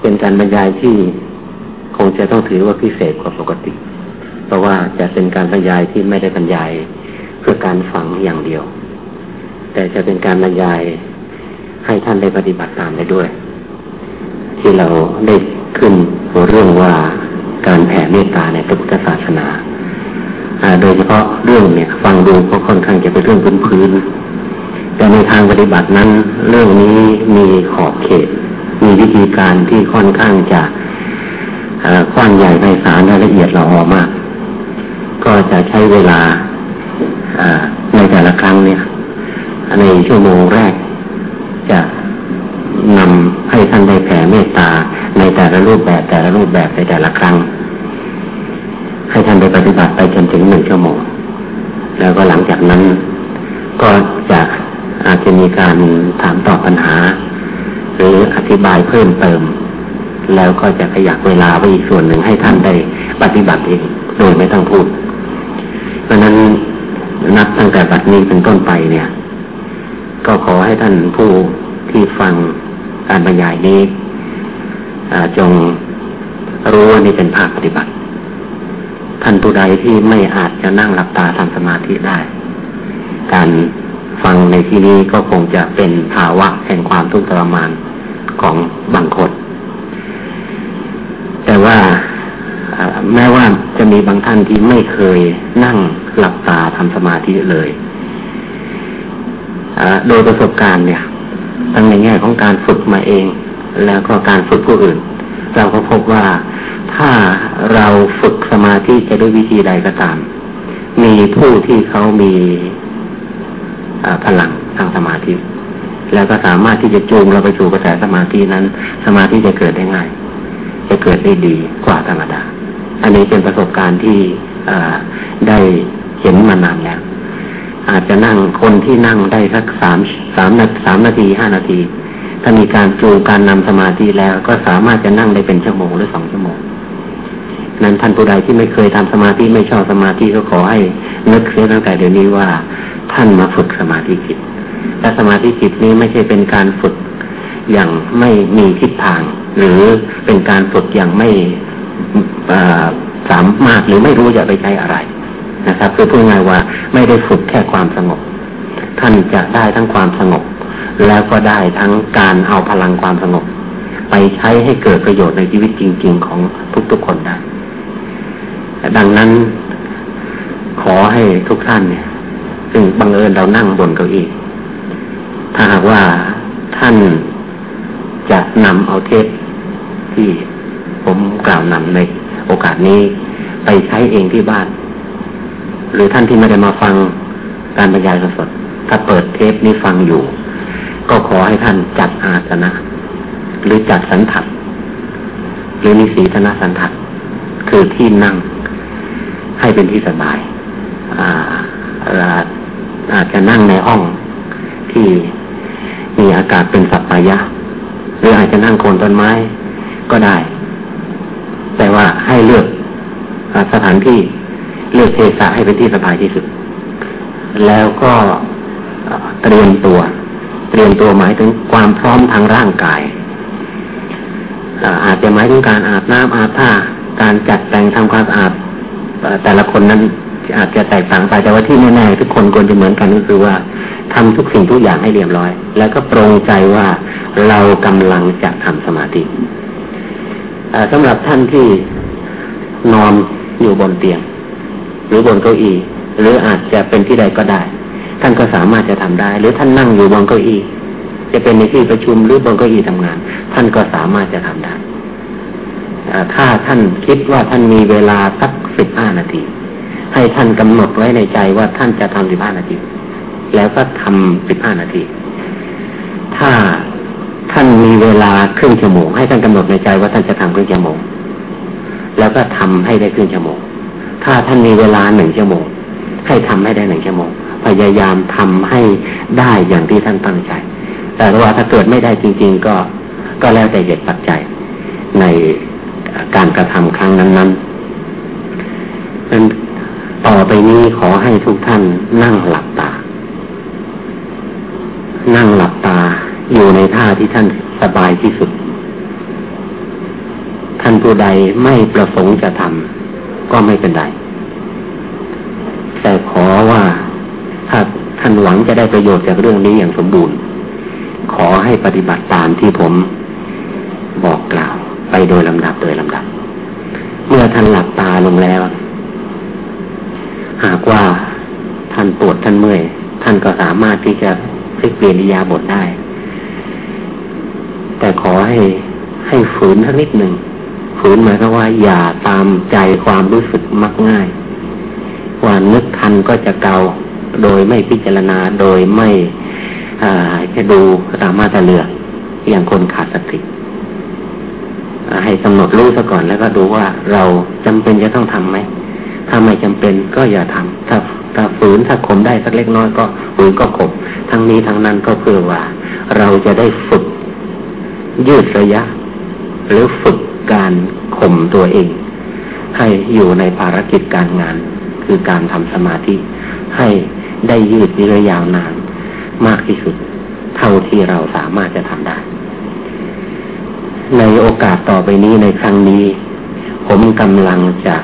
เป็นการบรรยายที่คงจะต้องถือว่าพิเศษกว่าปกติ เพราะว่าจะเป็นการบรรยายที่ไม่ได้บรรยายเพื่อการฟังอย่างเดียว แต่จะเป็นการบรรยายให้ท่านได้ปฏิบัติตามได้ด้วย ที่เราได้ขึ้นหัวเรื่องว่าการแผ่เมตตาในพุทธศาสนาโดยเฉพาะเรื่องเนี่ย ฟังดูก็ค่อนข้างจะเป็นเรื่องพื้นๆแต่ในทางปฏิบัตินั้น เรื่องนี้มีขอบเขต มีวิธีการที่ค่อนข้างจะกว้างใหญ่ในสารละเอียดเราออมาก ก็จะใช้เวลาในแต่ละครั้งเนี่ย ในชั่วโมงแรก จะนำให้ท่านได้แผ่เมตตาในแต่ละรูปแบบแต่ละรูปแบบในแต่ละครั้ง ให้ท่านได้ปฏิบัติไปจนถึงหนึ่งชั่วโมง แล้วก็หลังจากนั้นก็จะอาจจะมีการถามตอบปัญหา รืออธิบายเพิ่มเติม แล้วก็จะขยับเวลาไปอีกส่วนหนึ่งให้ท่านได้ปฏิบัติเองโดยไม่ต้องพูด เพราะนั้นนับตั้งแต่บัดนี้เป็นต้นไปเนี่ย ก็ขอให้ท่านผู้ที่ฟังการบรรยายนี้จงรู้ว่านี่เป็นภาคปฏิบัติ ท่านผู้ใดที่ไม่อาจจะนั่งหลับตาทำสมาธิได้ การฟังในที่นี้ก็คงจะเป็นภาวะแห่งความทุกข์ทรมาน ของบางคน แต่ว่าแม้ว่าจะมีบางท่านที่ไม่เคยนั่งหลับตาทำสมาธิเลยโดยประสบการณ์เนี่ย ทั้งในแง่ของการฝึกมาเอง แล้วก็การฝึกผู้อื่น เราก็พบว่าถ้าเราฝึกสมาธิจะด้วยวิธีใดก็ตาม มีผู้ที่เขามีพลังทางสมาธิ แล้วก็สามารถที่จะจูงเราไปสู่กระแสสมาธินั้น สมาธิจะเกิดได้ง่าย จะเกิดได้ดีกว่าธรรมดา อันนี้เป็นประสบการณ์ที่ได้เห็นมานานแล้ว อาจจะนั่งคนที่นั่งได้สักสามสามนาสามนาทีห้านาที ถ้ามีการจูงการนำสมาธิแล้วก็สามารถจะนั่งได้เป็นชั่วโมงหรือสองชั่วโมงนั้นท่านผู้ใดที่ไม่เคยทำสมาธิไม่ชอบสมาธิก็ขอให้นึกเสียตั้งแต่เดี๋ยวนี้ว่า ท่านมาฝึกสมาธิจิต แต่สมาธิจิตนี้ไม่ใช่เป็นการฝึกอย่างไม่มีทิศทาง หรือเป็นการฝึกอย่างไม่สามารถหรือไม่รู้จะไปใช้อะไรนะครับคือพูดง่ายว่าไม่ได้ฝึกแค่ความสงบ ท่านจะได้ทั้งความสงบ แล้วก็ได้ทั้งการเอาพลังความสงบ ไปใช้ให้เกิดประโยชน์ในชีวิตจริง ๆ ของทุกๆคนได้ดังนั้นขอให้ทุกท่านเนี่ยซึ่งบังเอิญเรานั่งบนเก้าอี้ ถ้าหากว่าท่านจะนำเอาเทปที่ผมกล่าวนำในโอกาสนี้ ไปใช้เองที่บ้าน หรือท่านที่ไม่ได้มาฟังการบรรยายสดถ้าเปิดเทปนี้ฟังอยู่ ก็ขอให้ท่านจัดอาสนะ หรือจัดสันถัดหรือนิสีธนาสันถัดคือที่นั่งให้เป็นที่สบายอาอาจจะนั่งในห้องที่ มีอากาศเป็นสัปายะ หรืออาจจะนั่งโคนต้นไม้ก็ได้ แต่ว่าให้เลือกสถานที่เลือกเทศะให้เป็นที่สบายที่สุด แล้วก็เตรียมตัว เตรียมตัวหมายถึงความพร้อมทางร่างกายอาจจะหมายถึงการอาบน้ำอาบท่าการจัดแต่งทำความสะอาดแต่ละคนนั้นอาจจะแตกต่างไปแต่ว่าที่แน่ๆทุกคนควรจะเหมือนกันก็คือว่า ทำทุกสิ่งทุกอย่างให้เรียบร้อย แล้วก็ปรงใจว่าเรากำลังจะทำสมาธิสำหรับท่านที่นอนอยู่บนเตียง หรือบนเก้าอี้หรืออาจจะเป็นที่ใดก็ได้ ท่านก็สามารถจะทำได้ หรือท่านนั่งอยู่บนเก้าอี้จะเป็นในที่ประชุมหรือบนเก้าอี้ทำงาน ท่านก็สามารถจะทำได้ถ้าท่านคิดว่าท่านมีเวลาสักสิบห้านาที ให้ท่านกำหนดไว้ในใจว่าท่านจะทำสิบห้านาที แล้วก็ทำสิบห้านาที ถ้าท่านมีเวลาครึ่งชั่วโมงให้ท่านกำหนดในใจว่าท่านจะทำครึ่งชั่วโมง แล้วก็ทำให้ได้ครึ่งชั่วโมง ถ้าท่านมีเวลาหนึ่งชั่วโมง ให้ทำให้ได้หนึ่งชั่วโมง พยายามทำให้ได้อย่างที่ท่านตั้งใจ แต่ว่าถ้าเกิดไม่ได้จริง ๆ ก็ก็แล้วแต่เหตุปัจจัยในการกระทำครั้งนั้นๆนั้นต่อไปนี้ขอให้ทุกท่านนั่งหลับตา นั่งหลับตาอยู่ในท่าที่ท่านสบายที่สุด ท่านผู้ใดไม่ประสงค์จะทำก็ไม่เป็นไร แต่ขอว่าถ้าท่านหวังจะได้ประโยชน์จากเรื่องนี้อย่างสมบูรณ์ ขอให้ปฏิบัติตามที่ผมบอกกล่าวไปโดยลำดับโดยลำดับ เมื่อท่านหลับตาลงแล้ว หากว่าท่านปวดท่านเมื่อย ท่านก็สามารถที่จะ พลิกเปลี่ยนอิยาบทได้ แต่ขอให้ให้ฝืนทักนิดหนึ่งฝืนหมายความว่า อย่าตามใจความรู้สึกมักง่าย ว่านึกทันก็จะเกาโดยไม่พิจารณาโดยไม่จะดูสามารถจะเลือกอย่างคนขาดสติให้กำหนดรู้ซะก่อนแล้วก็ดูว่าเราจำเป็นจะต้องทํำไหมถ้าไม่จำเป็นก็อย่าทำถ้า ถ้าฝืนถ้าข่มได้สักเล็กน้อยก็ฝืนก็ข่มทั้งนี้ทั้งนั้นก็เพื่อว่า เราจะได้ฝึก ยืดระยะ หรือฝึกการข่มตัวเอง ให้อยู่ในภารกิจการงาน คือการทำสมาธิให้ได้ยืดระยะนาน มากที่สุด เท่าที่เราสามารถจะทำได้ ในโอกาสต่อไปนี้ในครั้งนี้ ผมกำลังจะ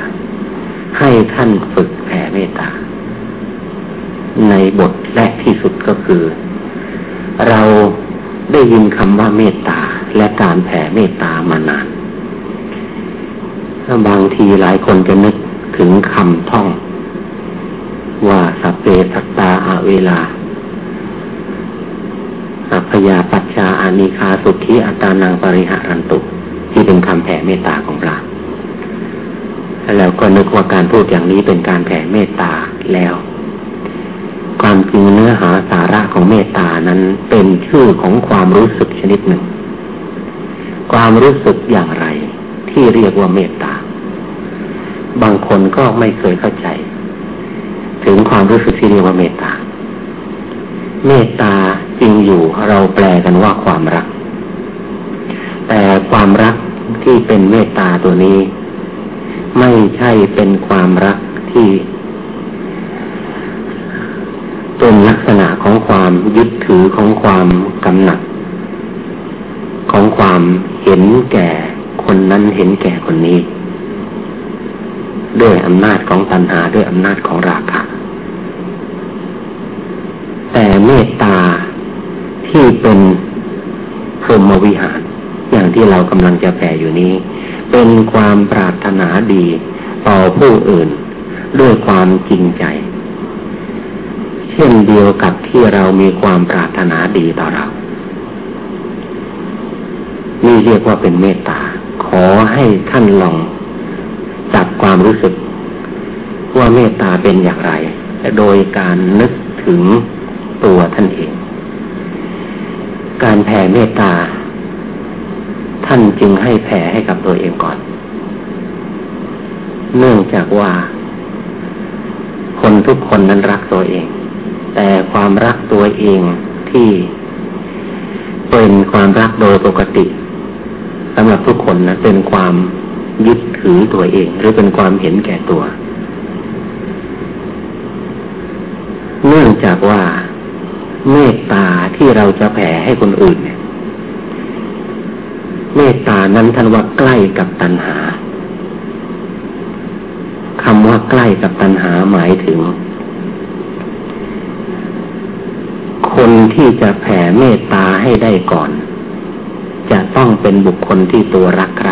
ให้ท่านฝึกแผ่เมตตา ในบทแรกที่สุดก็คือ เราได้ยินคำว่าเมตตาและการแผ่เมตตามานานบางทีหลายคนจะนึกถึงคำท่อง ว่าสัพเพสัตตาอาเวลาสัพยาปัจชาอานิคาสุขีอัตานังปริหารันตุ ที่เป็นคำแผ่เมตตาของพระแล้วก็นึกว่าการพูดอย่างนี้เป็นการแผ่เมตตาแล้ว ความจริงเนื้อหาสาระของเมตตานั้นเป็นชื่อของความรู้สึกชนิดหนึ่ง ความรู้สึกอย่างไร ที่เรียกว่าเมตตา บางคนก็ไม่เคยเข้าใจ ถึงความรู้สึกที่เรียกว่าเมตตา เมตตาจริงอยู่เราแปลกันว่าความรัก แต่ความรักที่เป็นเมตตาตัวนี้ ไม่ใช่เป็นความรักที่ เป็นลักษณะของความยึดถือของความกำหนัด ของความเห็นแก่คนนั้นเห็นแก่คนนี้ ด้วยอำนาจของตัณหาด้วยอำนาจของราคะแต่เมตตาที่เป็นพรหมวิหาร อย่างที่เรากำลังจะแผ่อยู่นี้ เป็นความปรารถนาดีต่อผู้อื่น ด้วยความจริงใจ เช่นเดียวกับที่เรามีความปรารถนาดีต่อเรา นี่เรียกว่าเป็นเมตตา ขอให้ท่านลองจับความรู้สึก ว่าเมตตาเป็นอย่างไร โดยการนึกถึงตัวท่านเอง การแผ่เมตตา ท่านจึงให้แผ่ให้กับตัวเองก่อน เนื่องจากว่า คนทุกคนนั้นรักตัวเอง แต่ความรักตัวเองที่เป็นความรักโดยปกติสำหรับทุกคนนะเป็นความยึดถือตัวเอง หรือเป็นความเห็นแก่ตัว เนื่องจากว่าเมตตาที่เราจะแผ่ให้คนอื่นเนี่ยเมตตานั้นท่านว่าใกล้กับตัณหาคำว่าใกล้กับตัณหาหมายถึง คนที่จะแผ่เมตตาให้ได้ก่อน จะต้องเป็นบุคคลที่ตัวรักใคร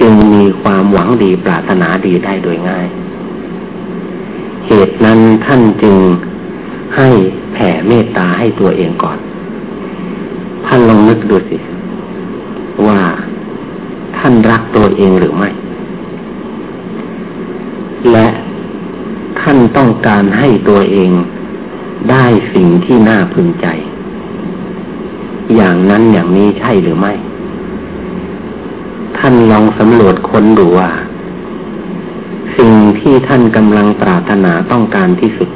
จึงมีความหวังดีปรารถนาดีได้โดยง่าย เหตุนั้นท่านจึงให้แผ่เมตตาให้ตัวเองก่อน ท่านลองนึกดูสิ ว่าท่านรักตัวเองหรือไม่ และท่านต้องการให้ตัวเอง ได้สิ่งที่น่าพึงใจ อย่างนั้นอย่างนี้ใช่หรือไม่ ท่านลองสำรวจคนดูว่า สิ่งที่ท่านกำลังปรารถนาต้องการที่สุด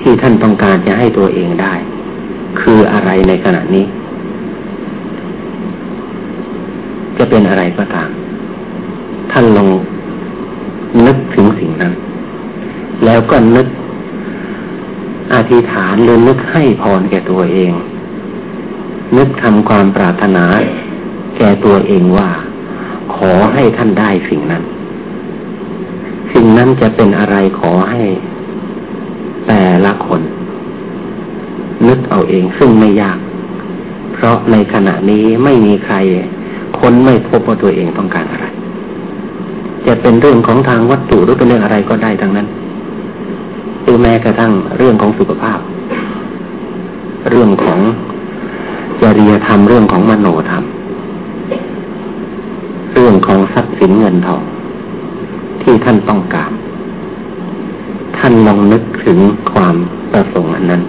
ที่ท่านต้องการจะให้ตัวเองได้ คืออะไรในขณะนี้ จะเป็นอะไรก็ตาม ท่านลองนึกถึงสิ่งนั้น แล้วก็นึก อธิษฐานหรือนึกให้พรแก่ตัวเอง นึกทำความปรารถนา แก่ตัวเองว่า ขอให้ท่านได้สิ่งนั้น สิ่งนั้นจะเป็นอะไรขอให้ แต่ละคน นึกเอาเองซึ่งไม่ยาก เพราะในขณะนี้ไม่มีใคร คนไม่พบว่าตัวเองต้องการอะไร จะเป็นเรื่องของทางวัตถุหรือเป็นเรื่องอะไรก็ได้ทั้งนั้น หรือแม้กระทั่งเรื่องของสุขภาพ เรื่องของจริยธรรมเรื่องของมโนธรรม เรื่องของทรัพย์สินเงินทองที่ท่านต้องการ ท่านลองนึกถึงความประสงค์อันนั้น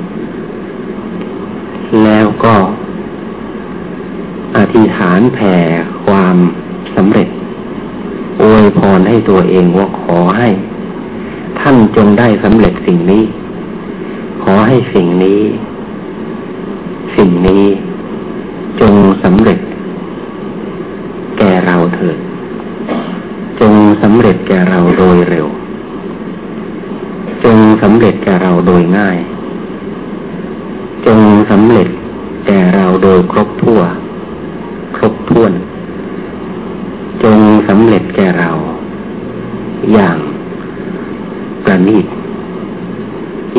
แล้วก็อธิษฐานแผ่ความสำเร็จอวยพรให้ตัวเองว่าขอให้ ท่านจงได้สำเร็จสิ่งนี้ ขอให้สิ่งนี้ สิ่งนี้ จงสำเร็จ แก่เราเถิด จงสำเร็จแก่เราโดยเร็ว จงสำเร็จแก่เราโดยง่าย จงสำเร็จแก่เราโดยครบทั่วครบถ้วน จงสำเร็จแก่เรา อย่าง ประณีต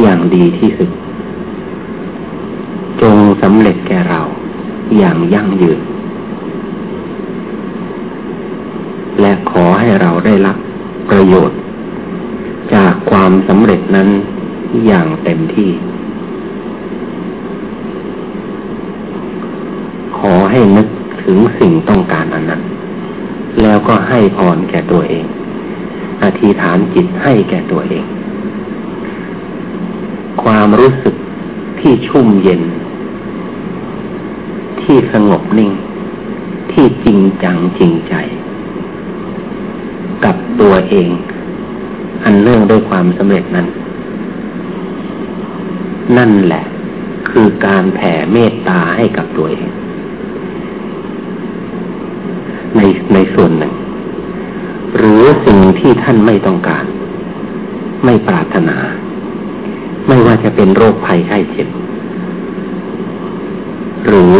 อย่างดีที่สุด จงสำเร็จแก่เราอย่างยั่งยืน และขอให้เราได้รับประโยชน์ จากความสำเร็จนั้นอย่างเต็มที่ ขอให้นึกถึงสิ่งต้องการอันนั้น แล้วก็ให้พรแก่ตัวเอง อธิษฐานจิตให้แก่ตัวเอง ความรู้สึกที่ชุ่มเย็น ที่สงบนิ่ง ที่จริงจังจริงใจ กับตัวเอง อันเนื่องด้วยความสำเร็จนั้น นั่นแหละคือการแผ่เมตตาให้กับตัวเอง ในในส่วนหนึ่ง หรือสิ่งที่ท่านไม่ต้องการ ไม่ปรารถนา ไม่ว่าจะเป็นโรคภัยไข้เจ็บ หรือ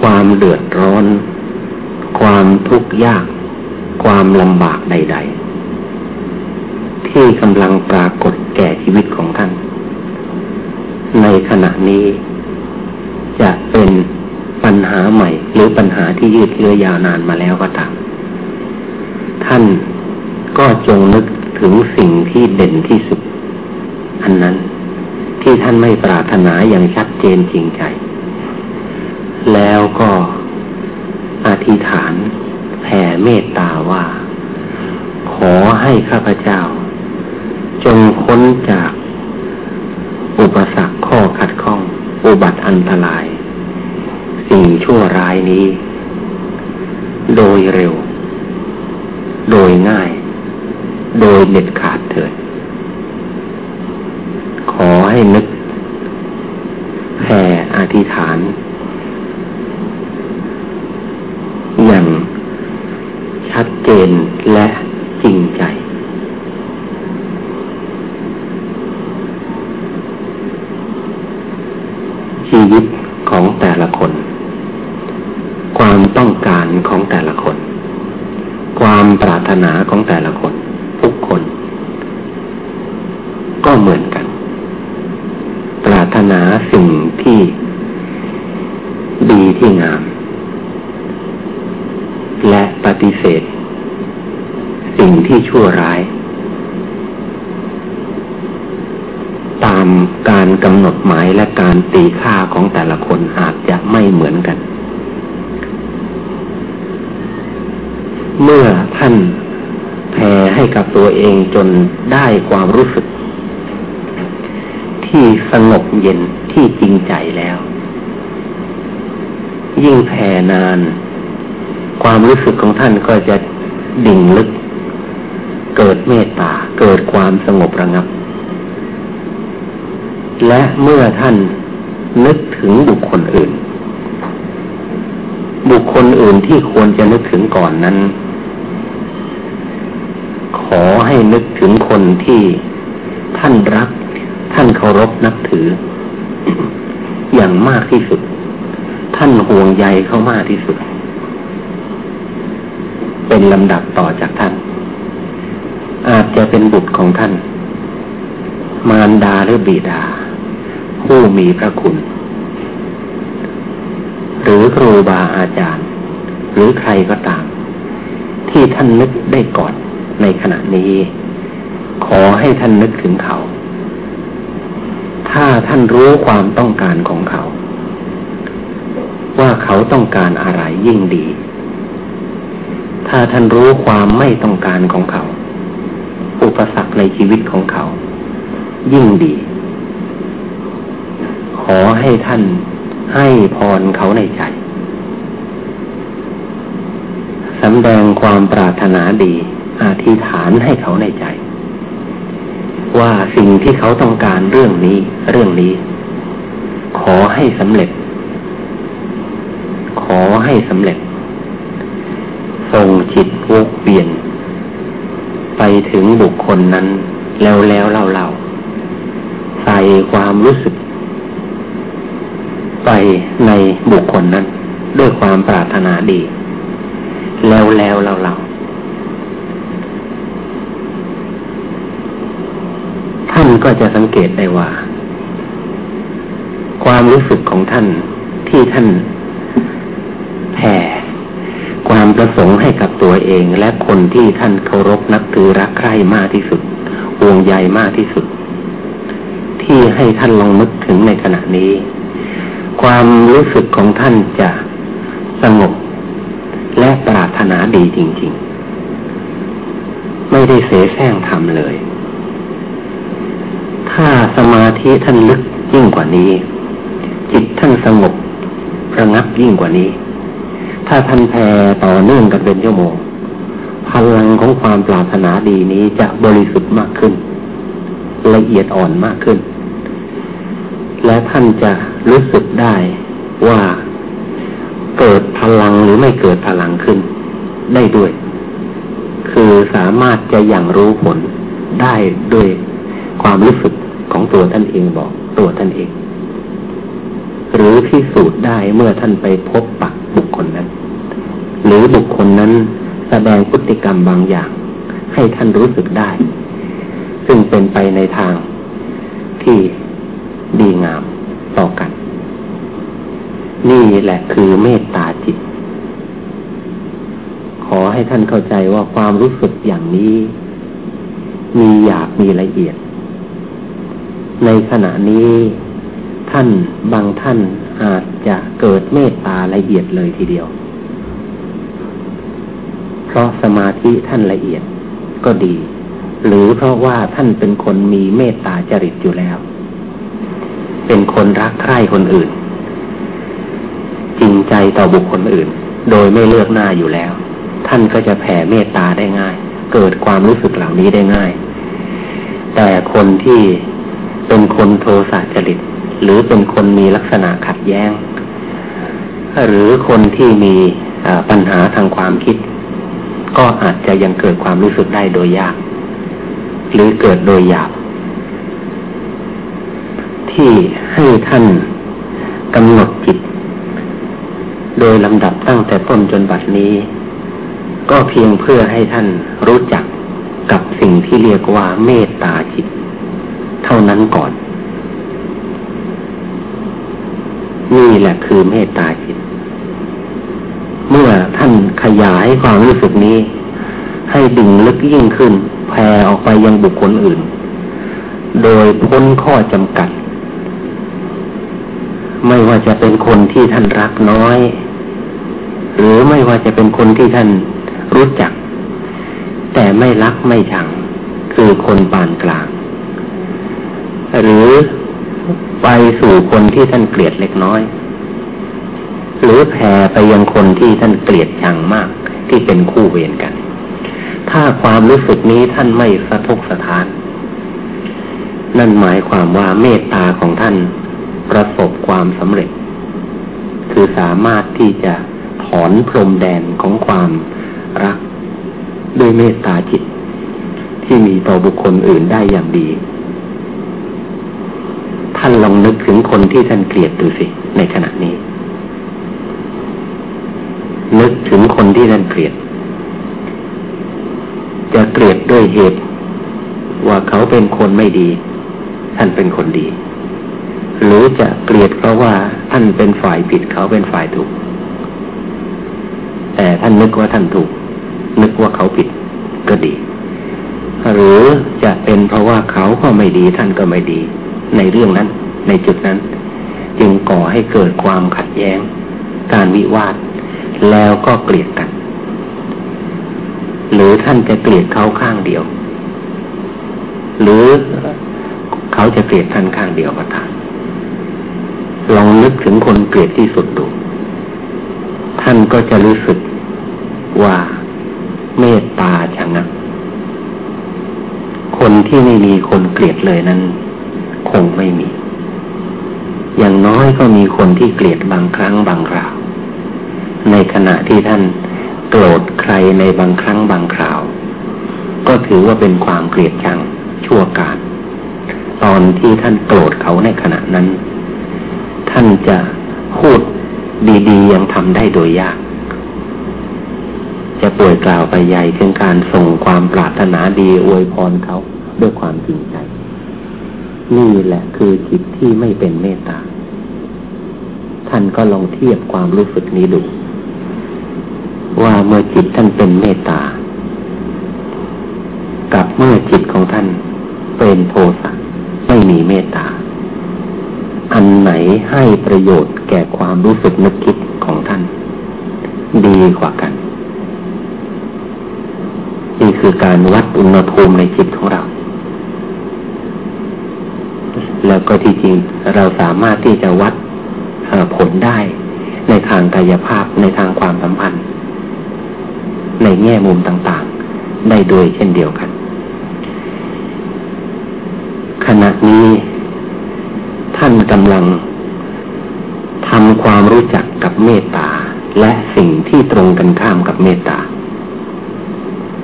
ความเดือดร้อน ความทุกข์ยาก ความลำบากใด ๆ ที่กำลังปรากฏแก่ชีวิตของท่าน ในขณะนี้ จะเป็นปัญหาใหม่ หรือปัญหาที่ยืดเยื้อยาวนานมาแล้วก็ตาม ท่านก็จงนึกถึงสิ่งที่เด่นที่สุด อันนั้นที่ท่านไม่ปรารถนาอย่างชัดเจนจริงใจ แล้วก็อธิษฐานแผ่เมตตาว่า ขอให้ข้าพเจ้า จงพ้นจากอุปสรรคข้อขัดข้อง อุบัติอันตราย สิ่งชั่วร้ายนี้ โดยเร็ว โดยง่าย โดยเด็ดขาดเถิด ขอให้นึกแผ่อธิษฐาน อย่างชัดเจนและจริงใจ ชีวิตของแต่ละคน ความต้องการของแต่ละ ความปรารถนาของแต่ละคน ทุกคน ก็เหมือนกัน ปรารถนาสิ่งที่ดีที่งาม และปฏิเสธ สิ่งที่ชั่วร้าย ตามการกำหนดหมายและการตีค่าของแต่ละคนอาจจะไม่เหมือนกัน เมื่อท่านแผ่ให้กับตัวเองจนได้ความรู้สึก ที่สงบเย็นที่จริงใจแล้ว ยิ่งแผ่นาน ความรู้สึกของท่านก็จะดิ่งลึก เกิดเมตตาเกิดความสงบระงับ และเมื่อท่านนึกถึงบุคคลอื่น บุคคลอื่นที่ควรจะนึกถึงก่อนนั้น ขอให้นึกถึงคนที่ท่านรัก ท่านเคารพนับถือ อย่างมากที่สุด ท่านห่วงใยเขามากที่สุด เป็นลำดับต่อจากท่าน อาจจะเป็นบุตรของท่าน มารดาหรือบิดา ผู้มีพระคุณ หรือครูบาอาจารย์ หรือใครก็ตาม ที่ท่านนึกได้ก่อน ในขณะนี้ ขอให้ท่านนึกถึงเขา ถ้าท่านรู้ความต้องการของเขา ว่าเขาต้องการอะไรยิ่งดี ถ้าท่านรู้ความไม่ต้องการของเขา อุปสรรคในชีวิตของเขา ยิ่งดี ขอให้ท่านให้พรเขาในใจสำแดงความปรารถนาดี อธิษฐานให้เขาในใจ ว่าสิ่งที่เขาต้องการเรื่องนี้ เรื่องนี้ ขอให้สำเร็จ ขอให้สำเร็จส่งจิตวกเปลี่ยน ไปถึงบุคคลนั้น แล้วแล้วเล่าเล่าใส่ความรู้สึก ไปในบุคคลนั้น ด้วยความปรารถนาดี แล้วแล้วเล่าเล่าท่าน ก็จะสังเกตได้ว่า ความรู้สึกของท่านที่ท่านแผ่ความประสงค์ให้กับตัวเอง และคนที่ท่านเคารพนับถือรักใคร่มากที่สุดห่วงใยมากที่สุด ที่ให้ท่านลองนึกถึงในขณะนี้ ความรู้สึกของท่านจะสงบและปรารถนาดีจริง ๆ ไม่ได้เสแสร้งทำเลย ถ้าสมาธิท่านลึกยิ่งกว่านี้ จิตท่านสงบระงับยิ่งกว่านี้ ถ้าท่านแผ่ต่อเนื่องกันเป็นชั่วโมงพลังของความปรารถนาดีนี้จะบริสุทธิ์มากขึ้น ละเอียดอ่อนมากขึ้น และท่านจะรู้สึกได้ว่าเกิดพลังหรือไม่เกิดพลังขึ้น ได้ด้วย คือสามารถจะอย่างรู้ผลได้ด้วย ความรู้สึกของตัวท่านเองบอกตัวท่านเอง หรือพิสูจน์ได้เมื่อท่านไปพบปักบุคคลนั้น หรือบุคคลนั้นแสดงพฤติกรรมบางอย่าง ให้ท่านรู้สึกได้ ซึ่งเป็นไปในทางที่ดีงามต่อกัน นี่แหละคือเมตตาจิต ขอให้ท่านเข้าใจว่าความรู้สึกอย่างนี้ มีหยาบมีละเอียด ในขณะนี้ ท่านบางท่านอาจจะเกิดเมตตาละเอียดเลยทีเดียว เพราะสมาธิท่านละเอียดก็ดี หรือเพราะว่าท่านเป็นคนมีเมตตาจริตอยู่แล้ว เป็นคนรักใคร่คนอื่น จริงใจต่อบุคคลอื่น โดยไม่เลือกหน้าอยู่แล้ว ท่านก็จะแผ่เมตตาได้ง่าย เกิดความรู้สึกเหล่านี้ได้ง่าย แต่คนที่ เป็นคนโทสะจริต หรือเป็นคนมีลักษณะขัดแย้ง หรือคนที่มีปัญหาทางความคิด ก็อาจจะยังเกิดความรู้สึกได้โดยยาก หรือเกิดโดยหยาบ ที่ให้ท่านกำหนดจิต โดยลำดับตั้งแต่ต้นจนบัดนี้ ก็เพียงเพื่อให้ท่านรู้จักกับสิ่งที่เรียกว่าเมตตาจิต เท่านั้นก่อน นี่แหละคือเมตตาจิต เมื่อท่านขยายความรู้สึกนี้ ให้ดิ่งลึกยิ่งขึ้นแผ่ออกไปยังบุคคลอื่น โดยพ้นข้อจำกัด ไม่ว่าจะเป็นคนที่ท่านรักน้อย หรือไม่ว่าจะเป็นคนที่ท่านรู้จัก แต่ไม่รักไม่ชัง คือคนปานกลาง หรือไปสู่คนที่ท่านเกลียดเล็กน้อย หรือแผ่ไปยังคนที่ท่านเกลียดชังมากที่เป็นคู่เวรกัน ถ้าความรู้สึกนี้ท่านไม่สะทกสะท้าน นั่นหมายความว่าเมตตาของท่านประสบความสำเร็จ คือสามารถที่จะถอนพรมแดนของความรักด้วยเมตตาจิต ที่มีต่อบุคคลอื่นได้อย่างดี ท่านลองนึกถึงคนที่ท่านเกลียดดูสิ ในขณะนี้ นึกถึงคนที่ท่านเกลียด จะเกลียดด้วยเหตุ ว่าเขาเป็นคนไม่ดี ท่านเป็นคนดี หรือจะเกลียดเพราะว่าท่านเป็นฝ่ายผิดเขาเป็นฝ่ายถูก แต่ท่านนึกว่าท่านถูก นึกว่าเขาผิดก็ดี หรือจะเป็นเพราะว่าเขาก็ไม่ดี ท่านก็ไม่ดี ในเรื่องนั้น ในจุดนั้น จึงก่อให้เกิดความขัดแย้ง การวิวาท แล้วก็เกลียดกัน หรือท่านจะเกลียดเขาข้างเดียว หรือเขาจะเกลียดท่านข้างเดียวก็ตามลองนึกถึงคนเกลียดที่สุดดู ท่านก็จะรู้สึกว่าเมตตาชะงักคนที่ไม่มีคนเกลียดเลยนั้น คงไม่มี อย่างน้อยก็มีคนที่เกลียดบางครั้งบางคราว ในขณะที่ท่านโกรธใครในบางครั้งบางคราว ก็ถือว่าเป็นความเกลียดชังชั่วการ ตอนที่ท่านโกรธเขาในขณะนั้น ท่านจะพูดดีๆยังทำได้โดยยาก จะป่วยกล่าวไปใหญ่ถึงการส่งความปรารถนาดีอวยพรเขาด้วยความจริงใจ นี่แหละคือจิตที่ไม่เป็นเมตตา ท่านก็ลองเทียบความรู้สึกนี้ดู ว่าเมื่อจิตท่านเป็นเมตตา กับเมื่อจิตของท่านเป็นโทสะไม่มีเมตตา อันไหนให้ประโยชน์แก่ความรู้สึกนึกคิดของท่าน ดีกว่ากันนี่คือการวัดอุณหภูมิในจิตของเรา แล้วก็ที่จริงเราสามารถที่จะวัดผลได้ ในทางกายภาพในทางความสัมพันธ์ ในแง่มุมต่างๆ ได้โดยเช่นเดียวกัน ขณะนี้ ท่านกำลังทำความรู้จักกับเมตตาและสิ่งที่ตรงกันข้ามกับเมตตา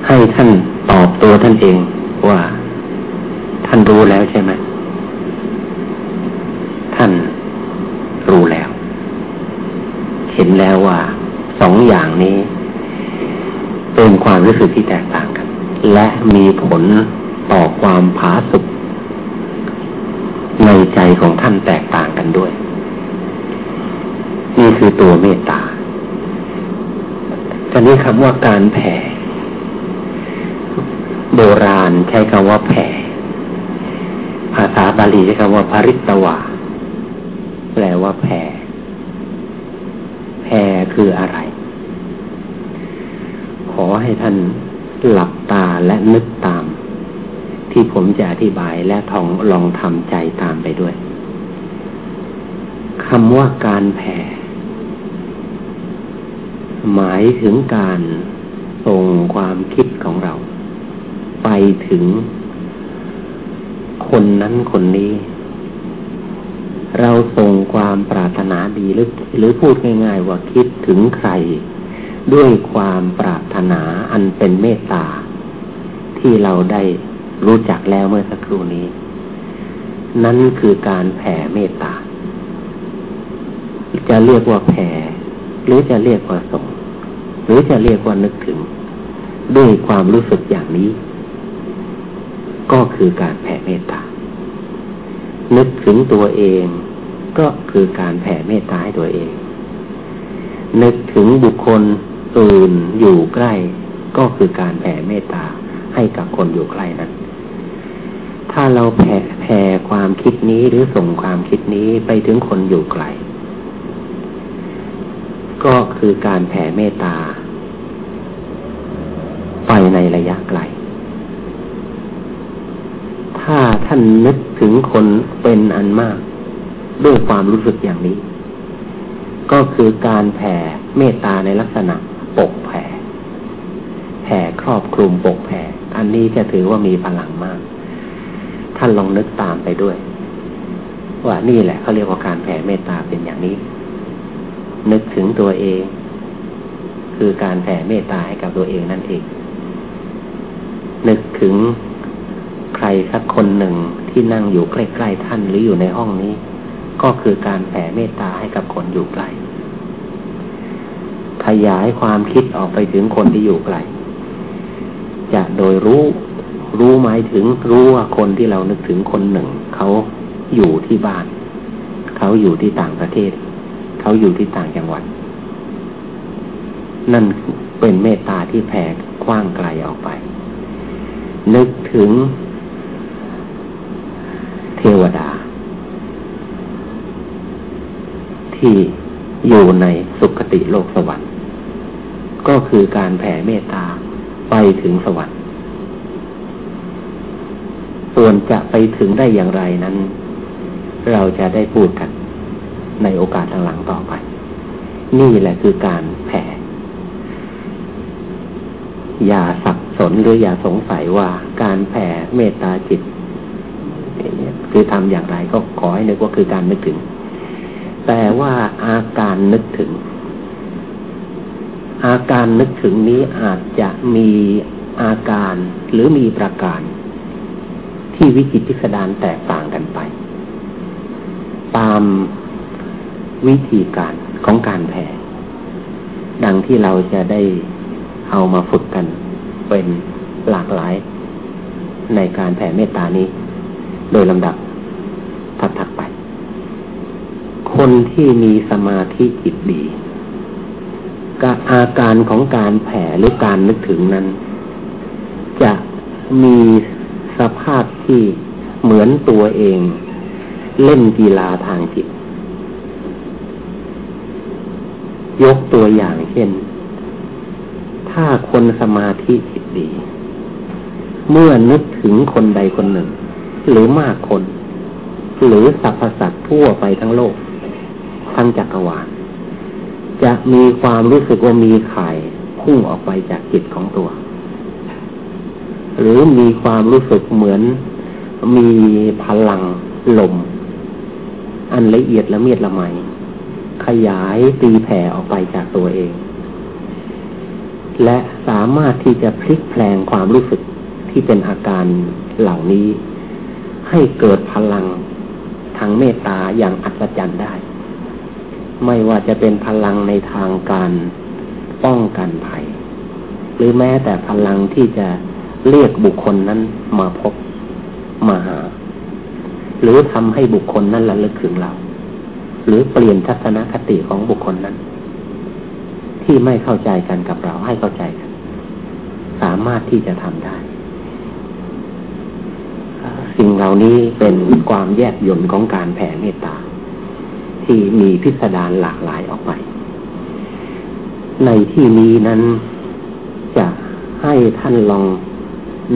ให้ท่านตอบตัวท่านเองว่า ท่านรู้แล้วใช่ไหม ท่านรู้แล้ว เห็นแล้วว่าสองอย่างนี้ เป็นความรู้สึกที่แตกต่างกัน และมีผลต่อความผาสุกในใจของท่านแตกต่างกันด้วย นี่คือตัวเมตตาทีนี้คำว่าการแผ่ โบราณใช้คำว่าแผ่ ภาษาบาลีใช้คำว่าภริตวา แปลว่าแผ่ แผ่คืออะไร ขอให้ท่านหลับตาและนึกตาม ที่ผมจะอธิบายและทองลองทำใจตามไปด้วยคำว่าการแผ่ หมายถึงการส่งความคิดของเรา ไปถึงคนนั้นคนนี้ เราส่งความปรารถนาดีหรือหรือพูดง่ายๆว่าคิดถึงใคร ด้วยความปรารถนาอันเป็นเมตตา ที่เราได้รู้จักแล้วเมื่อสักครู่นี้ นั่นคือการแผ่เมตตา จะเรียกว่าแผ่หรือจะเรียกว่าส่ง หรือจะเรียกว่านึกถึง ด้วยความรู้สึกอย่างนี้ ก็คือการแผ่เมตตานึกถึงตัวเอง ก็คือการแผ่เมตตาให้ตัวเอง นึกถึงบุคคลอื่นอยู่ใกล้ ก็คือการแผ่เมตตาให้กับคนอยู่ใกล้นั้น ถ้าเราแผ่แผ่ความคิดนี้หรือส่งความคิดนี้ไปถึงคนอยู่ไกล ก็คือการแผ่เมตตา ไปในระยะไกล ถ้าท่านนึกถึงคนเป็นอันมาก ด้วยความรู้สึกอย่างนี้ ก็คือการแผ่เมตตาในลักษณะปกแผ่แผ่ครอบคลุมปกแผ่อันนี้จะถือว่ามีพลังมาก ท่านลองนึกตามไปด้วย ว่านี่แหละเขาเรียกว่าการแผ่เมตตาเป็นอย่างนี้ นึกถึงตัวเอง คือการแผ่เมตตาให้กับตัวเองนั่นเอง นึกถึงใครสักคนหนึ่งที่นั่งอยู่ใกล้ ๆ ท่านหรืออยู่ในห้องนี้ ก็คือการแผ่เมตตาให้กับคนอยู่ใกล ขยายความคิดออกไปถึงคนที่อยู่ไกล จะโดยรู้ รู้หมายถึงรู้ว่าคนที่เรานึกถึงคนหนึ่ง เขาอยู่ที่บ้าน เขาอยู่ที่ต่างประเทศ เขาอยู่ที่ต่างจังหวัด นั่นเป็นเมตตาที่แผ่กว้างไกลออกไป นึกถึง เทวดา ที่อยู่ในสุคติโลกสวรรค์ ก็คือการแผ่เมตตาไปถึงสวรรค์ ส่วนจะไปถึงได้อย่างไรนั้น เราจะได้พูดกันในโอกาสหลังต่อไป นี่แหละคือการแผ่ อย่าสับสนหรืออย่าสงสัยว่าการแผ่เมตตาจิต คือทำอย่างไรก็ขอให้นึกว่าคือการนึกถึง แต่ว่าอาการนึกถึง อาการนึกถึงนี้อาจจะมีอาการหรือมีประการ ที่วิจิตพิสดารแตกต่างกันไป ตามวิธีการของการแผ่ดังที่เราจะได้เอามาฝึกกันเป็นหลากหลาย ในการแผ่เมตตานี้ โดยลำดับถัดๆไป คนที่มีสมาธิจิตดีกับอาการของการแผ่หรือการนึกถึงนั้น จะมีสภาพที่เหมือนตัวเอง เล่นกีฬาทางจิต ยกตัวอย่างเช่น ถ้าคนสมาธิจิตดี เมื่อนึกถึงคนใดคนหนึ่ง หรือมากคน หรือสรรพสัตว์ทั่วไปทั้งโลก ทั้งจักรวาลจะมีความรู้สึกว่ามีไข่พุ่งออกไปจากจิตของตัว หรือมีความรู้สึกเหมือนมีพลังลม อันละเอียดละเมียดละไม ขยายตีแผ่ออกไปจากตัวเอง และสามารถที่จะพลิกแปลงความรู้สึกที่เป็นอาการเหล่านี้ ให้เกิดพลังทางเมตตาอย่างอัศจรรย์ได้ ไม่ว่าจะเป็นพลังในทางการป้องกันภัย หรือแม้แต่พลังที่จะเรียกบุคคลนั้นมาพบมาหา หรือทำให้บุคคลนั้นระลึกถึงเรา หรือเปลี่ยนทัศนคติของบุคคลนั้น ที่ไม่เข้าใจกันกับเราให้เข้าใจกัน สามารถที่จะทำได้ สิ่งเหล่านี้เป็นความแยกยนของการแผ่เมตตา ที่มีพิสดารหลากหลายออกไป ในที่นี้นั้นจะให้ท่านลอง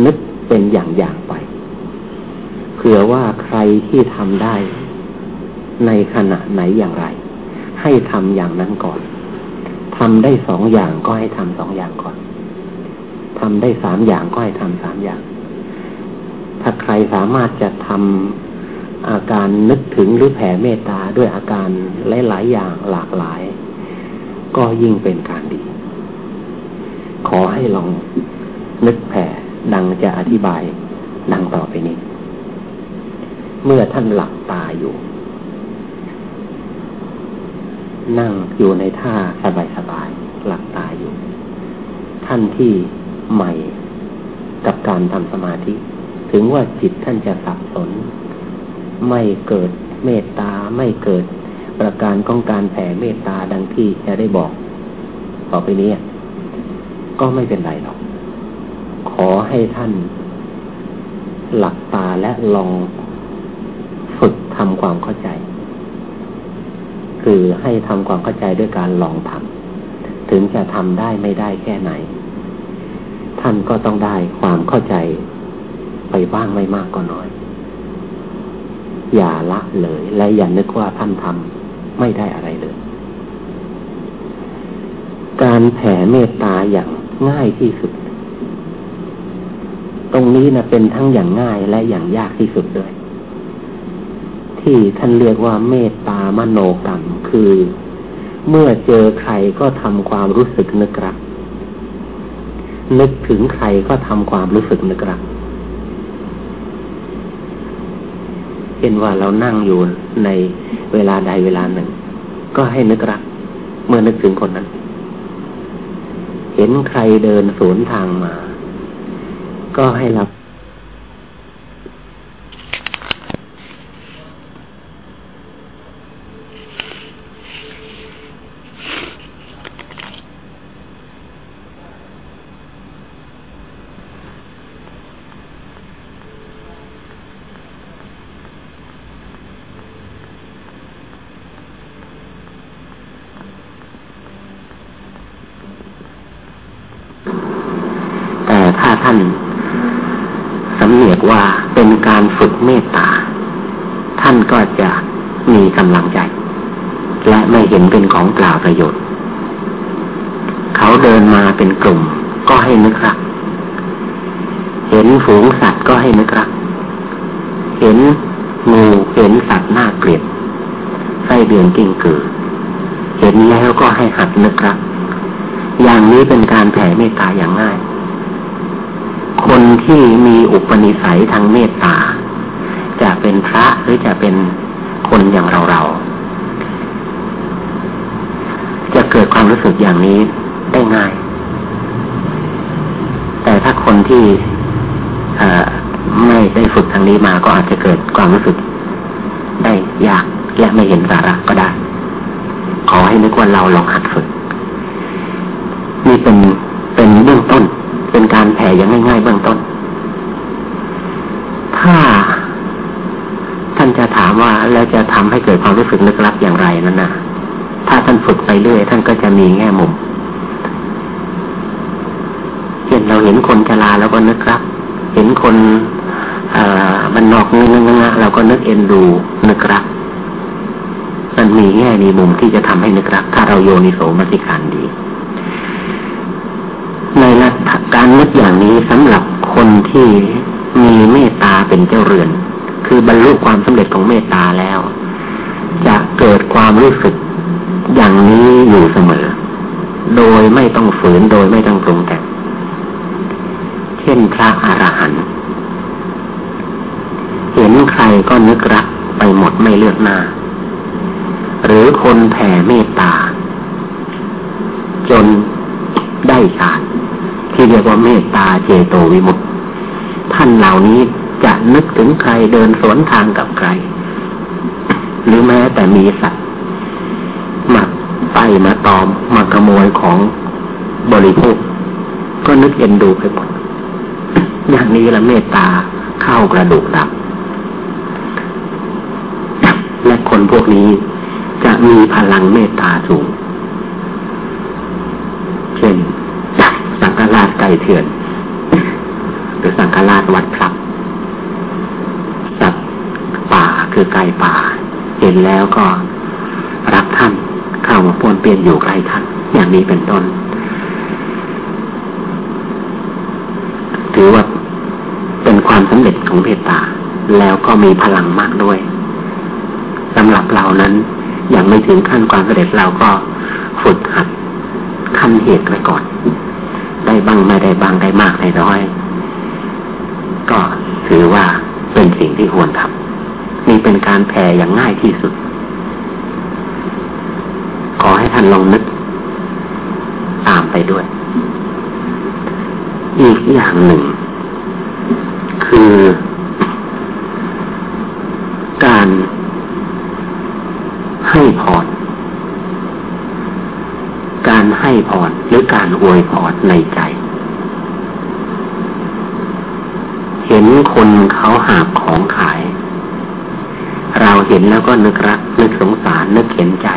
นึกเป็นอย่างๆไป เผื่อว่าใครที่ทำได้ในขณะไหนอย่างไร ให้ทำอย่างนั้นก่อนทำได้สองอย่างก็ให้ทำสองอย่างก่อนทำได้สามอย่างก็ให้ทำสามอย่าง ถ้าใครสามารถจะทำ อาการนึกถึงหรือแผ่เมตตาด้วยอาการหลายๆอย่างหลากหลาย ก็ยิ่งเป็นการดี ขอให้ลองนึกแผ่ดังจะอธิบายดังต่อไปนี้ เมื่อท่านหลับตาอยู่ นั่งอยู่ในท่าสบายๆหลับตาอยู่ ท่านที่ใหม่กับการทำสมาธิ ถึงว่าจิตท่านจะสับสน ไม่เกิดเมตตาไม่เกิด ประการของการแผ่เมตตาดังที่จะได้บอก ต่อไปนี้ ก็ไม่เป็นไรหรอก ขอให้ท่าน หลับตาและลองฝึกทำความเข้าใจ คือให้ทำความเข้าใจด้วยการลองทำถึงจะทำได้ไม่ได้แค่ไหน ท่านก็ต้องได้ความเข้าใจไปบ้างไม่มากก็น้อย อย่าละเลย และอย่านึกว่าท่านทำไม่ได้อะไรเลย การแผ่เมตตาอย่างง่ายที่สุด ตรงนี้นะเป็นทั้งอย่างง่ายและอย่างยากที่สุดด้วยที่ท่านเรียกว่าเมตตามโนกรรมคือ เมื่อเจอใครก็ทำความรู้สึกนึกรัก นึกถึงใครก็ทำความรู้สึกนึกรัก เห็นว่าเรานั่งอยู่ในเวลาใดเวลาหนึ่ง ก็ให้นึกรัก เมื่อนึกถึงคนนั้น เห็นใครเดินสวนทางมา ก็ให้รับ จแล้วก็ให้หัดนึกครับอย่างนี้เป็นการแผ่เมตตาอย่างง่าย คนที่มีอุปนิสัยทางเมตตา จะเป็นพระหรือจะเป็นคนอย่างเราเราจะเกิดความรู้สึกอย่างนี้ได้ง่าย แต่ถ้าคนที่ไม่ได้ฝึกทางนี้มาก็อาจจะเกิดความรู้สึกได้ยากและไม่เห็นสาระก็ได้ ขอให้นึกว่าเราลองหัดฝึกนี่เป็นเป็นเบื้องต้น เป็นการแผ่ยังง่ายๆเบื้องต้น ถ้าท่านจะถามว่าแล้วจะทำให้เกิดความรู้สึกนึกลับอย่างไรนั่นนะถ้าท่านฝึกไปเรื่อย ท่านก็จะมีแง่มุมเห็นเราเห็นคนชราแล้วก็นึกรับ เห็นคนอ่ามันนอกเงื้อเงื้อเราก็นึกเอ็นดูนึกรับ มันมีแง่มีมุมที่จะทำให้นึกรัก ถ้าเราโยนิโสมสิการดี ในลกการนึกอย่างนี้สำหรับคนที่มีเมตตาเป็นเจ้าเรือน คือบรรลุความสำเร็จของเมตตาแล้ว จะเกิดความรู้สึกอย่างนี้อยู่เสมอ โดยไม่ต้องฝืนโดยไม่ต้องปรุงแต่งเช่นพระอรหันต์เห็นใครก็นึกรักไปหมดไม่เลือกหน้า หรือคนแผ่เมตตา จนได้ฌานที่เรียกว่าเมตตาเจโตวิมุตท่านเหล่านี้จะนึกถึงใครเดินสวนทางกับใคร หรือแม้แต่มีสัตว์มาไปมาตอมมาขโมยของบริโภค ก็นึกเอ็นดูไปหมดอย่างนี้ละเมตตาเข้ากระดูกดับและคนพวกนี้ะมีพลังเมตตาสูง เช่นสังฆราชไก่เถื่อน หรือสังฆราชวัดครับ สัตว์ป่าคือไก่ป่า เห็นแล้วก็รักท่านเข้ามาป้นเปลี่ยนอยู่ใกล้ท่าน อย่างนี้เป็นต้น ถือว่าเป็นความสำเร็จของเมตตา แล้วก็มีพลังมากด้วยสำหรับเรานั้น ยังไม่ถึงขั้นความสำเร็จเราก็ฝึกหัดขั้นเหตุไว้ก่อน ได้บ้างไม่ได้บ้างได้มากได้น้อย ก็ถือว่าเป็นสิ่งที่ควรทำนี่เป็นการแพ่อย่างง่ายที่สุด ขอให้ท่านลองนึกตามไปด้วย อีกอย่างหนึ่ง คือ ให้พรหรือการอวยพรในใจ เห็นคนเขาหาของขาย เราเห็นแล้วก็นึกรัก นึกสงสาร นึกเห็นใจ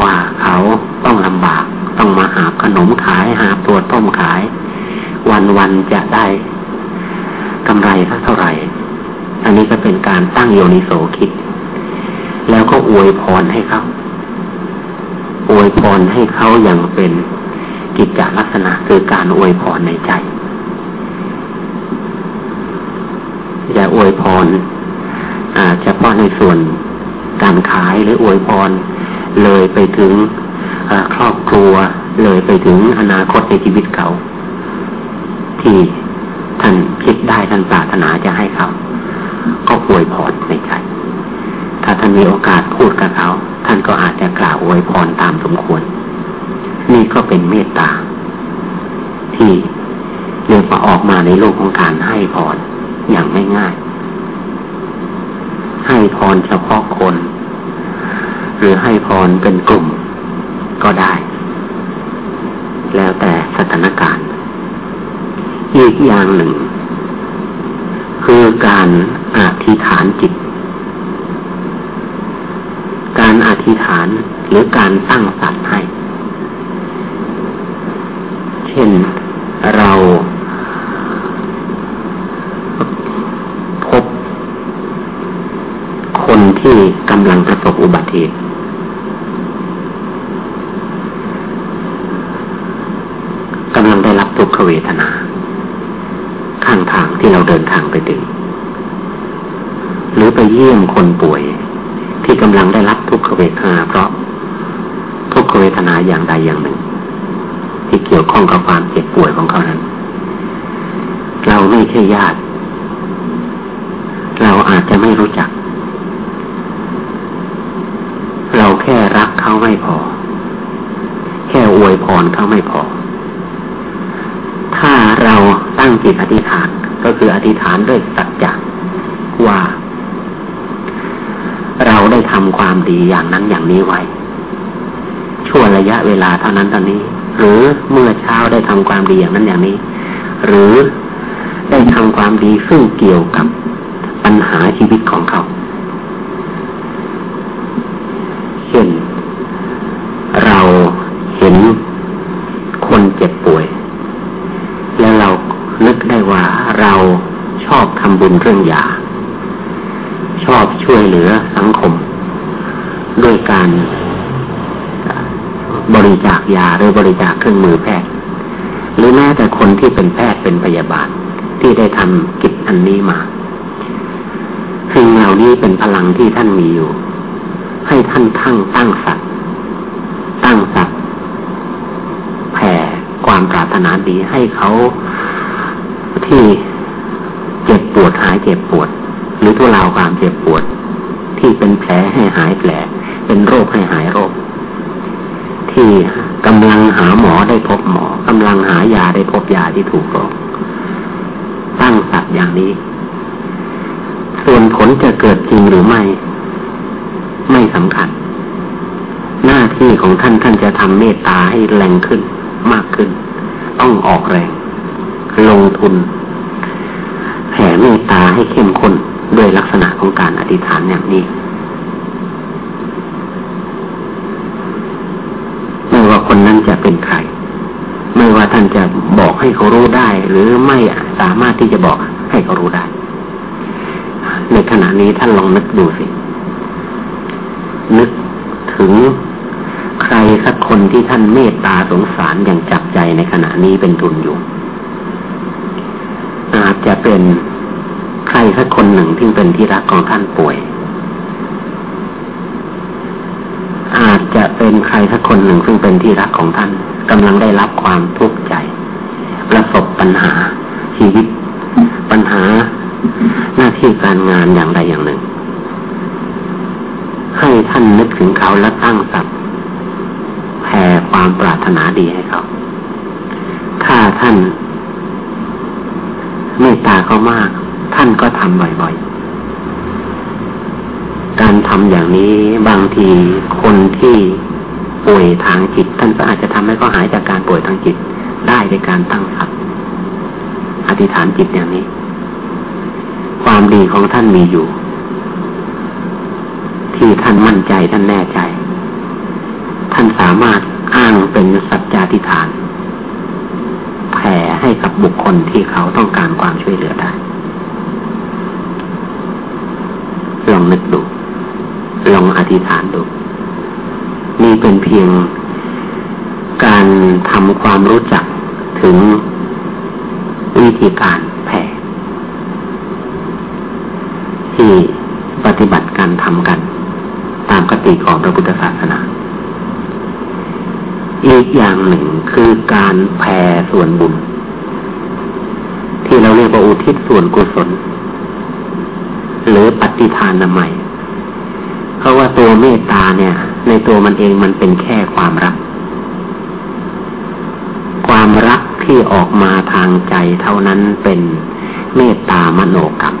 ว่าเขาต้องลำบาก ต้องมาหาขนมขาย หาตัวต้มขาย วันวันจะได้กำไรเท่าไหร่ อันนี้ก็เป็นการตั้งโยนิโสคิด แล้วก็อวยพรให้เขา อวยพรให้เขาอย่างเป็นกิจลักษณะคือการอวยพรในใจ อย่าอวยพรเฉพาะในส่วนการขายหรืออวยพร เลยไปถึงครอบครัวเลยไปถึงอนาคตในชีวิตเขา ที่ท่านคิดได้ท่านปรารถนาจะให้เขา ก็อวยพรในใจาท่านมีโอกาสพูดกับเขา ท่านก็อาจจะกล่าวอวยพรตามสมควร นี่ก็เป็นเมตตา ที่เรียกว่าออกมาในโลกของการให้พรอย่างไม่ง่ายให้พรเฉพาะคน หรือให้พรเป็นกลุ่มก็ได้ แล้วแต่สถานการณ์ อีกอย่างหนึ่ง คือการอธิษฐานจิต การอธิษฐานหรือการตั้งสัตว์ให้ เช่นเราพบคนที่กำลังประสบอุบัติเหตุกำลังได้รับทุกขเวทนา ข้างทางที่เราเดินทางไปถึง หรือไปเยี่ยมคนป่วย ที่กำลังได้รับทุกขเวทนาเพราะทุกขเวทนาอย่างใดอย่างหนึ่ง ที่เกี่ยวข้องกับความเจ็บป่วยของเขานั้น เราไม่ใช่ญาติ เราอาจจะไม่รู้จัก เราแค่รักเขาไม่พอ แค่อวยพรเขาไม่พอ ถ้าเราตั้งจิตอธิษฐานก็คืออธิษฐานด้วยสัจจะว่า ทำความดีอย่างนั้นอย่างนี้ไว้ ช่วระยะเวลาเท่านั้นเท่านี้ หรือเมื่อเช้าได้ทำความดีอย่างนั้นอย่างนี้ หรือได้ทำความดีซึ่งเกี่ยวกับปัญหาชีวิตของเขา เช่น เราเห็นคนเจ็บป่วย แล้วเรานึกได้ว่าเราชอบทำบุญเรื่องยา ชอบช่วยเหลือสังคม ด้วยการบริจาคยาหรือบริจาคเครื่องมือแพทย์ หรือแม้แต่คนที่เป็นแพทย์เป็นพยาบาลที่ได้ทำกิจอันนี้มาสิ่งเหล่านี้เป็นพลังที่ท่านมีอยู่ ให้ท่านทั้งตั้งสัตว์ตั้งสัตว์แผ่ความปรารถนาดีให้เขาที่เจ็บปวดหายเจ็บปวด หรือทุเลาความเจ็บปวด ที่เป็นแผลให้หายแผล เป็นโรคให้หายโรค ที่กำลังหาหมอได้พบหมอกำลังหายาได้พบยาที่ถูกต้องตั้งสัตว์อย่างนี้ ส่วนผลจะเกิดจริงหรือไม่ ไม่สำคัญ หน้าที่ของท่านท่านจะทำเมตตาให้แรงขึ้นมากขึ้น ต้องออกแรง ลงทุนแผ่เมตตาให้เข้มข้นด้วยลักษณะของการอธิษฐานอย่างนี้ ไม่ว่าคนนั้น จะเป็นใคร ไม่ว่าท่านจะบอกให้เขารู้ได้ หรือไม่สามารถที่จะบอกให้เขารู้ได้ ในขณะนี้ท่านลองนึกดูสิ นึกถึงใครสักคนที่ท่านเมตตาสงสารอย่างจับใจในขณะนี้เป็นทุนอยู่ อาจจะเป็นใครสักคนหนึ่งที่เป็นที่รักของท่านป่วย อา จะเป็นใครสักคนหนึ่งซึ่งเป็นที่รักของท่านกำลังได้รับความทุกข์ใจ ประสบปัญหาชีวิต ปัญหา หน้าที่การงานอย่างใดอย่างหนึ่ง ให้ท่านนึกถึงเขาและตั้งสัตว์แผ่ความปรารถนาดีให้เขา ถ้าท่านเมตตาเขามาก ท่านก็ทำบ่อยๆ การทำอย่างนี้บางทีคนที่ป่วยทางจิต ท่านก็อาจจะทำให้เขาหายจากการป่วยทางจิตได้ในการตั้งสัตว์อธิษฐานจิตอย่างนี้ ความดีของท่านมีอยู่ ที่ท่านมั่นใจท่านแน่ใจ ท่านสามารถอ้างเป็นสัจจาธิฐานแผ่ให้กับบุคคลที่เขาต้องการความช่วยเหลือได้ลองนึกดู ลองอธิษฐานดู นี่เป็นเพียงการทำความรู้จักถึงวิธีการแผ่ที่ปฏิบัติการทำกัน ตามกติของพระพุทธศาสนา อีกอย่างหนึ่งคือการแผ่ส่วนบุญ ที่เราเรียกว่าอุทิศส่วนกุศล หรือปฏิทานนามัย เพราะว่าตัวเมตตาเนี่ย ในตัวมันเองมันเป็นแค่ความรัก ความรักที่ออกมาทางใจเท่านั้นเป็นเมตตามโนกรรม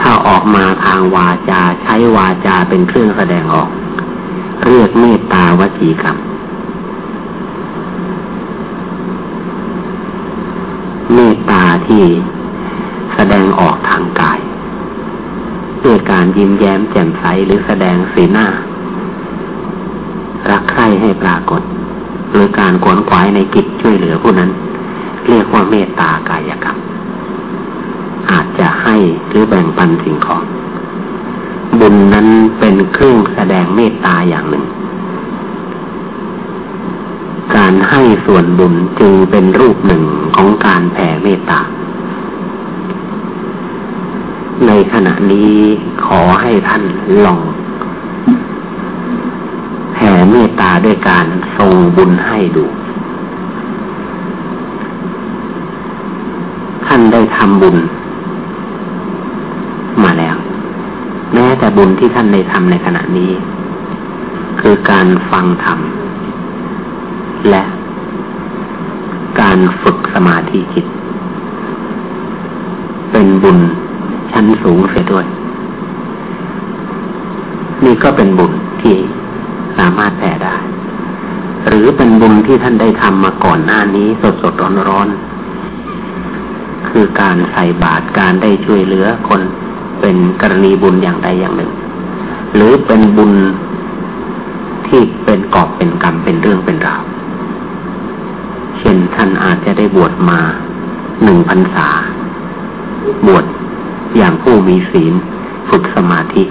ถ้าออกมาทางวาจาใช้วาจาเป็นเครื่องแสดงออก เรียกเมตตาวจีกรรมเมตตาที่แสดงออกทางกาย ด้วยการยิ้มแย้มแจ่มใสหรือแสดงสีหน้า รักใคร่ให้ปรากฏ หรือการขวนขวายในกิจช่วยเหลือผู้นั้น เรียกว่าเมตตากายกรรมอาจจะให้หรือแบ่งปันสิ่งของ บุญนั้นเป็นเครื่องแสดงเมตตาอย่างหนึ่ง การให้ส่วนบุญจึงเป็นรูปหนึ่งของการแผ่เมตตา ในขณะนี้ขอให้ท่านลองแผ่เมตตาด้วยการส่งบุญให้ดู ท่านได้ทำบุญ มาแล้ว แม้แต่บุญที่ท่านได้ทำในขณะนี้ คือการฟังธรรม และการฝึกสมาธิจิต เป็นบุญ ชั้นสูงเสียด้วย นี่ก็เป็นบุญที่สามารถแผ่ได้ หรือเป็นบุญที่ท่านได้ทำมาก่อนหน้านี้สดสดร้อนร้อนคือการใส่บาตรการได้ช่วยเหลือคนเป็นกรณีบุญอย่างใดอย่างหนึ่ง หรือเป็นบุญที่เป็นกอบเป็นกรรมเป็นเรื่องเป็นราวเช่นท่านอาจจะได้บวชมาหนึ่งพรรษา บวช อย่างผู้มีศีล ฝึกสมาธิ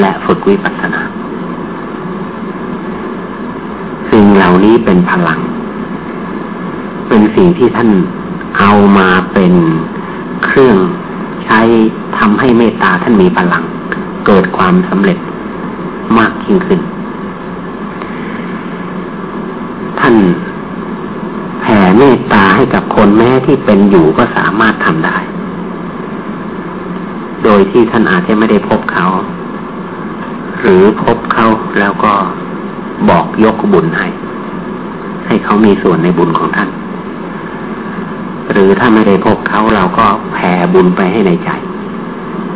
และฝึกวิปัสสนา สิ่งเหล่านี้เป็นพลัง เป็นสิ่งที่ท่านเอามาเป็นเครื่องใช้ทำให้เมตตาท่านมีพลัง เกิดความสำเร็จมากยิ่งขึ้น ท่านแผ่เมตตาให้กับคนแม้ที่เป็นอยู่ก็สามารถทำได้ โดยที่ท่านอาจจะไม่ได้พบเขา หรือพบเขาแล้วก็บอกยกบุญให้ ให้เขามีส่วนในบุญของท่าน หรือถ้าไม่ได้พบเขาเราก็แผ่บุญไปให้ในใจ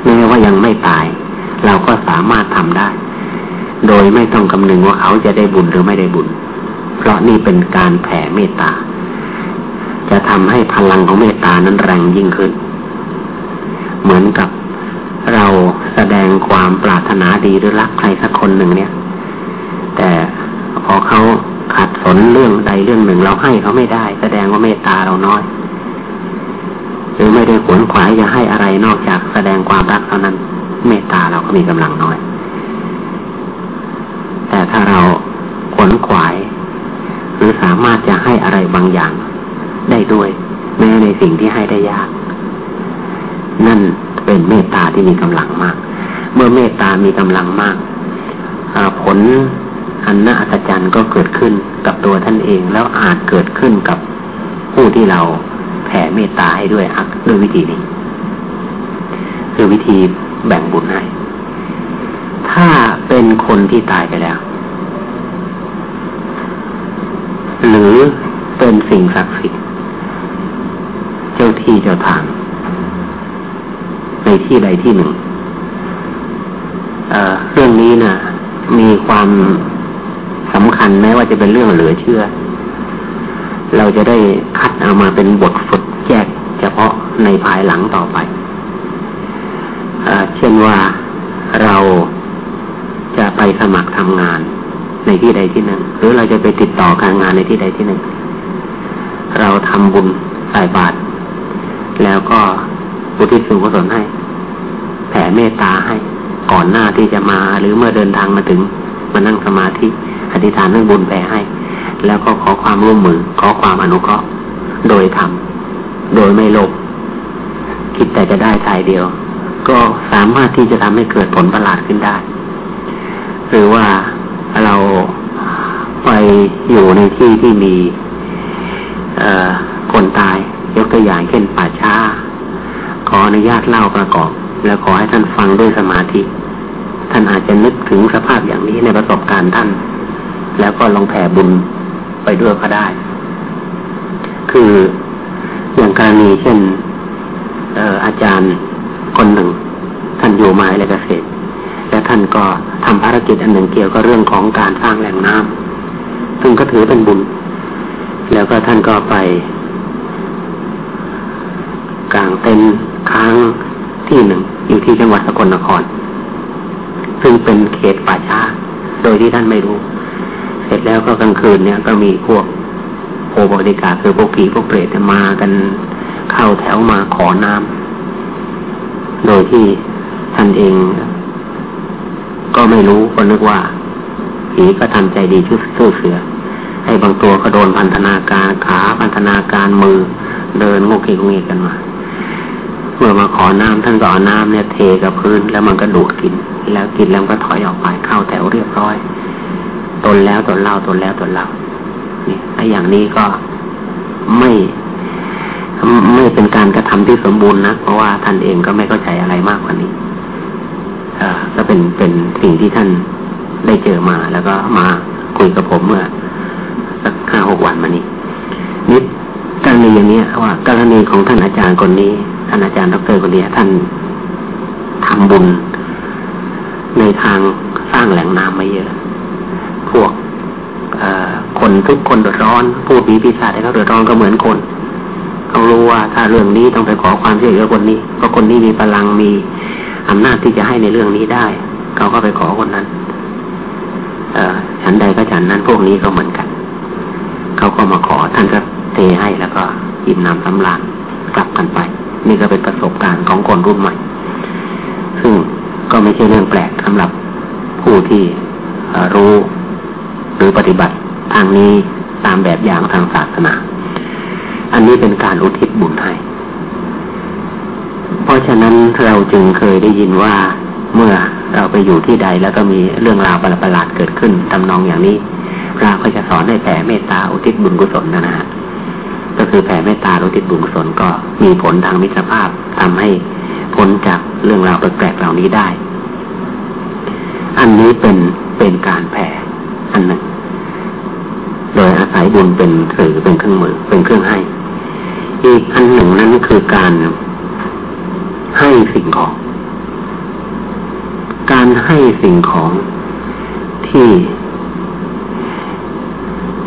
แม้ว่ายังไม่ตาย เราก็สามารถทำได้ โดยไม่ต้องคำนึงว่าเขาจะได้บุญหรือไม่ได้บุญ เพราะนี่เป็นการแผ่เมตตา จะทำให้พลังของเมตตานั้นแรงยิ่งขึ้น เหมือนกับ เราแสดงความปรารถนาดีหรือรักใครสักคนหนึ่งเนี่ย แต่พอเขาขัดสนเรื่องใดเรื่องหนึ่งเราให้เขาไม่ได้ แสดงว่าเมตตาเราน้อยหรือไม่ได้ขวนขวายจะให้อะไรนอกจากแสดงความรักเท่านั้น เมตตาเราก็มีกำลังน้อย แต่ถ้าเราขวนขวาย หรือสามารถจะให้อะไรบางอย่างได้ด้วย แม้ในสิ่งที่ให้ได้ยาก นั่น เป็นเมตตาที่มีกำลังมาก เมื่อเมตตามีกำลังมากผลอันน่าอัศจรรย์ก็เกิดขึ้นกับตัวท่านเองแล้วอาจเกิดขึ้นกับผู้ที่เราแผ่เมตตาให้ด้วยอักด้วยวิธีนี้ คือวิธีแบ่งบุญให้ถ้าเป็นคนที่ตายไปแล้ว หรือเป็นสิ่งศักดิ์สิทธิ์เจ้าที่เจ้าทาง ที่ใดที่หนึ่งเรื่องนี้นะมีความสำคัญแม้ว่าจะเป็นเรื่องเหลือเชื่อ เราจะได้คัดเอามาเป็นบทฝึกแยกเฉพาะในภายหลังต่อไปเเช่นว่าเราจะไปสมัครทำงานในที่ใดที่หนึ่ง หรือเราจะไปติดต่อการงานในที่ใดที่หนึ่ง เราทำบุญใส่บาตรแล้วก็อุทิศส่วนกุศลให้ แผ่เมตตาให้ก่อนหน้าที่จะมาหรือเมื่อเดินทางมาถึงมานั่งสมาธิอธิษฐานเรื่องบุญแผ่ให้ แล้วก็ขอความร่วมมือขอความอนุเคราะห์โดยทำโดยไม่โลภคิดแต่จะได้ทายเดียว ก็สามารถที่จะทำให้เกิดผลประหลาดขึ้นได้ หรือว่าเราไปอยู่ในที่ที่มีคนตายยกตัวอย่างเช่นป่าช้า ขออนุญาตเล่าประกอบ แล้วขอให้ท่านฟังด้วยสมาธิ ท่านอาจจะนึกถึงสภาพอย่างนี้ในประสบการณ์ท่าน แล้วก็ลองแผ่บุญไปด้วยก็ได้ คืออย่างการณีเช่นอาจารย์คนหนึ่ง ท่านอยู่ไม้และเกษตร และท่านก็ทำภารกิจอันหนึ่งเกี่ยวกับเรื่องของการสร้างแหล่งน้ำซึ่งก็ถือเป็นบุญ แล้วก็ท่านก็ไปกลางเต็นท์ค้าง ที่หนึ่ง อยู่ที่จังหวัดสกลนคร ซึ่งเป็นเขตป่าช้า โดยที่ท่านไม่รู้ เสร็จแล้วก็กลางคืนเนี่ย ก็มีพวกโอบริกาคือพวกผีพวกเปรตมากันเข้าแถวมาขอน้ำโดยที่ท่านเอง ก็ไม่รู้ก็นึกว่าผีก็ทำใจดีชุดสู้เสือให้บางตัวก็โดนพันธนาการขาพันธนาการมือเดินงกเกงเงกันมา เมื่อมาขอน้ำท่านก็เอาน้ำเนี่ยเทกับพื้นแล้วมันก็ดูดกิน แล้วกินแล้วก็ถอยออกไปเข้าแถวเรียบร้อย ตนแล้วตนเล่าตนแล้วตนเล่านี่ไอ้อย่างนี้ก็ไม่ไม่เป็นการกระทำที่สมบูรณ์นะเพราะว่าท่านเองก็ไม่เข้าใจอะไรมากกว่านี้อก็เป็นเป็นสิ่งที่ท่านได้เจอมาแล้วก็มาคุยกับผมเมื่อสักห้าหกวันมานี้นิดกรณีอย่างนี้ว่ากรณีของท่านอาจารย์คนนี้ ท่านอาจารย์ดรคนนี้ท่านทำบุญในทางสร้างแหล่งน้ำมาเยอะ พวกคนทุกคนเดือดร้อนผู้ผีปีศาจที่เขาเดือดร้อนก็เหมือนคนเขารู้ว่าถ้าเรื่องนี้ต้องไปขอความช่วยเหลือคนนี้เพราะคนนี้มีพลังมีอำนาจที่จะให้ในเรื่องนี้ได้เขาก็ไปขอคนนั้น เออฉันใดก็ฉันนั้นพวกนี้ก็เหมือนกัน เขาก็มาขอท่านก็เทให้แล้วก็ยินนำสำราญกลับกันไป นี่ก็เป็นประสบการณ์ของคนรุ่นใหม่ ซึ่งก็ไม่ใช่เรื่องแปลกสำหรับผู้ที่รู้หรือปฏิบัติทางนี้ตามแบบอย่างทางศาสนา อันนี้เป็นการอุทิศบุญให้ เพราะฉะนั้นเราจึงเคยได้ยินว่าเมื่อเราไปอยู่ที่ใดแล้วก็มีเรื่องราวประหลาดเกิดขึ้นทำนองอย่างนี้เราก็จะสอนให้แผ่เมตตาอุทิศบุญกุศลนะฮะ ก็คือแผ่เมตตาอุทิศบุญกุศลก็มีผลทางมิตรภาพทำให้พ้นจากเรื่องราวแปลกๆเหล่านี้ได้ อันนี้เป็นเป็นการแผ่อันหนึ่งโดยอาศัยบุญเป็นสื่อเป็นเครื่องมือเป็นเครื่องให้ อีกอันหนึ่งนั้นคือการให้สิ่งของ การให้สิ่งของที่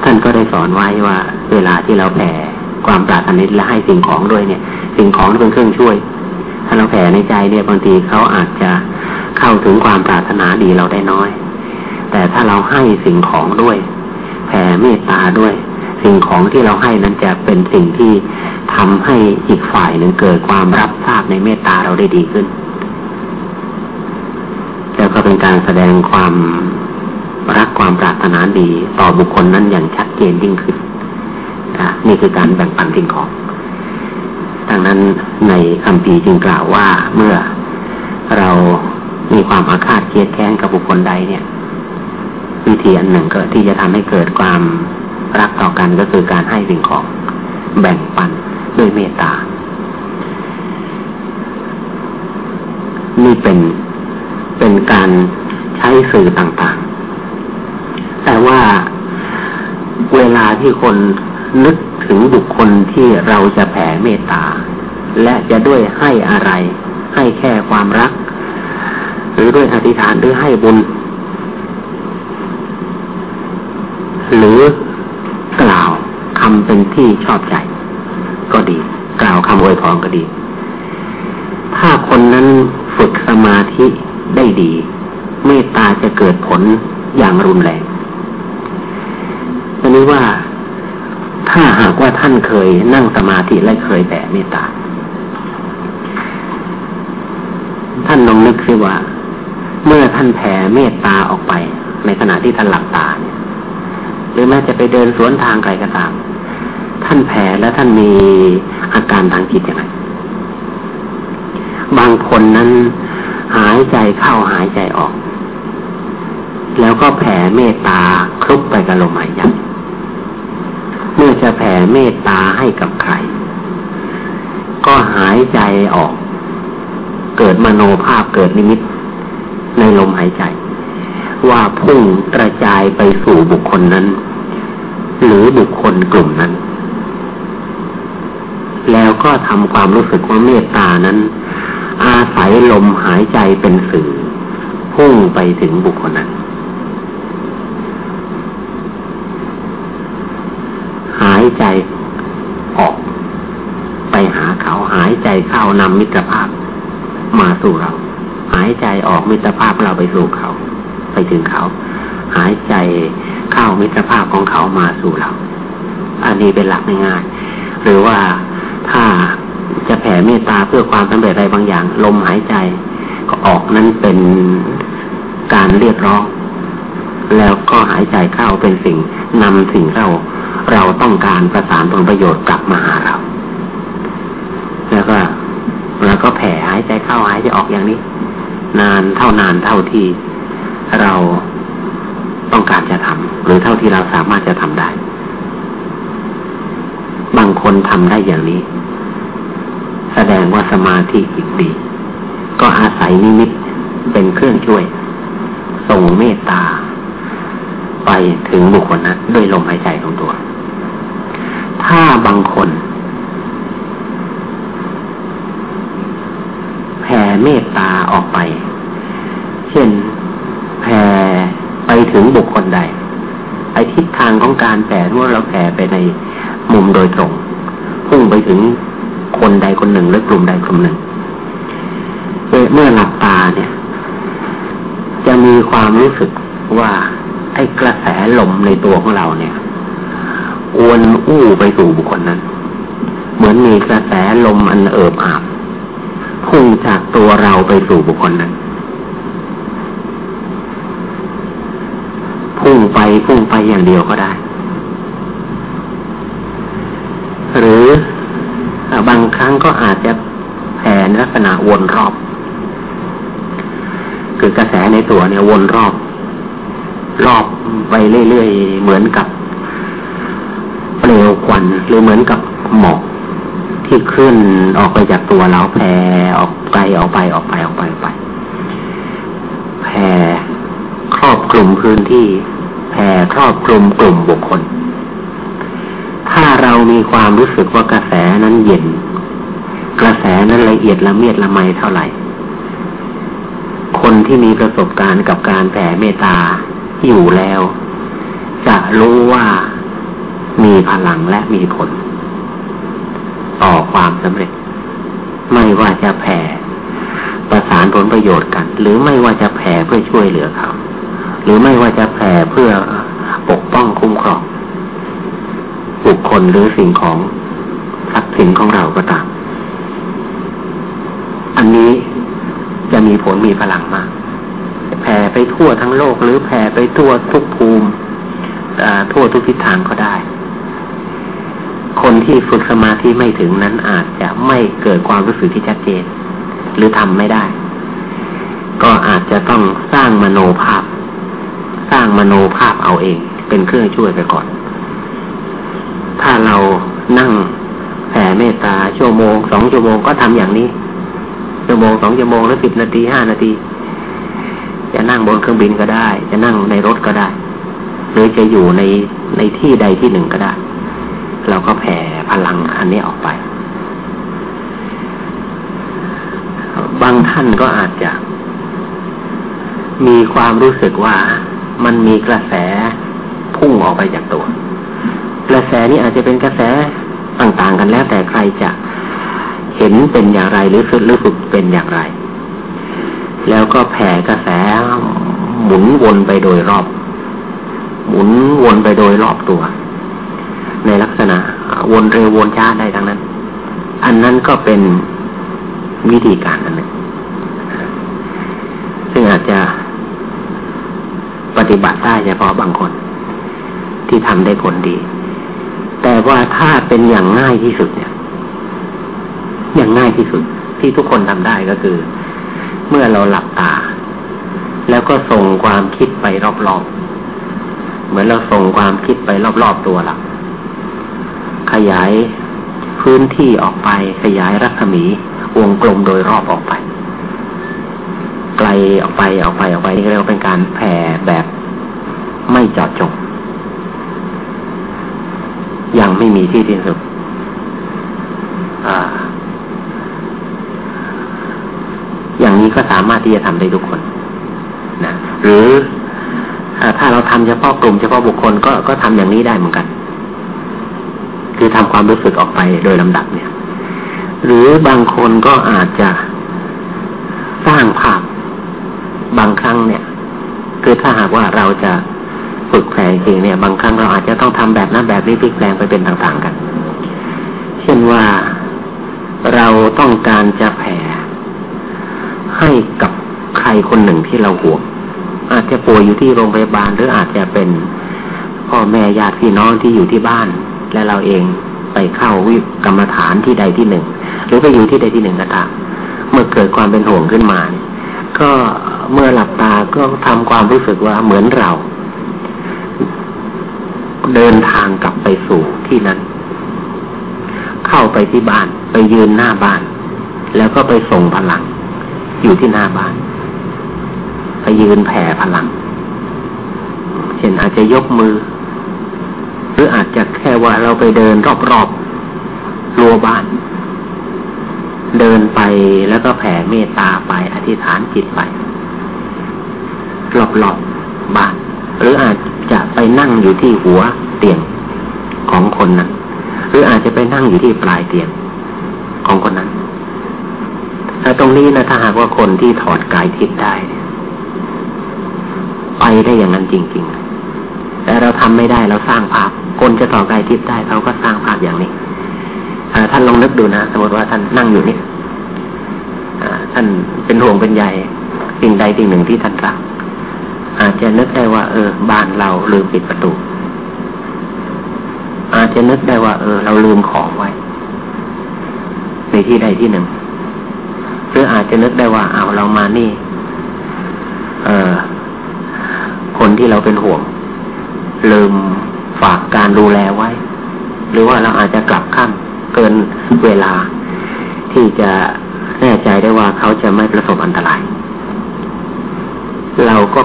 ท่านก็ได้สอนไว้ว่า เวลาที่เราแผ่ ความปรารถนาและให้สิ่งของด้วยเนี่ย สิ่งของเป็นเครื่องช่วย ถ้าเราแผ่ในใจเนี่ยบางทีเขาอาจจะเข้าถึงความปรารถนาดีเราได้น้อย แต่ถ้าเราให้สิ่งของด้วย แผ่เมตตาด้วย สิ่งของที่เราให้นั้นจะเป็นสิ่งที่ทำให้อีกฝ่ายหนึ่งเกิดความรับทราบในเมตตาเราได้ดีขึ้น แล้วก็เป็นการแสดงความรักความปรารถนาดีต่อบุคคลนั้นอย่างชัดเจนยิ่งขึ้น นี่คือการแบ่งปันสิ่งของดังนั้นในคำพีจึงกล่าวว่าเมื่อเรามีความอาฆาตเกลียดแค้นกับบุคคลใดเนี่ย วิธีอันหนึ่งก็ที่จะทำให้เกิดความรักต่อกันก็คือการให้สิ่งของแบ่งปันด้วยเมตตา นี่เป็นเป็นการใช้สื่อต่างๆ แต่ว่าเวลาที่คน นึกถึงบุคคลที่เราจะแผ่เมตตา และจะด้วยให้อะไร ให้แค่ความรัก หรือด้วยอธิษฐานหรือให้บุญ หรือกล่าวคำเป็นที่ชอบใจ ก็ดี กล่าวคำอวยพรก็ดี ถ้าคนนั้นฝึกสมาธิได้ดี เมตตาจะเกิดผลอย่างรุนแรงอันนี้ว่า ถ้าหากว่าท่านเคยนั่งสมาธิและเคยแผ่เมตตา ท่านลองนึกซิว่า เมื่อท่านแผ่เมตตาออกไป ในขณะที่ท่านหลับตาเนี่ยหรือแม้จะไปเดินสวนทางใครก็ตาม ท่านแผ่แล้วท่านมีอาการทางจิตอย่างไรบางคนนั้นหายใจเข้าหายใจออก แล้วก็แผ่เมตตาคลุกไปกับลมหายใจ เมื่อจะแผ่เมตตาให้กับใคร ก็หายใจออก เกิดมโนภาพเกิดนิมิต ในลมหายใจ ว่าพุ่งกระจายไปสู่บุคคลนั้น หรือบุคคลกลุ่มนั้น แล้วก็ทำความรู้สึกว่าเมตตานั้น อาศัยลมหายใจเป็นสื่อ พุ่งไปถึงบุคคลนั้น หาย ใจออก ไปหาเขาหายใจเข้านำมิตรภาพ มาสู่เรา หายใจออกมิตรภาพเราไปสู่เขา ไปถึงเขา หายใจเข้ามิตรภาพของเขามาสู่เรา อันนี้เป็นหลักง่ายๆหรือว่าถ้าจะแผ่เมตตาเพื่อความสำเร็จอะไรบางอย่าง ลมหายใจ ก็ออกนั้นเป็นการเรียกร้อง แล้วก็หายใจเข้าเป็นสิ่งนำสิ่งเรา เราต้องการประสานผลประโยชน์กลับมาหาเรา แล้วก็แล้วก็แผ่หายใจเข้าหายใจออกอย่างนี้ นานเท่านานเท่าที่เราต้องการจะทำหรือเท่าที่เราสามารถจะทำได้ บางคนทำได้อย่างนี้ แสดงว่าสมาธิอีกดี ก็อาศัยนิมิตเป็นเครื่องช่วย ส่งเมตตา ไปถึงบุคคลนั้นด้วยลมหายใจของตัว ถ้าบางคนแผ่เมตตาออกไป เช่นแผ่ไปถึงบุคคลใด ไอทิศทางของการแผ่เมื่อเราแผ่ไปในมุมโดยตรง พุ่งไปถึงคนใดคนหนึ่งหรือกลุ่มใดกลุ่มหนึ่งเมื่อหลับตาเนี่ย จะมีความรู้สึกว่า ไอ้กระแสลมในตัวของเราเนี่ยอวนอู้ไปสู่บุคคลนั้น เหมือนมีกระแสลมอันเอิบอาบพุ่งจากตัวเราไปสู่บุคคลนั้นพุ่งไปพุ่งไปอย่างเดียวก็ได้ หรือบางครั้งก็อาจจะแผ่ลักษณะวนรอบ คือกระแสในตัวเนี่ยวนรอบ รอบไปเรื่อยๆเหมือนกับเปลวควันหรือเหมือนกับหมอกที่ขึ้นออกไปจากตัวเราแผ่ออกไกลออกไปออกไปออกไปไปแผ่ครอบกลุ่มพื้นที่แผ่ครอบคลุมกลุ่มบุคคล ถ้าเรามีความรู้สึกว่ากระแสนั้นเย็น กระแสนั้นละเอียดละเมียดละไมเท่าไหร่ คนที่มีประสบการณ์กับการแผ่เมตตา อยู่แล้ว จะรู้ว่ามีพลังและมีผล ต่อความสำเร็จ ไม่ว่าจะแผ่ประสานผลประโยชน์กัน หรือไม่ว่าจะแผ่เพื่อช่วยเหลือเขา หรือไม่ว่าจะแผ่เพื่อปกป้องคุ้มครองบุคคลหรือสิ่งของทรัพย์สินของเราก็ตาม อันนี้จะมีผลมีพลังมาก แผ่ไปทั่วทั้งโลกหรือแผ่ไปทั่วทุกภูมิทั่วทุกทิศทางก็ได้ คนที่ฝึกสมาธิไม่ถึงนั้นอาจจะไม่เกิดความรู้สึกที่ชัดเจน หรือทำไม่ได้ ก็อาจจะต้องสร้างมโนภาพ สร้างมโนภาพเอาเอง เป็นเครื่องช่วยไปก่อน ถ้าเรานั่งแผ่เมตตาชั่วโมงสองชั่วโมงก็ทำอย่างนี้ชั่วโมงสองชั่วโมงหรือสิบนาทีห้านาที จะนั่งบนเครื่องบินก็ได้ จะนั่งในรถก็ได้ หรือจะอยู่ในในที่ใดที่หนึ่งก็ได้ เราก็แผ่พลังอันนี้ออกไป บางท่านก็อาจจะ มีความรู้สึกว่ามันมีกระแสพุ่งออกไปจากตัว กระแสนี้อาจจะเป็นกระแสต่างๆกันแล้วแต่ใครจะเห็นเป็นอย่างไรหรือฝึกหรือฝึกเป็นอย่างไร แล้วก็แผ่กระแสหมุนวนไปโดยรอบ หมุนวนไปโดยรอบตัว ในลักษณะ วนเร็ววนช้าได้ทั้งนั้น อันนั้นก็เป็นวิธีการอันหนึ่งซึ่งอาจจะปฏิบัติได้เฉพาะบางคน ที่ทำได้ผลดี แต่ว่าถ้าเป็นอย่างง่ายที่สุดเนี่ย อย่างง่ายที่สุดที่ทุกคนทำได้ก็คือ เมื่อเราหลับตา แล้วก็ส่งความคิดไปรอบๆ เหมือนเราส่งความคิดไปรอบๆตัวเราขยายพื้นที่ออกไปขยายรัศมีวงกลมโดยรอบออกไป ไกลออกไปออกไปออกไปนี่เรียกว่าเป็นการแผ่แบบไม่จอดจงยังไม่มีที่สิ้นสุด อย่างนี้ก็สามารถที่จะทำได้ทุกคนนะหรือถ้าเราทำเฉพาะกลุ่มเฉพาะบุคคลก็ก็ทำอย่างนี้ได้เหมือนกัน คือทำความรู้สึกออกไปโดยลำดับเนี่ย หรือบางคนก็อาจจะสร้างภาพบางครั้งเนี่ย คือถ้าหากว่าเราจะฝึกแผลจริงเนี่ย บางครั้งเราอาจจะต้องทำแบบนั้นแบบนี้พลิกแปลงไปเป็นต่างๆกัน เช่นว่าเราต้องการจะแผ่ ให้กับใครคนหนึ่งที่เราห่วงอาจจะป่วยอยู่ที่โรงพยาบาลหรืออาจจะเป็นพ่อแม่ญาติพี่น้องที่อยู่ที่บ้าน และเราเองไปเข้าวิกรรมฐานที่ใดที่หนึ่ง หรือไปอยู่ที่ใดที่หนึ่งก็ตามเมื่อเกิดความเป็นห่วงขึ้นมา ก็เมื่อหลับตาก็ทำความรู้สึกว่าเหมือนเรา เดินทางกลับไปสู่ที่นั้น เข้าไปที่บ้านไปยืนหน้าบ้าน แล้วก็ไปส่งพลัง อยู่ที่หน้าบ้านไปยืนแผ่พลัง เช่นอาจจะยกมือ หรืออาจจะแค่ว่าเราไปเดินรอบๆรั้วบ้าน เดินไปแล้วก็แผ่เมตตาไปอธิษฐานจิตไปรอบๆบ้าน หรืออาจจะไปนั่งอยู่ที่หัวเตียงของคนนั้น หรืออาจจะไปนั่งอยู่ที่ปลายเตียงของคนนั้น แต่ตรงนี้นะถ้าหากว่าคนที่ถอดกายทิพย์ได้ไปได้อย่างนั้นจริง ๆ แต่เราทำไม่ได้เราสร้างภาพ คนจะต่อกายทิพย์ได้เขาก็สร้างภาพอย่างนี้ท่านลองนึกดูนะสมมติว่าท่านนั่งอยู่นี่ท่านเป็นห่วงเป็นใยสิ่งใดสิ่งหนึ่งที่ท่านรัก อาจจะนึกได้ว่า เออบ้านเราลืมปิดประตู อาจจะนึกได้ว่า เออ เราลืมของไว้ในที่ใดที่หนึ่ง หรืออาจจะนึกได้ว่าเอาเรามานี่ เออคนที่เราเป็นห่วง ลืมฝากการดูแลไว้ หรือว่าเราอาจจะกลับข้ามเกินเวลา ที่จะแน่ใจได้ว่าเขาจะไม่ประสบอันตราย เราก็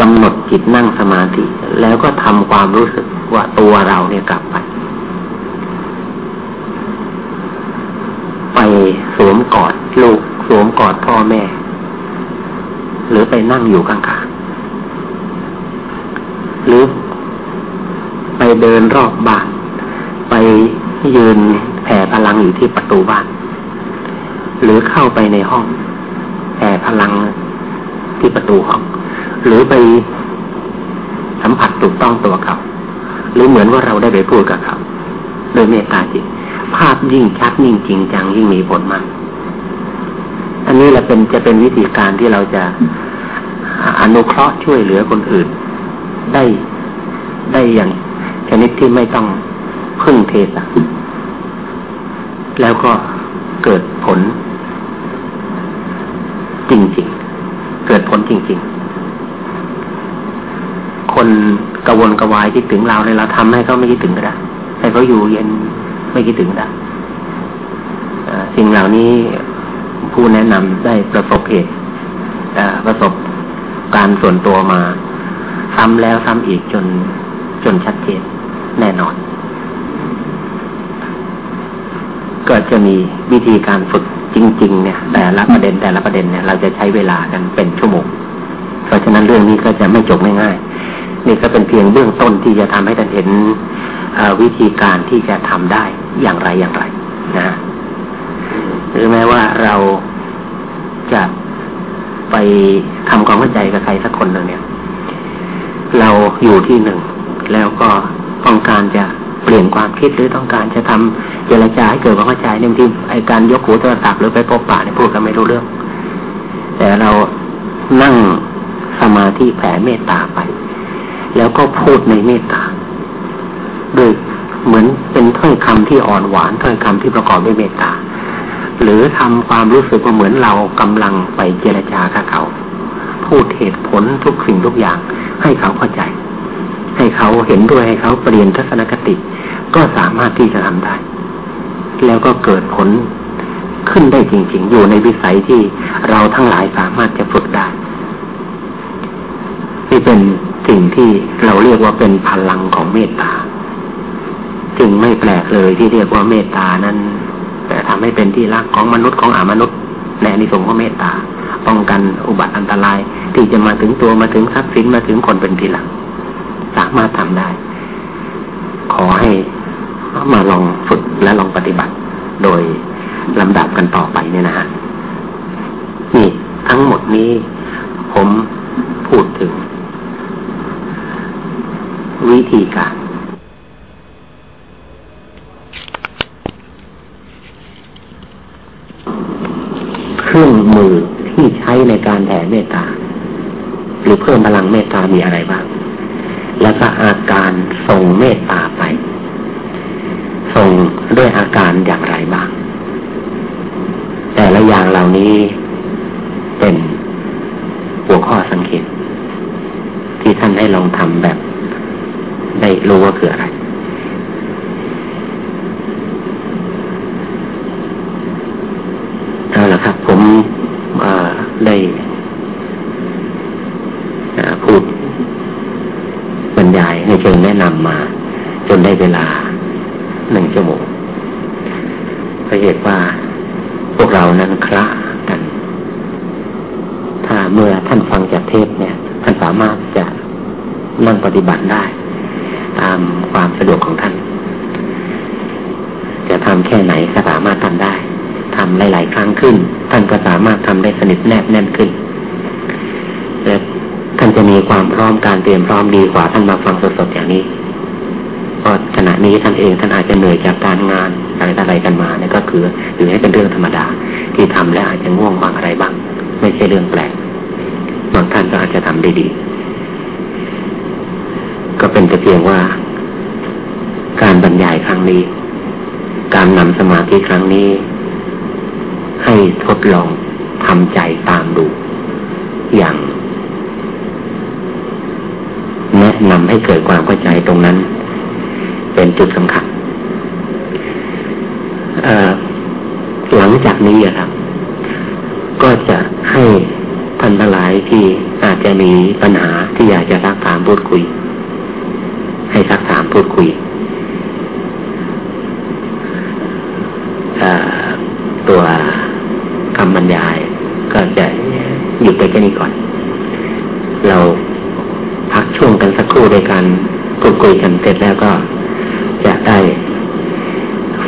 กำหนดจิตนั่งสมาธิ แล้วก็ทำความรู้สึกว่าตัวเราเนี่ยกลับไปไปสวมกอด ลูกสวมกอดพ่อแม่ หรือไปนั่งอยู่ข้างหรือไปเดินรอบบ้าน ไปยืนแผ่พลังอยู่ที่ประตูบ้าน หรือเข้าไปในห้องแผ่พลังที่ประตูห้อง หรือไปสัมผัสถูกต้องตัวเขาหรือเหมือนว่าเราได้ไปพูดกับเขาโดยเมตตาจิตภาพยิ่งชัดยิ่งจริงจังยิ่งมีผลมาก นนี้แหละเป็นจะเป็นวิธีการที่เราจะอนุเคราะห์ช่วยเหลือคนอื่น ได้ได้อย่างชนิดที่ไม่ต้องพึ่งเทศะแล้วก็เกิดผล จริงๆ เกิดผลจริง ๆ คนกวนกวายคิดถึงเราเนี่ยเราทำให้เขาไม่คิดถึงก็ได้ให้เขาอยู่เย็นไม่คิดถึงได้สิ่งเหล่านี้ ผู้แนะนำได้ประสบเหตุประสบการส่วนตัวมา ซ้ำแล้วซ้ำอีกจนจนชัดเจนแน่นอน ก็จะมีวิธีการฝึกจริง ๆ เนี่ย แต่ละประเด็นแต่ละประเด็นเนี่ย เราจะใช้เวลากันเป็นชั่วโมงเพราะฉะนั้นเรื่องนี้ก็จะไม่จบง่ายๆนี่ก็เป็นเพียงเบื้องต้นที่จะทำให้ท่านเห็นวิธีการที่จะทำได้อย่างไรอย่างไร นะ หรือแม้ว่าเราจะไปทำความเข้าใจกับใครสักคนหนึ่งเนี่ย เราอยู่ที่หนึ่ง แล้วก็ต้องการจะเปลี่ยนความคิดหรือต้องการจะทำเจรจาให้เกิดความเข้าใจหนึ่งที่ไอการยกหูโทรศัพท์หรือไปพบปะเนี่ยพูดกันไม่รู้เรื่อง แต่เรานั่งสมาธิแผ่เมตตาไป แล้วก็พูดในเมตตาด้วยเหมือนเป็นถ้อยคำที่อ่อนหวานถ้อยคำที่ประกอบด้วยเมตตา หรือทำความรู้สึกว่าเหมือนเรากำลังไปเจรจากับเขา พูดเหตุผลทุกสิ่งทุกอย่าง ให้เขาเข้าใจ ให้เขาเห็นด้วยให้เขาเปลี่ยนทัศนคติ ก็สามารถที่จะทำได้ แล้วก็เกิดผลขึ้นได้จริง ๆ อยู่ในวิสัยที่เราทั้งหลายสามารถจะฝึกได้นี่เป็นสิ่งที่เราเรียกว่าเป็นพลังของเมตตา จึงไม่แปลกเลยที่เรียกว่าเมตตานั้น ทำให้เป็นที่รักของมนุษย์ของอามนุษย์ในอนิสงส์ของเมตตา ป้องกันอุบัติอันตราย ที่จะมาถึงตัวมาถึงทรัพย์สินมาถึงคนเป็นที่รักสามารถทำได้ ขอให้มาลองฝึกและลองปฏิบัติ โดยลำดับกันต่อไปเนี่ยนะฮะนี่ทั้งหมดนี้ผมพูดถึง วิธีการ เครื่องมือที่ใช้ในการแผ่เมตตา หรือเพิ่มพลังเมตตามีอะไรบ้าง แล้วก็อาการส่งเมตตาไป ส่งด้วยอาการอย่างไรบ้าง แต่ละอย่างเหล่านี้เป็นหัวข้อสังเกตที่ท่านให้ลองทำแบบ ได้รู้ว่าคืออะไรเอาละครับ ผมได้พูดบรรยายในเชิงแนะนำมา จนได้เวลาหนึ่งชั่วโมงเพราะเหตุว่าพวกเรานั้นคระกัน ถ้าเมื่อท่านฟังจากเทปเนี่ย ท่านสามารถจะนั่งปฏิบัติได้ ตามความสะดวกของท่าน จะทำแค่ไหนก็สามารถทำได้ทำหลายๆครั้งขึ้น ท่านก็สามารถทำได้สนิทแนบแน่นขึ้นและท่านจะมีความพร้อมการเตรียมพร้อมดีกว่าท่านมาฟังสดๆอย่างนี้เพราะขณะนี้ท่านเองท่านอาจจะเหนื่อยจากการงานอะไรอะไรกันมาเนี่ยก็คือถือให้เป็นเรื่องธรรมดา ที่ทำแล้วอาจจะง่วงบ้างอะไรบ้าง ไม่ใช่เรื่องแปลกบางท่านก็อาจจะทำได้ดี ก็เป็นแต่เพียงว่า กายายครั้งนี้ การนำสมาธิครั้งนี้ ให้ทดลองทำใจตามดู อย่าง แนะนำให้เกิดความเข้าใจตรงนั้น เป็นจุดสำคัญหลังจากนี้ครับ ก็จะให้ท่านทั้งหลายที่อาจจะมีปัญหาที่อยากจะซักถามพูดคุย ให้ซักถามพูดคุยตัวคำบรรยายก็จะหยุ ดไปแค่นี้ก่อน เราพักช่วงกันสักครู่ในการพูดคุยกันเสร็จแล้วก็จะได้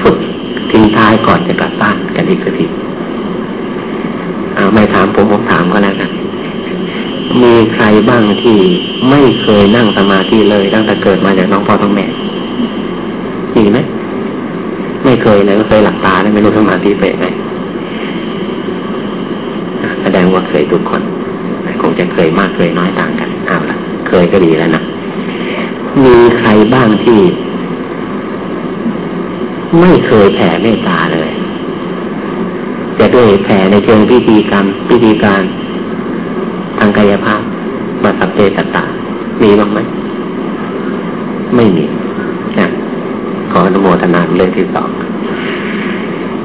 ฝึกทิ้งท้ายก่อนจะกลับบ้านกันอีกสักทีเอาไม่ถามผมผมถามก็แล้วกันมีใครบ้างที่ไม่เคยนั่งสมาธิเลยตั้งแต่เกิดมาจากน้องพ่อท้องแม่มีไหมไม่เคยเลยก็เคยหลับตาแล้วไม่รู้สมาธิเป็นไงแสดงว่าเคยทุกคน เคยมากเคยน้อยต่างกันเอาละเคยก็ดีแล้วนะมีใครบ้างที่ ไม่เคยแผ่เมตตาเลยจะด้วยแผ่ในเชิงพิธีกรรมพิธีการทางกายภาพมาสัพเพตตามีบ้างไหมไม่มีนะขออนุโมทนาเรื่องที่สอง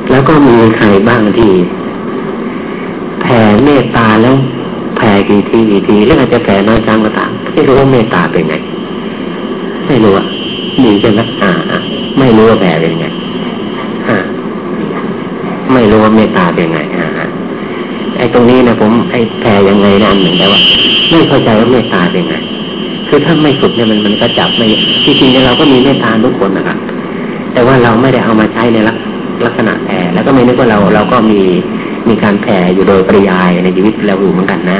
แล้วก็มีใครบ้างที่แผ่เมตตาแล้ว แผ่กี่ทีกี่ทีแล้วอาจจะแผ่น้อยจังก็ตามไม่รู้ว่าเมตตาเป็นไง ไม่รู้อะมีใช่ไหมอ่าไม่รู้ว่าแผ่เป็นไงอ่าไม่รู้ว่าเมตตาเป็นไงอ่าไอ้ตรงนี้นะผมไอ้แผ่ยังไงนะอันหนึ่งแต่ว่าไม่เข้าใจว่าเมตตาเป็นไงคือถ้าไม่ฝึกเนี่ยมันมันก็จับไม่ที่จริงเราก็มีเมตตาทุกคนนะครับ แต่ว่าเราไม่ได้เอามาใช้ในลักษณะแผ่แล้วก็ไม่นึกว่าเราเราก็มี มีการแผ่อยู่โดยปริยายในชีวิตเราอยู่เหมือนกันนะ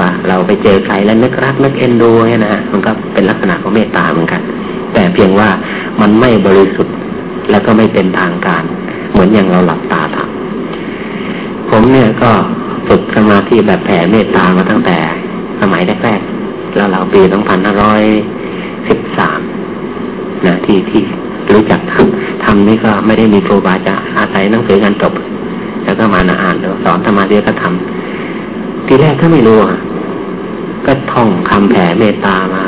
ว่าเราไปเจอใครแล้วนึกรักนึกเอ็นดูเนี่ยนะมันก็เป็นลักษณะของเมตตาเหมือนกัน แต่เพียงว่ามันไม่บริสุทธิ์แล้วก็ไม่เป็นทางการ เหมือนอย่างเราหลับตาทำผมเนี่ยก็ฝึกสมาธิแบบแผ่เมตตามาตั้งแต่สมัยแรกๆแล้วเราปีสองพันห้าร้อยสิบสามนะที่ที่รู้จักทำทำนี่ก็ไม่ได้มีครูบาอาจารย์อาศัยหนังสือการจบ แล้วก็มาอ่านแล้วสอนธรรมะเดียวก็ทำทีแรกก็ไม่รู้อะก็ท่องคำแผ่เมตตามา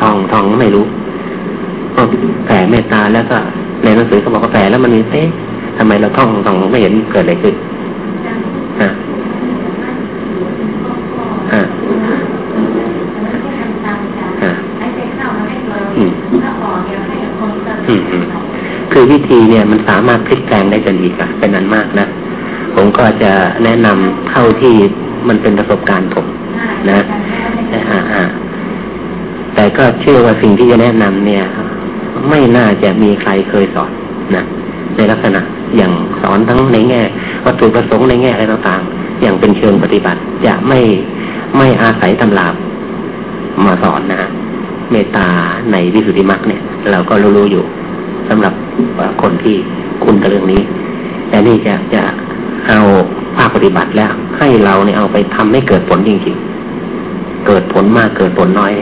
ท่องท่องไม่รู้ก็แผ่เมตตาแล้วก็ในหนังสือเขาบอกว่าแผ่แล้วมันมีเอ๊ะทำไมเราท่องท่องไม่เห็นเกิดอะไรขึ้นอ่าอ่าอืมอืมคือวิธีเนี่ยมันสามารถพลิกแปลงได้จนอีกอะเป็นนั้นมากนะ ผมก็จะแนะนำเท่าที่มันเป็นประสบการณ์ผมนะอ่าแต่ก็เชื่อว่าสิ่งที่จะแนะนำเนี่ย ไม่น่าจะมีใครเคยสอนนะในลักษณะอย่างสอนทั้งในแง่วัตถุประสงค์ในแง่อะไรต่างๆ อย่างเป็นเชิงปฏิบัติ จะไม่ไม่อาศัยตำรามาสอนนะเมตตาในวิสุทธิมรรคเนี่ย เราก็รู้ๆอยู่สำหรับคนที่คุณกับเรื่องนี้ แต่นี่จะจะ เอาภาคปฏิบัติแล้ว ให้เราเนี่ยเอาไปทำให้เกิดผลจริงๆ เกิดผลมากเกิดผลน้อย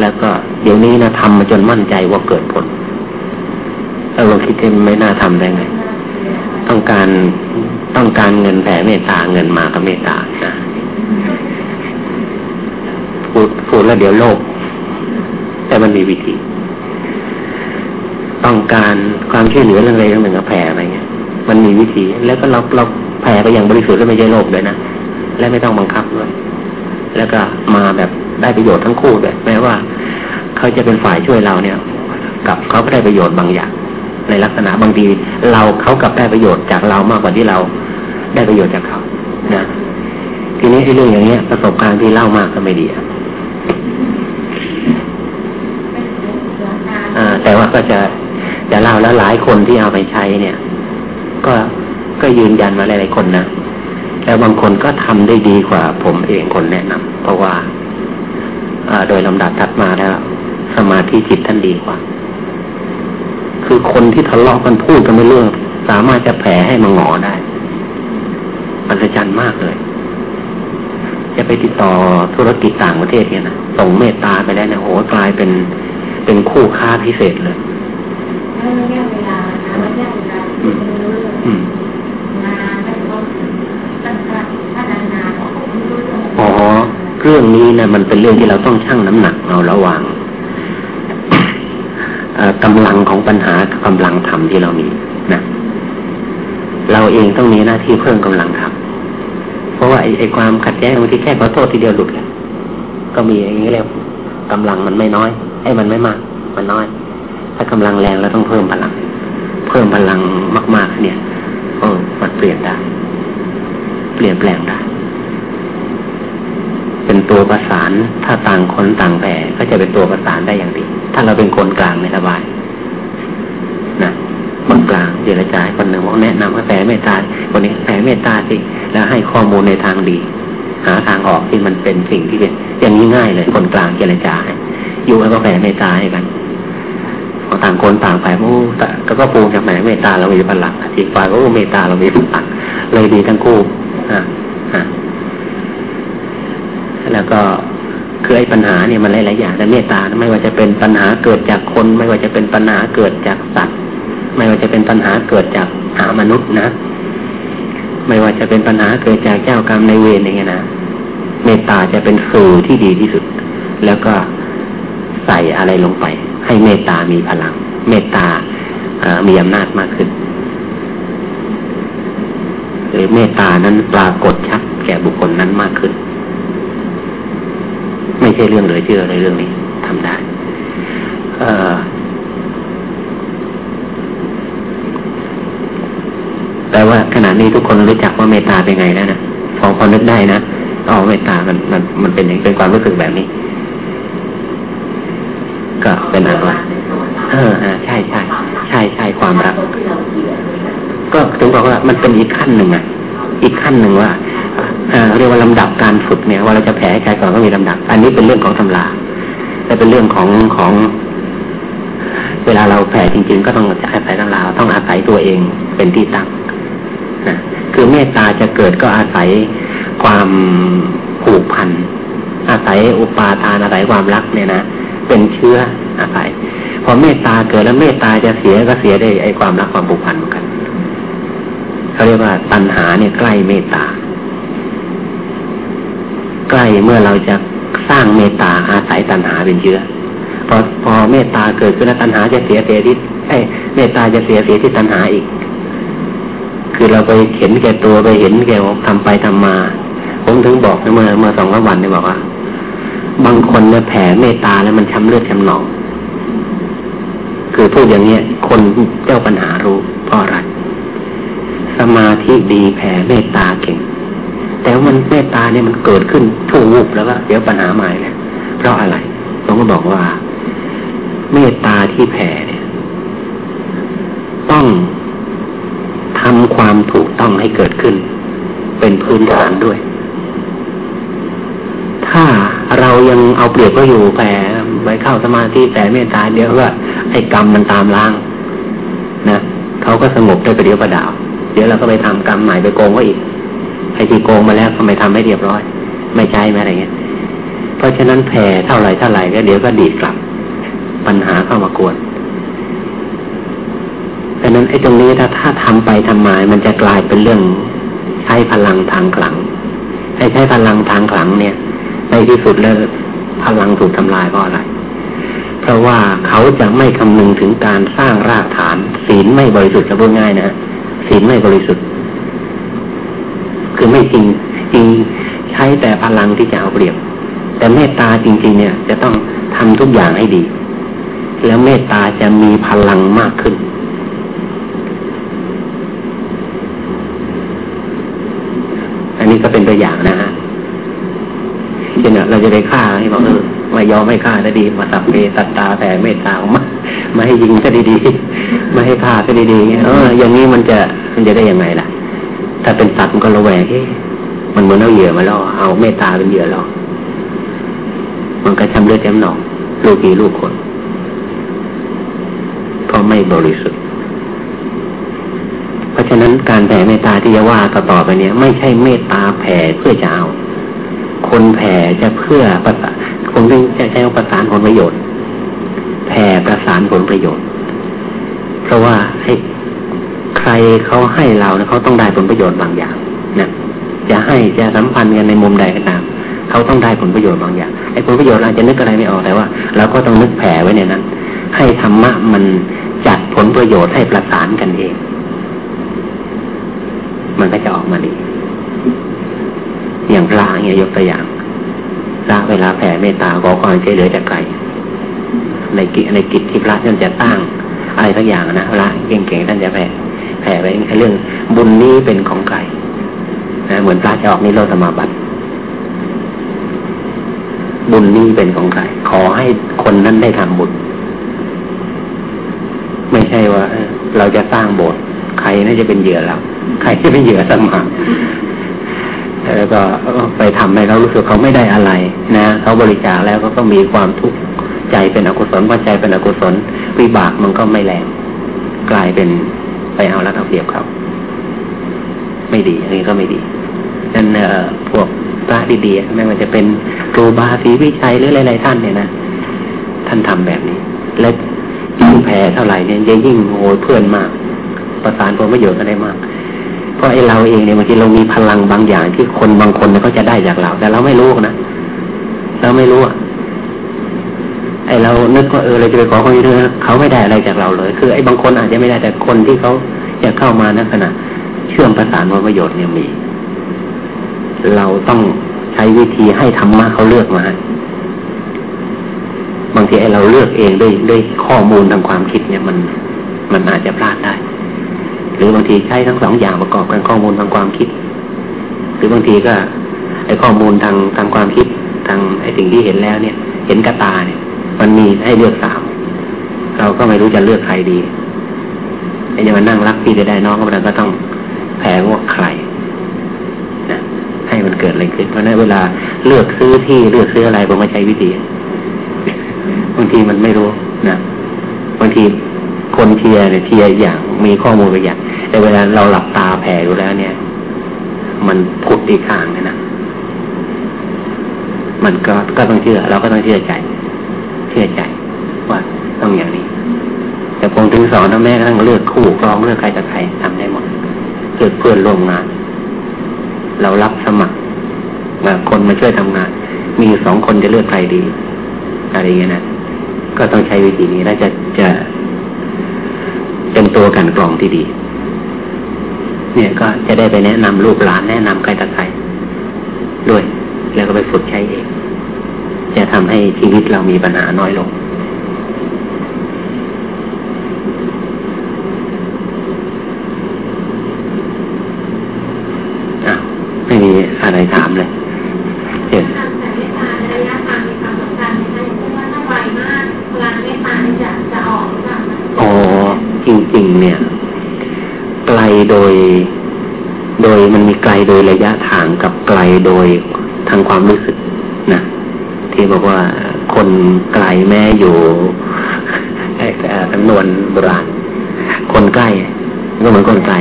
แล้วก็เดี๋ยวนี้นะทำมาจนมั่นใจว่าเกิดผลเราลองคิดว่าไม่น่าทำได้ไง ต้องการต้องการเงินแผ่เมตตาเงินมาก็เมตตานะพูดพูดแล้วเดี๋ยวโลกแต่มันมีวิธี ต้องการความช่วยเหลือเรื่องอะไรเรื่องหนึ่งก็แผ่อะไร มันมีวิธี แล้วก็เราเราแผ่ไปอย่างบริสุทธิ์แล้วไม่ใช่โลภเลยนะและไม่ต้องบังคับด้วยแล้วก็มาแบบได้ประโยชน์ทั้งคู่ด้วยแม้ว่าเขาจะเป็นฝ่ายช่วยเราเนี่ย กับเขาก็ได้ประโยชน์บางอย่าง ในลักษณะบางทีเราเขากับได้ประโยชน์จากเรามากกว่าที่เราได้ประโยชน์จากเขานะทีนี้ที่เรื่องอย่างเงี้ยประสบการณ์ที่เล่ามากก็ไม่ดีอ่าแต่ว่าก็จะจะเล่าแล้วหลายคนที่เอาไปใช้เนี่ย ก็ก็ยืนยันมาหลายๆคนนะแล้วบางคนก็ทำได้ดีกว่า ผมเองคนแนะนำเพราะว่าโดยลำดับถัดมาแล้ว สมาธิจิตท่านดีกว่า คือคนที่ทะเลาะกันพูดกันไม่เรื่องสามารถจะแผ่ให้มันหงอได้อัศจรรย์มากเลย จะไปติดต่อธุรกิจต่างประเทศเนี่ยนะส่งเมตตาไปได้นะโหกลายเป็นเป็นคู่ค้าพิเศษเลยอ๋อ เรื่องนี้นะมันเป็นเรื่องที่เราต้องชั่งน้ำหนักเอาระหว่างกำลังของปัญหากำลังธรรมที่เรามีนะเราเองต้องมีหน้าที่เพิ่มกำลังธรรมเพราะว่าไอ้ไอความขัดแย้งบางทีแค่ขอโทษทีเดียวหลุดเลยก็มีอย่างนี้เรียกกำลังมันไม่น้อยไอ้มันไม่มาก มันน้อย ถ้ากำลังแรงเราต้องเพิ่มพลัง เพิ่มพลังมาก ๆ เนี่ยเออมันเปลี่ยนได้ เปลี่ยนแปลงได้ เป็นตัวประสาน ถ้าต่างคนต่างแผ่ก็จะเป็นตัวประสานได้อย่างดี ถ้าเราเป็นคนกลางในระบายนะคนกลางเจรจาคนหนึ่งบอกแนะนำว่าแผ่เมตตาคนนี้แผ่เมตตาสิแล้วให้ข้อมูลในทางดี หาทางออกที่มันเป็นสิ่งที่เป็นอย่างนี้ง่ายเลยคนกลางเจรจาอยู่แล้วก็แผ่เมตตาให้กันต่างคนต่างแผ่โอ้ก็ก็ปูจากแผ่เมตตาเรามีพลังอีกฝ่ายก็เมตตาเรามีพลังเลยดีทั้งคู่อ่าอ่า แล้วก็คือไอ้ปัญหาเนี่ยมันหลายๆอย่างแต่เมตตาไม่ว่าจะเป็นปัญหาเกิดจากคน ไม่ว่าจะเป็นปัญหาเกิดจากสัตว์ ไม่ว่าจะเป็นปัญหาเกิดจากหามนุษย์นะ ไม่ว่าจะเป็นปัญหาเกิดจากเจ้ากรรมในเวรอย่างเงี้ยนะเมตตาจะเป็นสื่อที่ดีที่สุด แล้วก็ใส่อะไรลงไป ให้เมตตามีพลัง เมตตามีอำนาจมากขึ้น หรือเมตตานั้นปรากฏชัดแก่บุคคลนั้นมากขึ้น ไม่ใช่เรื่องเหลือเชื่อในเรื่องนี้ทำได้แต่ว่าขณะนี้ทุกคนรู้จักว่าเมตตาเป็นไงแล้วนะพอพอนึกได้นะอ๋อเมตตามันมันมันเป็นอย่างเป็นความรู้สึกแบบนี้ ก็เป็นอะไรเออใช่ใช่ใช่ใช่ความรัก ก็ถึงบอกว่ามันเป็นอีกขั้นหนึ่งอะ อีกขั้นหนึ่งว่า เรียกว่าลำดับการฝึกเนี่ยว่าเราจะแผ่ใครก่อนก็มีลำดับ อันนี้เป็นเรื่องของตำราแต่เป็นเรื่องของของ เวลาเราแผ่จริง ๆ ก็ต้องอาศัยตำราต้องอาศัยตัวเองเป็นที่ตั้งนะคือเมตตาจะเกิดก็อาศัยความผูกพันอาศัยอุปาทานอาศัยความรักเนี่ยนะเป็นเชื้ออาศัยพอเมตตาเกิดแล้วเมตตาจะเสียก็เสียได้ไอ้ความรักความผูกพันเหมือนกันเขาเรียกว่าตัณหาเนี่ยใกล้เมตตา ใกล้เมื่อเราจะสร้างเมตตาอาศัยตัณหาเป็นเชื้อพอพอเมตตาเกิดขึ้นแล้วตัณหาจะเสียเสียที่ไอ้เมตตาจะเสียเสียที่ตัณหาอีก คือเราไปเห็นแก่ตัวไปเห็นแก่ทำไปทำมา ผมถึงบอกเมื่อเมื่อสองวันเนี่ยบอกว่า บางคนเนี่ยแผ่เมตตาแล้วมันช้ำเลือดช้ำหนองคือพูดอย่างนี้คนเจ้าปัญหารู้เพราะอะไรสมาธิดีแผ่เมตตาเก่ง แต่ว่ามันเมตตาเนี่ยมันเกิดขึ้นชั่ววูบแล้วก็เดี๋ยวปัญหาใหม่เลยเพราะอะไรผมก็บอกว่า เมตตาที่แผ่เนี่ย ต้องทำความถูกต้องให้เกิดขึ้น เป็นพื้นฐานด้วย ถ้าเรายังเอาเปรียบก็อยู่แผ่ไปเข้าสมาธิแต่เมตตาเดี๋ยวว่าไอ้กรรมมันตามล้างนะเขาก็สงบได้ไปเดี๋ยวประดาว เดี๋ยวเราก็ไปทำกรรมใหม่ไปโกงก็อีก อ้ที่โกงมาแล้วก็ไม่ทำให้เรียบร้อย ไม่ใช่ไหมอะไรเงี้ย เพราะฉะนั้นแผ่เท่าไหร่เท่าไหร่ก็เดี๋ยวก็ดีดกลับ ปัญหาเข้ามากวนดังนั้นไอ้ตรงนี้ถ้าถ้าทำไปทำมา มันจะกลายเป็นเรื่องใช้พลังทางขลังให้ใช้พลังทางขลังเนี่ยในที่สุดแล้วพลังถูกทำลายเพราะอะไรเพราะว่าเขาจะไม่คำนึงถึงการสร้างรากฐาน ศีลไม่บริสุทธิ์จะพูดง่ายนะศีลไม่บริสุทธิ์ คือไม่จริงจริงใช้แต่พลังที่จะเอาเปรียบ แต่เมตตาจริง ๆ เนี่ย จะต้องทำทุกอย่างให้ดี แล้วเมตตาจะมีพลังมากขึ้น อันนี้ก็เป็นตัวอย่างนะฮะเช่นเราจะไปฆ่าให้บอกเออไม่ยอมไม่ฆ่าจะดีมาสับเมตัตตาแต่เมตตามามาให้ยิงซะดีๆไม่ให้ฆ่าซะดีๆเอออย่างนี้มันจะมันจะได้ยังไงล่ะ ถ้าเป็นสัตว์มันก็ระแวงเอ๊มันเหมือนเอาเหยื่อมาล่อเอาเมตตาเป็นเหยื่อหรอมันก็ทำเลือดแ้มหนองลูกีลูกคนเพราะไม่บริสุทธิ์ เพราะฉะนั้นการแผ่เมตตาที่จะว่าต่อไปเนี้ยไม่ใช่เมตตาแผ่เพื่อจะเอา คนแผ่จะเพื่อประสานคงจะใช้ประสานผลประโยชน์ แผ่ประสานผลประโยชน์ เพราะว่าให้ ใครเขาให้เราเนะเขาต้องได้ผลประโยชน์บางอย่างนะจะให้จะสัมพันธ์กันในมุมใดก็ตามเขาต้องได้ผลประโยชน์บางอย่างไอ้ผลประโยชน์เราจะนึกอะไรไม่ออกแต่ว่าเราก็ต้องนึกแผ่ไว้ในนั้นให้ธรรมะมันจัดผลประโยชน์ให้ประสานกันเอง มันก็จะออกมาดีอย่างพระเนี่ยยกตัวอย่างพระเวลาแผ่เมตตาขอความช่วยเหลือจากใครในกิจในกิจที่พระท่านจะตั้งอะไรสักอย่างนะพระเก่งๆท่านจะแผ่ แผ่ไปเรื่องบุญนี้เป็นของใครนะเหมือนพระจะออกนิโรธมาบัติ บุญนี้เป็นของใครขอให้คนนั้นได้ทำบุญ ไม่ใช่ว่า เราจะสร้างโบสถ์ใครน่าจะเป็นเหยื่อเราใครจะเป็นเหยื่อสมัครแล้วก็ไปทำให้เขารู้สึกเขาไม่ได้อะไร นะเขาบริจาคแล้วก็ต้องมีความทุกข์ใจเป็นอกุศลพอใจเป็นอกุศลวิบากมันก็ไม่แรงกลายเป็น ไปเอาแล้วเอาเปรียบเขาไม่ดีอันนี้ก็ไม่ดีนั่นเอ่อพวกพระดีๆไม่ว่าจะเป็นครูบาศรีวิชัยหรือหลายๆท่านเนี่ยนะท่านทำแบบนี้ และยิ่งแผ่เท่าไหร่เนี่ยยิ่งโหยเพื่อนมาก ประสานผลประโยชน์กันได้มาก เพราะไอ้เราเองเนี่ยบางทีเรามีพลังบางอย่างที่คนบางคนเนี่ยเขาจะได้จากเรา แต่เราไม่รู้นะเราไม่รู้อะ อ้เรานึกว่าเออเราจะไปขอเขาอยู่ด้วยเขาไม่ได้อะไรจากเราเลย คือไอ้บางคนอาจจะไม่ได้แต่คนที่เขาจะเข้ามาในขณะเชื่อมประสานผลประโยชน์เนี่ยมี เราต้องใช้วิธีให้ธรรมะเขาเลือกมาบางทีไอ้เราเลือกเองด้วยด้วยข้อมูลทางความคิดเนี่ยมัน มันอาจจะพลาดได้ หรือบางทีใช้ทั้งสองอย่างประกอบกันข้อมูลทางความคิด หรือบางทีก็ ไอ้ข้อมูลทางทางความคิดทางไอ้สิ่งที่เห็นแล้วเนี่ย เห็นกระตาเนี่ย มันมีให้เลือกสามเราก็ไม่รู้จะเลือกใครดีไอ้ยังมานั่งรักพี่จะได้น้องก็มันก็ต้องแพ้ว่าใครนะให้มันเกิดอะไรขึ้นเพราะนั้นเวลาเลือกซื้อที่เลือกซื้ออะไรผมไม่ใช้วิธีบางทีมันไม่รู้นะบางทีคนเทียเนี่ยเทียอย่างมีข้อมูลไปอย่างแต่เวลาเราหลับตาแผ่อยู่แล้วเนี่ย มันพุดอีกข้างเลยนะมันก็ก็ต้องเชื่อ เราก็ต้องเชื่อใจ เชื่อใจว่าต้องอย่างนี้ แต่ผมถึงสอนนะแม่ทั้งเลือกคู่กรองเลือกใครจะใครทำได้หมดเกิดเพื่อนร่วมงาน เรารับสมัครคนมาช่วยทำงาน มีสองคนจะเลือกใครดี อะไรอย่างนี้นะก็ต้องใช้วิธีนี้แล้วจะจะเป็นตัวกันกรองที่ดี เนี่ยก็จะได้ไปแนะนำลูกหลานแนะนำใครต่อใครด้วย แล้วก็ไปฝึกใช้เอง จะทำให้ชีวิตเรามีปัญหาน้อยลง ไม่มีอะไรถามเลยเจ็บอ๋อจริงๆ เนี่ย ไกลโดย โดยมันมีไกลโดยระยะทางกับไกลโดยทางความรู้สึก ที่บอกว่าคนไกลแม่อยู่จำนวนโบราณ คนใกล้ก็เหมือนคนไกล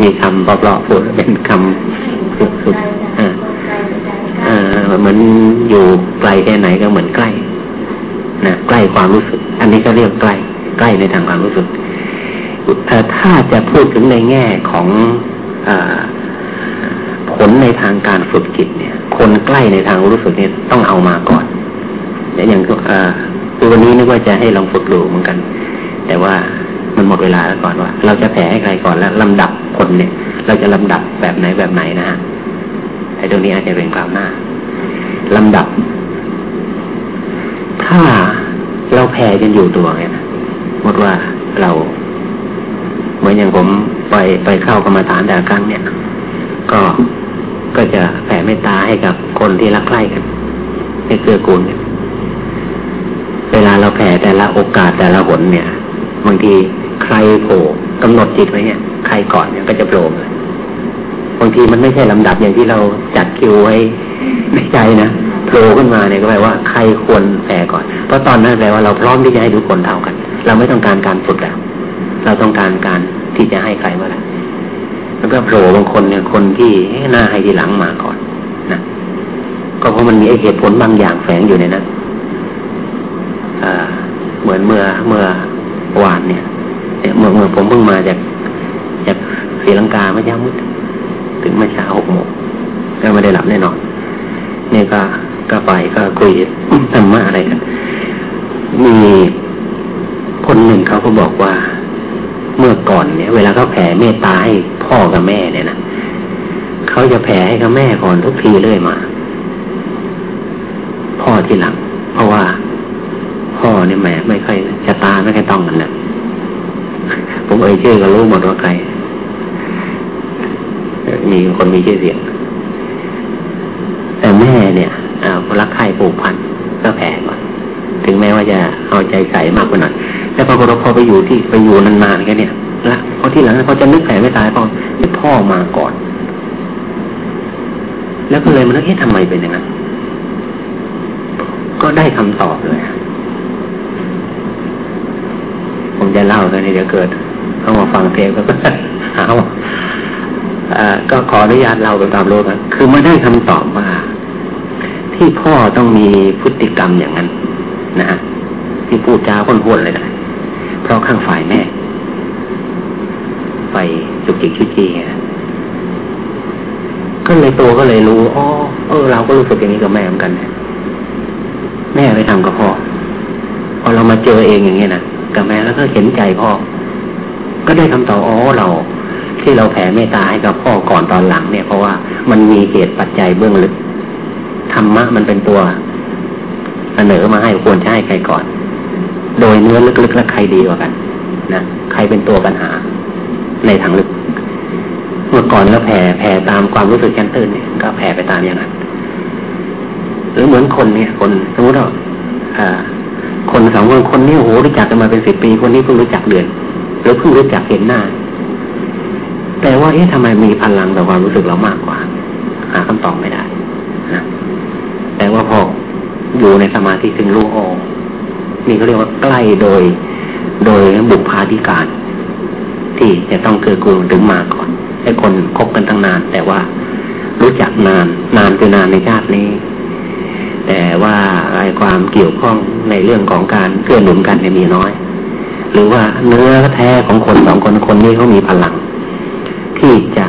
มีคำเปลาะพูดเป็นคำสุดๆเหมือนอยู่ไกลแค่ไหนก็เหมือนใกล้นะใกล้ความรู้สึก อันนี้ก็เรียกใกล้ ใกล้ในทางความรู้สึกถ้าจะพูดถึงในแง่ของอผลในทางการฝึกจิตเนี่ย คนใกล้ในทางรู้สึกเนี่ยต้องเอามาก่อนอย่างคือวันนี้นึกว่าจะให้ลองฝึกดูเหมือนกัน แต่ว่ามันหมดเวลาแล้วก่อนว่า เราจะแผ่ให้ใครก่อนแล้วลำดับคนเนี่ย เราจะลำดับแบบไหนแบบไหนนะฮะไอ้ตรงนี้อาจจะเป็นความหน้าลำดับ ถ้าเราแผ่จนอยู่ตัวไงนะหมดว่าเรา เหมือนอย่างผมไปไปเข้ากรรมฐานแต่ครั้งเนี่ย ก็ ก็จะแผ่เมตตาให้กับคนที่รักใคร่กันให้เกื้อกูลเวลาเราแผ่แต่ละโอกาสแต่ละหนเนี่ยบางทีใครโผล่กำหนดจิตไว้เนี่ย ใครก่อนเนี่ยก็จะโผล่บางทีมันไม่ใช่ลำดับอย่างที่เราจัดคิวไว้ในใจนะโผล่ขึ้นมาเนี่ยก็แปลว่าใครควรแผ่ก่อน เพราะตอนนั้นแปลว่าเราพร้อมที่จะให้ทุกคนเท่ากัน เราไม่ต้องการการฝึกแล้วเราต้องการการที่จะให้ใครเมื่อไหร่ แล้วก็โผล่บางคนเนี่ยคนที่หน้าให้ทีหลังมาก่อนนะก็เพราะมันมีเหตุผลบางอย่างแฝงอยู่ในนั้นเหมือนเมื่อเมื่อวานเนี่ยเมื่อเมื่อผมเพิ่งมาจากจากศรีลังกาเมื่อเช้ามืดถึงเมื่อเช้าหกโมงก็ไม่ได้หลับแน่นอนเนี่ยก็ก็ไปก็คุยธรรมะอะไรกันมีคนหนึ่งเขาก็บอกว่า เมื่อก่อนเนี่ย เวลาเขาแผ่เมตตาให้ พ่อกับแม่เนี่ยนะเขาจะแผ่ให้กับแม่ก่อนทุกทีเลยมา พ่อที่หลัง เพราะว่า พ่อเนี่ยแม่ไม่ค่อยจะตาไม่ค่อยต้องกันนะผมเอ่ยชื่อก็รู้หมดว่าใคร มีคนมีชื่อเสียง แต่แม่เนี่ยรักใครผูกพันก็แผ่ก่อนถึงแม้ว่าจะเอาใจใส่มากกว่านั้นแต่พอเราพอไปอยู่ที่ไปอยู่นานๆกันเนี่ย ละพอที่หลังเขาจะนึกแผ่ไม่ตายพอที่พ่อมาก่อน แล้วก็เลยมันเอ๊ะทำไมเป็นอย่างนั้นก็ได้คำตอบเลยผมจะเล่ากันนี่เดี๋ยวเกิดเขามาฟังเทปก็หาว่าก็ขออนุญาตเล่าไปตามโลกนะคือไม่ได้คำตอบว่า ที่พ่อต้องมีพฤติกรรมอย่างนั้น นะฮะที่พูดจาคนห้วนเลยนะเพราะข้างฝ่ายแม่ ไปจุกจิกชุจีก็เลยโตก็เลยรู้อ๋อเออ เราก็รู้สึกอย่างนี้กับแม่เหมือนกันแม่ไปทำกับพ่อพอเรามาเจอเองอย่างนี้นะกับแม่แล้วก็เห็นใจพ่อ ก็ได้คำตอบอ๋อเรา ที่เราแผ่เมตตาให้กับพ่อก่อนตอนหลัง เนี่ยเพราะว่ามันมีเหตุปัจจัยเบื้องลึกธรรมะมันเป็นตัวเสนอมาให้ควรจะให้ใครก่อน โดยเนื้อลึกๆแล้วใครดีกว่ากันนะใครเป็นตัวปัญหา ในทางลึก เมื่อก่อนก็แผ่แผ่ตามความรู้สึกแันตื้นเนี่ยก็แผ่ไปตามอย่างนั้นหรือเหมือนคนเนี่ย คนสมมติว่าคนสองคนคนนี้โอ้โหรู้จักกันมาเป็นสิบปี คนนี้เพิ่งรู้จักเดือนหรือเพิ่งรู้จักเห็นหน้า แต่ว่าเอ๊ะทำไมมีพลังต่อความรู้สึกเรามากกว่า หาคำตอบไม่ได้นะแต่ว่าพออยู่ในสมาธิถึงรู้ออกนี่เขาเรียกว่าใกล้โดย โดยบุพาธิการ ที่จะต้องเกิดกูลถึงมาก่อนให้คนคบกันตั้งนาน แต่ว่ารู้จักนาน นานคือนานในชาตินี้ แต่ว่าไอ้ความเกี่ยวข้องในเรื่องของการเกื้อหนุนกันเนี่ยมีน้อย หรือว่าเนื้อแท้ของคนสองคนคนนี้เขามีพลัง ที่จะ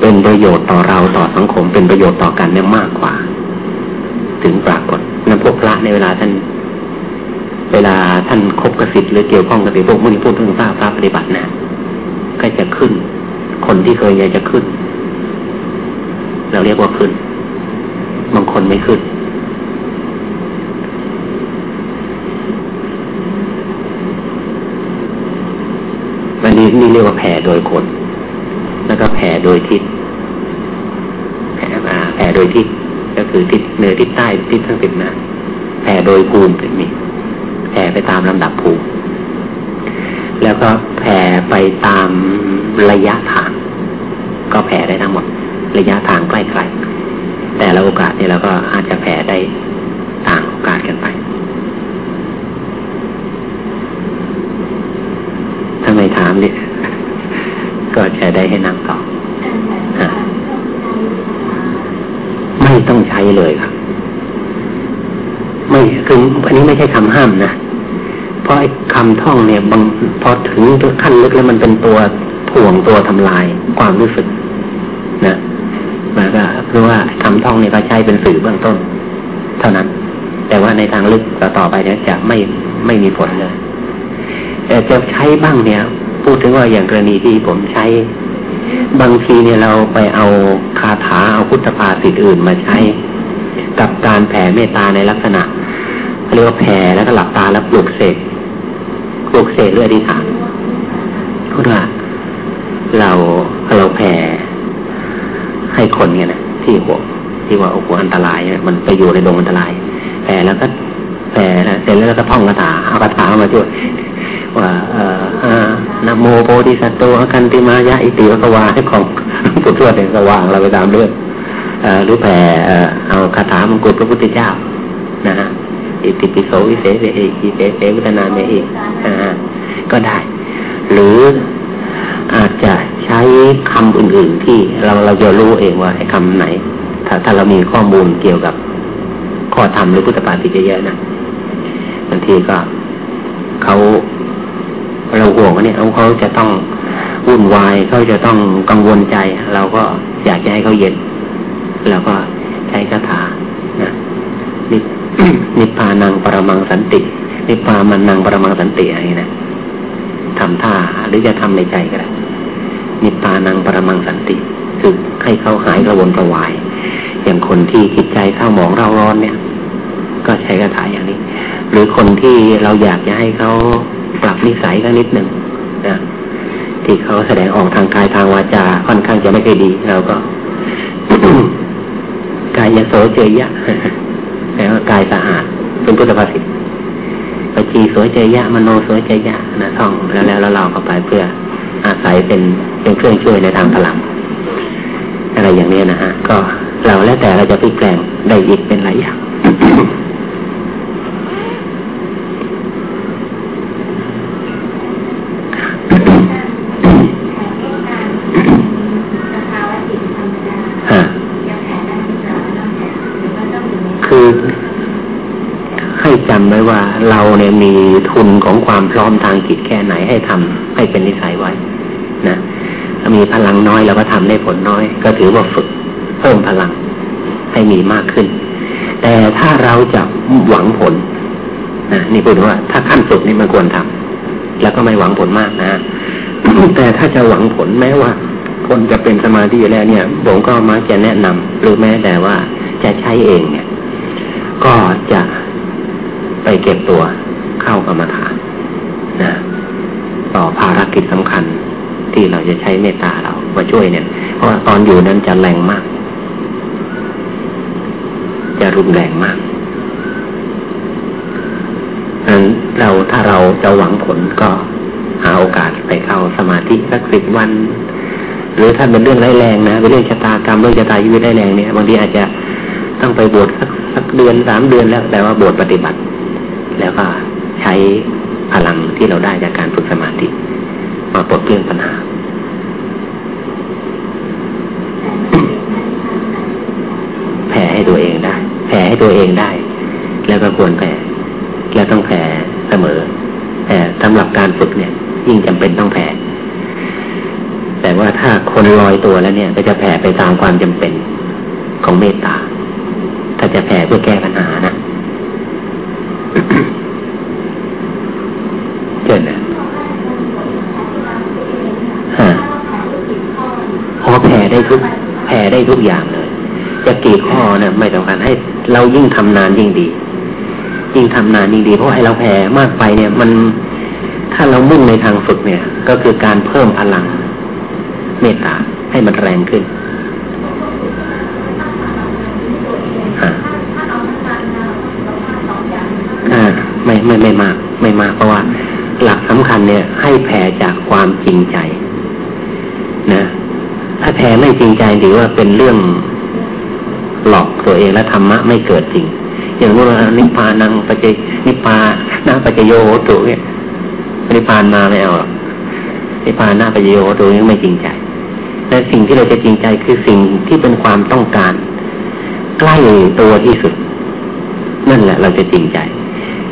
เป็นประโยชน์ต่อเราต่อสังคมเป็นประโยชน์ต่อกันเนี่ยมากกว่า ถึงปรากฏนั้นพวกพระในเวลาท่านเวลาท่านคบกสิทธิ์หรือเกี่ยวข้องกับติพวกมุนีพูดถึงทราบพระปฏิบัตินะ ก็จะขึ้น คนที่เคยอยากจะขึ้น เราเรียกว่าขึ้น บางคนไม่ขึ้น วันนี้นี่เรียกว่าแผ่โดยคน แล้วก็แผ่โดยทิศ แผ่มาแผ่โดยทิศ ก็คือทิศเหนือทิศใต้ทิศทั้งสิบนะแผ่โดยภูมิเป็นมีแผ่ไปตามลำดับภูมิ แล้วก็แผ่ไปตามระยะทาง ก็แผ่ได้ทั้งหมด ระยะทางใกล้ๆแต่ละโอกาสเนี่ยเราก็อาจจะแผ่ได้ต่างโอกาสกันไปถ้าไม่ถามเนี่ยก็จะได้ให้นั่งต่อไม่ต้องใช้เลยครับ ไม่คืออันนี้ไม่ใช่คำห้ามนะ เพราะไอ้ คำท่องเนี่ยบางพอถึงขั้นลึกแล้วมันเป็นตัวถ่วงตัวทำลายความรู้สึกนะมันก็คือว่าคำท่องเนี่ยก็ใช้เป็นสื่อเบื้องต้น เท่านั้น แต่ว่าในทางลึกต่อต่อไปเนี่ยจะไม่ไม่มีผลเลยแต่จะใช้บ้างเนี่ย พูดถึงว่าอย่างกรณีที่ผมใช้ บางทีเนี่ยเราไปเอาคาถาเอาพุทธภาษิตอื่นมาใช้ กับการแผ่เมตตาในลักษณะเรียกว่าแผ่แล้วก็หลับตาแล้วปลุกเสก ลุกเสกหรืออธิษฐานพูดว่าเราเราแผ่ให้คนเนี่ยนะที่หัวที่ว่าโอ้โหอันตรายเนี่ยมันไปอยู่ในดงอันตรายแผ่แล้วก็แผ่แล้วเสร็จแล้วก็ท่องคาถาเอาคาถามาช่วยว่าเอ่อนโมโพธิสัตโตกันติมายะอิติวกวาให้ของผู้ทวดเนี่ยสว่างเราไปตามเรื่องหรือแผ่เอาคาถามงกุฎพระพุทธเจ้านะฮะ อิติปิโสวิเศษเอกิเสเวิตนาเมอินะฮะก็ได้ หรืออาจจะใช้คำอื่นๆที่เราเราจะรู้เองว่าไอ้คำไหน ถ้าถ้าเรามีข้อมูลเกี่ยวกับข้อธรรมหรือพุทธปาฏิเยอะๆนะบางทีก็เขาเราห่วงว่าเนี่ยเขาจะต้องวุ่นวายเขาจะต้องกังวลใจ เราก็อยากจะให้เขาเย็นเราก็ใช้คาถา นิพพานังปรมังสันติ นิพพามันนังปรมังสันติอะไรนะทำท่าหรือจะทำในใจก็ได้นิพพานังปรมังสันติ คือให้เขาหายกระวนกระวาย อย่างคนที่จิตใจเศร้าหมองเราร้อนเนี่ย ก็ใช้คาถาอย่างนี้ หรือคนที่เราอยากจะให้เขาปรับนิสัยก็นิดหนึ่งนะที่เขาแสดงออกทางกายทางวาจาค่อนข้างจะไม่ค่อยดีเราก็กายยโสเจยะ แปลว่ากายสะอาด เป็นพุทธภาษิตปจีสวยเจยะมโนสวยเจยะนะท่องแล้วแล้วเราเข้าไปเพื่ออาศัยเป็นเป็นเครื่องช่วยในทางพลังอะไรอย่างนี้นะฮะก็เราแล้วแต่เราจะพลิกแปลงได้อีกเป็นหลายอย่างำไว้ว่า เราเนี่ยมีทุนของความพร้อมทางจิตแค่ไหนให้ทำให้เป็นนิสัยไว้นะมีพลังน้อยเราก็ทำได้ผลน้อย ก็ถือว่าฝึกเพิ่มพลังให้มีมากขึ้น แต่ถ้าเราจะหวังผลนะนี่พูดว่า ถ้าขั้นสุดนี่มันควรทำแล้วก็ไม่หวังผลมากนะแต่ถ้าจะหวังผลแม้ว่า คนจะเป็นสมาธิแล้วเนี่ยผมก็มักจะแนะนำหรือแม้แต่ว่าจะใช้เองเนี่ย ก็จะ ไปเก็บตัวเข้ากรรมฐานนะต่อภารกิจสำคัญที่เราจะใช้เมตตาเรามาช่วยเนี่ย เพราะตอนอยู่นั้นจะแรงมาก จะรุนแรงมากนั้นเราถ้าเราจะหวังผลก็หาโอกาสไปเข้าสมาธิสักสิบวัน หรือถ้าเป็นเรื่องร้ายแรงนะเป็นเรื่องชะตากรรมเรื่องชะตาชีวิตร้ายแรงเนี่ยบางทีอาจจะต้องไปบวชสักสักเดือนสามเดือนแล้วแต่ว่าบวชปฏิบัติ แล้วก็ใช้พลังที่เราได้จากการฝึกสมาธิมาปลดเปลื้องปัญหาแผ่ให้ตัวเองได้ แผ่ให้ตัวเองได้ แล้วก็ควรแผ่แล้วต้องแผ่เสมอ แต่สำหรับการฝึกเนี่ย ยิ่งจำเป็นต้องแผ่แต่ว่าถ้าคนลอยตัวแล้วเนี่ย ก็จะแผ่ไปตามความจำเป็นของเมตตา ถ้าจะแผ่เพื่อแก้ปัญหานะ เกิดนะฮะพอแผ่ได้ทุกแผ่ได้ทุกอย่างเลย จะกี่ข้อเนี่ยไม่ต้องการให้เรายิ่งทำนานยิ่งดี ยิ่งทำนานยิ่งดีเพราะให้เราแผ่มากไปเนี่ย มันถ้าเรามุ่งในทางฝึกเนี่ย ก็คือการเพิ่มพลัง เมตตาให้มันแรงขึ้นไม่ไม่ไม่มาก ไม่มากเนี่ย ให้แผ่จากความจริงใจนะถ้าแผ่ไม่จริงใจถือว่าเป็นเรื่องหลอกตัวเองและธรรมะไม่เกิดจริง อย่างว่านิพพานังปัจเจนิพพานาปัจโยตุเนี่ยนิพพานมาไม่เอานิพพานนาปัจโยตุนี่ไม่จริงใจแต่สิ่งที่เราจะจริงใจคือสิ่งที่เป็นความต้องการ ใกล้ตัวที่สุด นั่นแหละ เราจะจริงใจ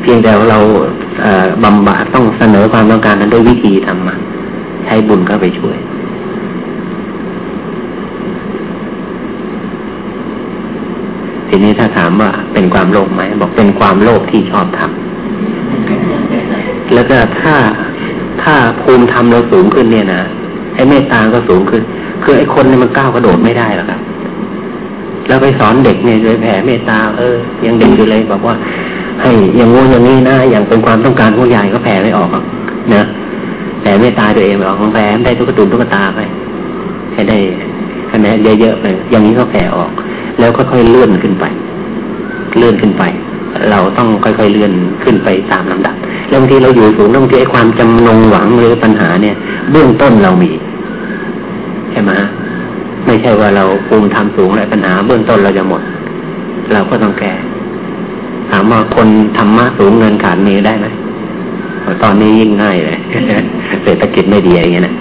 เพียงแต่ว่าเรา บำบัดต้องเสนอความต้องการนั้นด้วยวิธีธรรมะใช้บุญเข้าไปช่วยทีนี้ถ้าถามว่าเป็นความโลภไหมบอกเป็นความโลภที่ชอบทำแล้วก็ถ้าถ้าภูมิธรรมเราสูงขึ้นเนี่ยนะไอ้เมตตาก็สูงขึ้น คือไอ้คนเนี่ยมันก้าวกระโดดไม่ได้หรอกครับแล้วไปสอนเด็กเนี่ยโดยแผ่เมตตาเออยังเด็กอยู่เลยบอกว่า ให้อย่างงูอย่างนี้นะอย่างเป็นความต้องการของใหญ่ก็แผ่ไม่ออกนะแผ่เมตตายตัวเองออกของแผ่ได้ทุกตุนทุกตาไปให้ได้คะแนนเยอะๆเลยอย่างนี้ก็แผ่ออก แล้วค่อยๆเลื่อนขึ้นไป เลื่อนขึ้นไป เราต้องค่อยๆเลื่อนขึ้นไปตามลำดับแล้วบางทีเราอยู่สูงบางทีไอ้ความจำนงหวังหรือปัญหาเนี่ย เบื้องต้นเรามีใช่ไหมไม่ใช่ว่าเราภูมิทำสูงแล้วปัญหาเบื้องต้นเราจะหมด เราก็ต้องแก้ ถามว่าคนธรรมะสูงเงินขาดมีได้ไหมตอนนี้ยิ่งง่ายเลยเศรษฐกิจไม่ดีอย่างเงี้ยนะ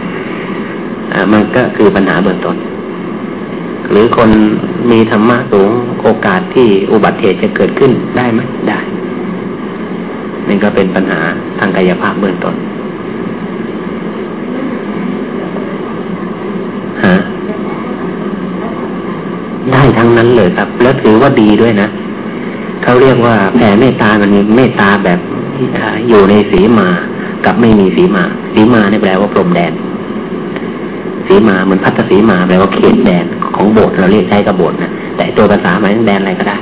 มันก็คือปัญหาเบื้องต้น หรือคนมีธรรมะสูงโอกาสที่อุบัติเหตุจะเกิดขึ้นได้ไหมได้นี่ก็เป็นปัญหาทางกายภาพเบื้องต้นฮะได้ทั้งนั้นเลยครับ แล้วถือว่าดีด้วยนะ เขาเรียกว่าแผ่เมตตามันมีเมตตาแบบอยู่ในสีมากับไม่มีสีมา สีมาเนี่ยแปลว่าพรมแดน สีมาเหมือนพัทสีมาแปลว่าเขตแดนของโบสถ์เราเรียกใช้กับโบสถ์นะแต่ตัวภาษาหมายถึงแดนอะไรก็ได้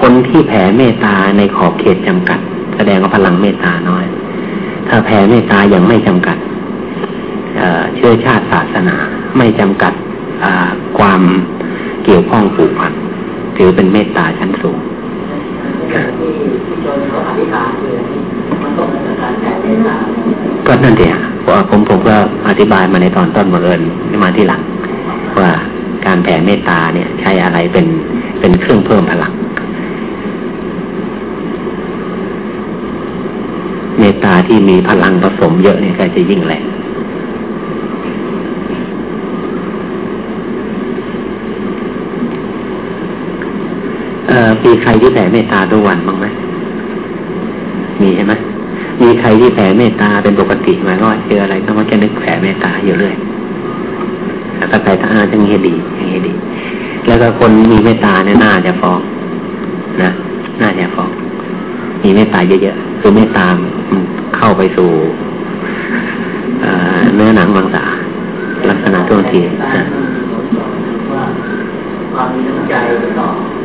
คนที่แผ่เมตตาในขอบเขตจำกัด แสดงว่าพลังเมตตาน้อย ถ้าแผ่เมตตาอย่างไม่จำกัดเชื้อชาติศาสนา ไม่จำกัดความเกี่ยวข้องผูกพันถือเป็นเมตตาชั้นสูง ก็นั่นเดียวผมผมก็อธิบายมาในตอนต้นบังเอิญมาที่หลัง ว่าการแผ่เมตตาเนี่ยใช้อะไรเป็นเป็นเครื่องเพิ่มพลังเมตตาที่มีพลังผสมเยอะเนี่ยก็จะยิ่งแรงเอ่อ มีใครที่แผ่เมตตาทุกวันบ้างไหมมีใช่ไหมมีใครที่แผ่เมตตาเป็นปกติไหมายว่าเจออะไรก็มักจะนึกแผ่เมตตาอยู่เรื่อยถ้าใครถ้าอาจะเงี้ยดีอย่างนี้ดี แล้วก็คนมีเมตตาเนี่ยน่าจะฟ้องนะน่าจะฟ้อง มีเมตตาเยอะๆคือเมตตาเข้าไปสู่เนื้อหนังมังสาลักษณะท่วงทีนะคือ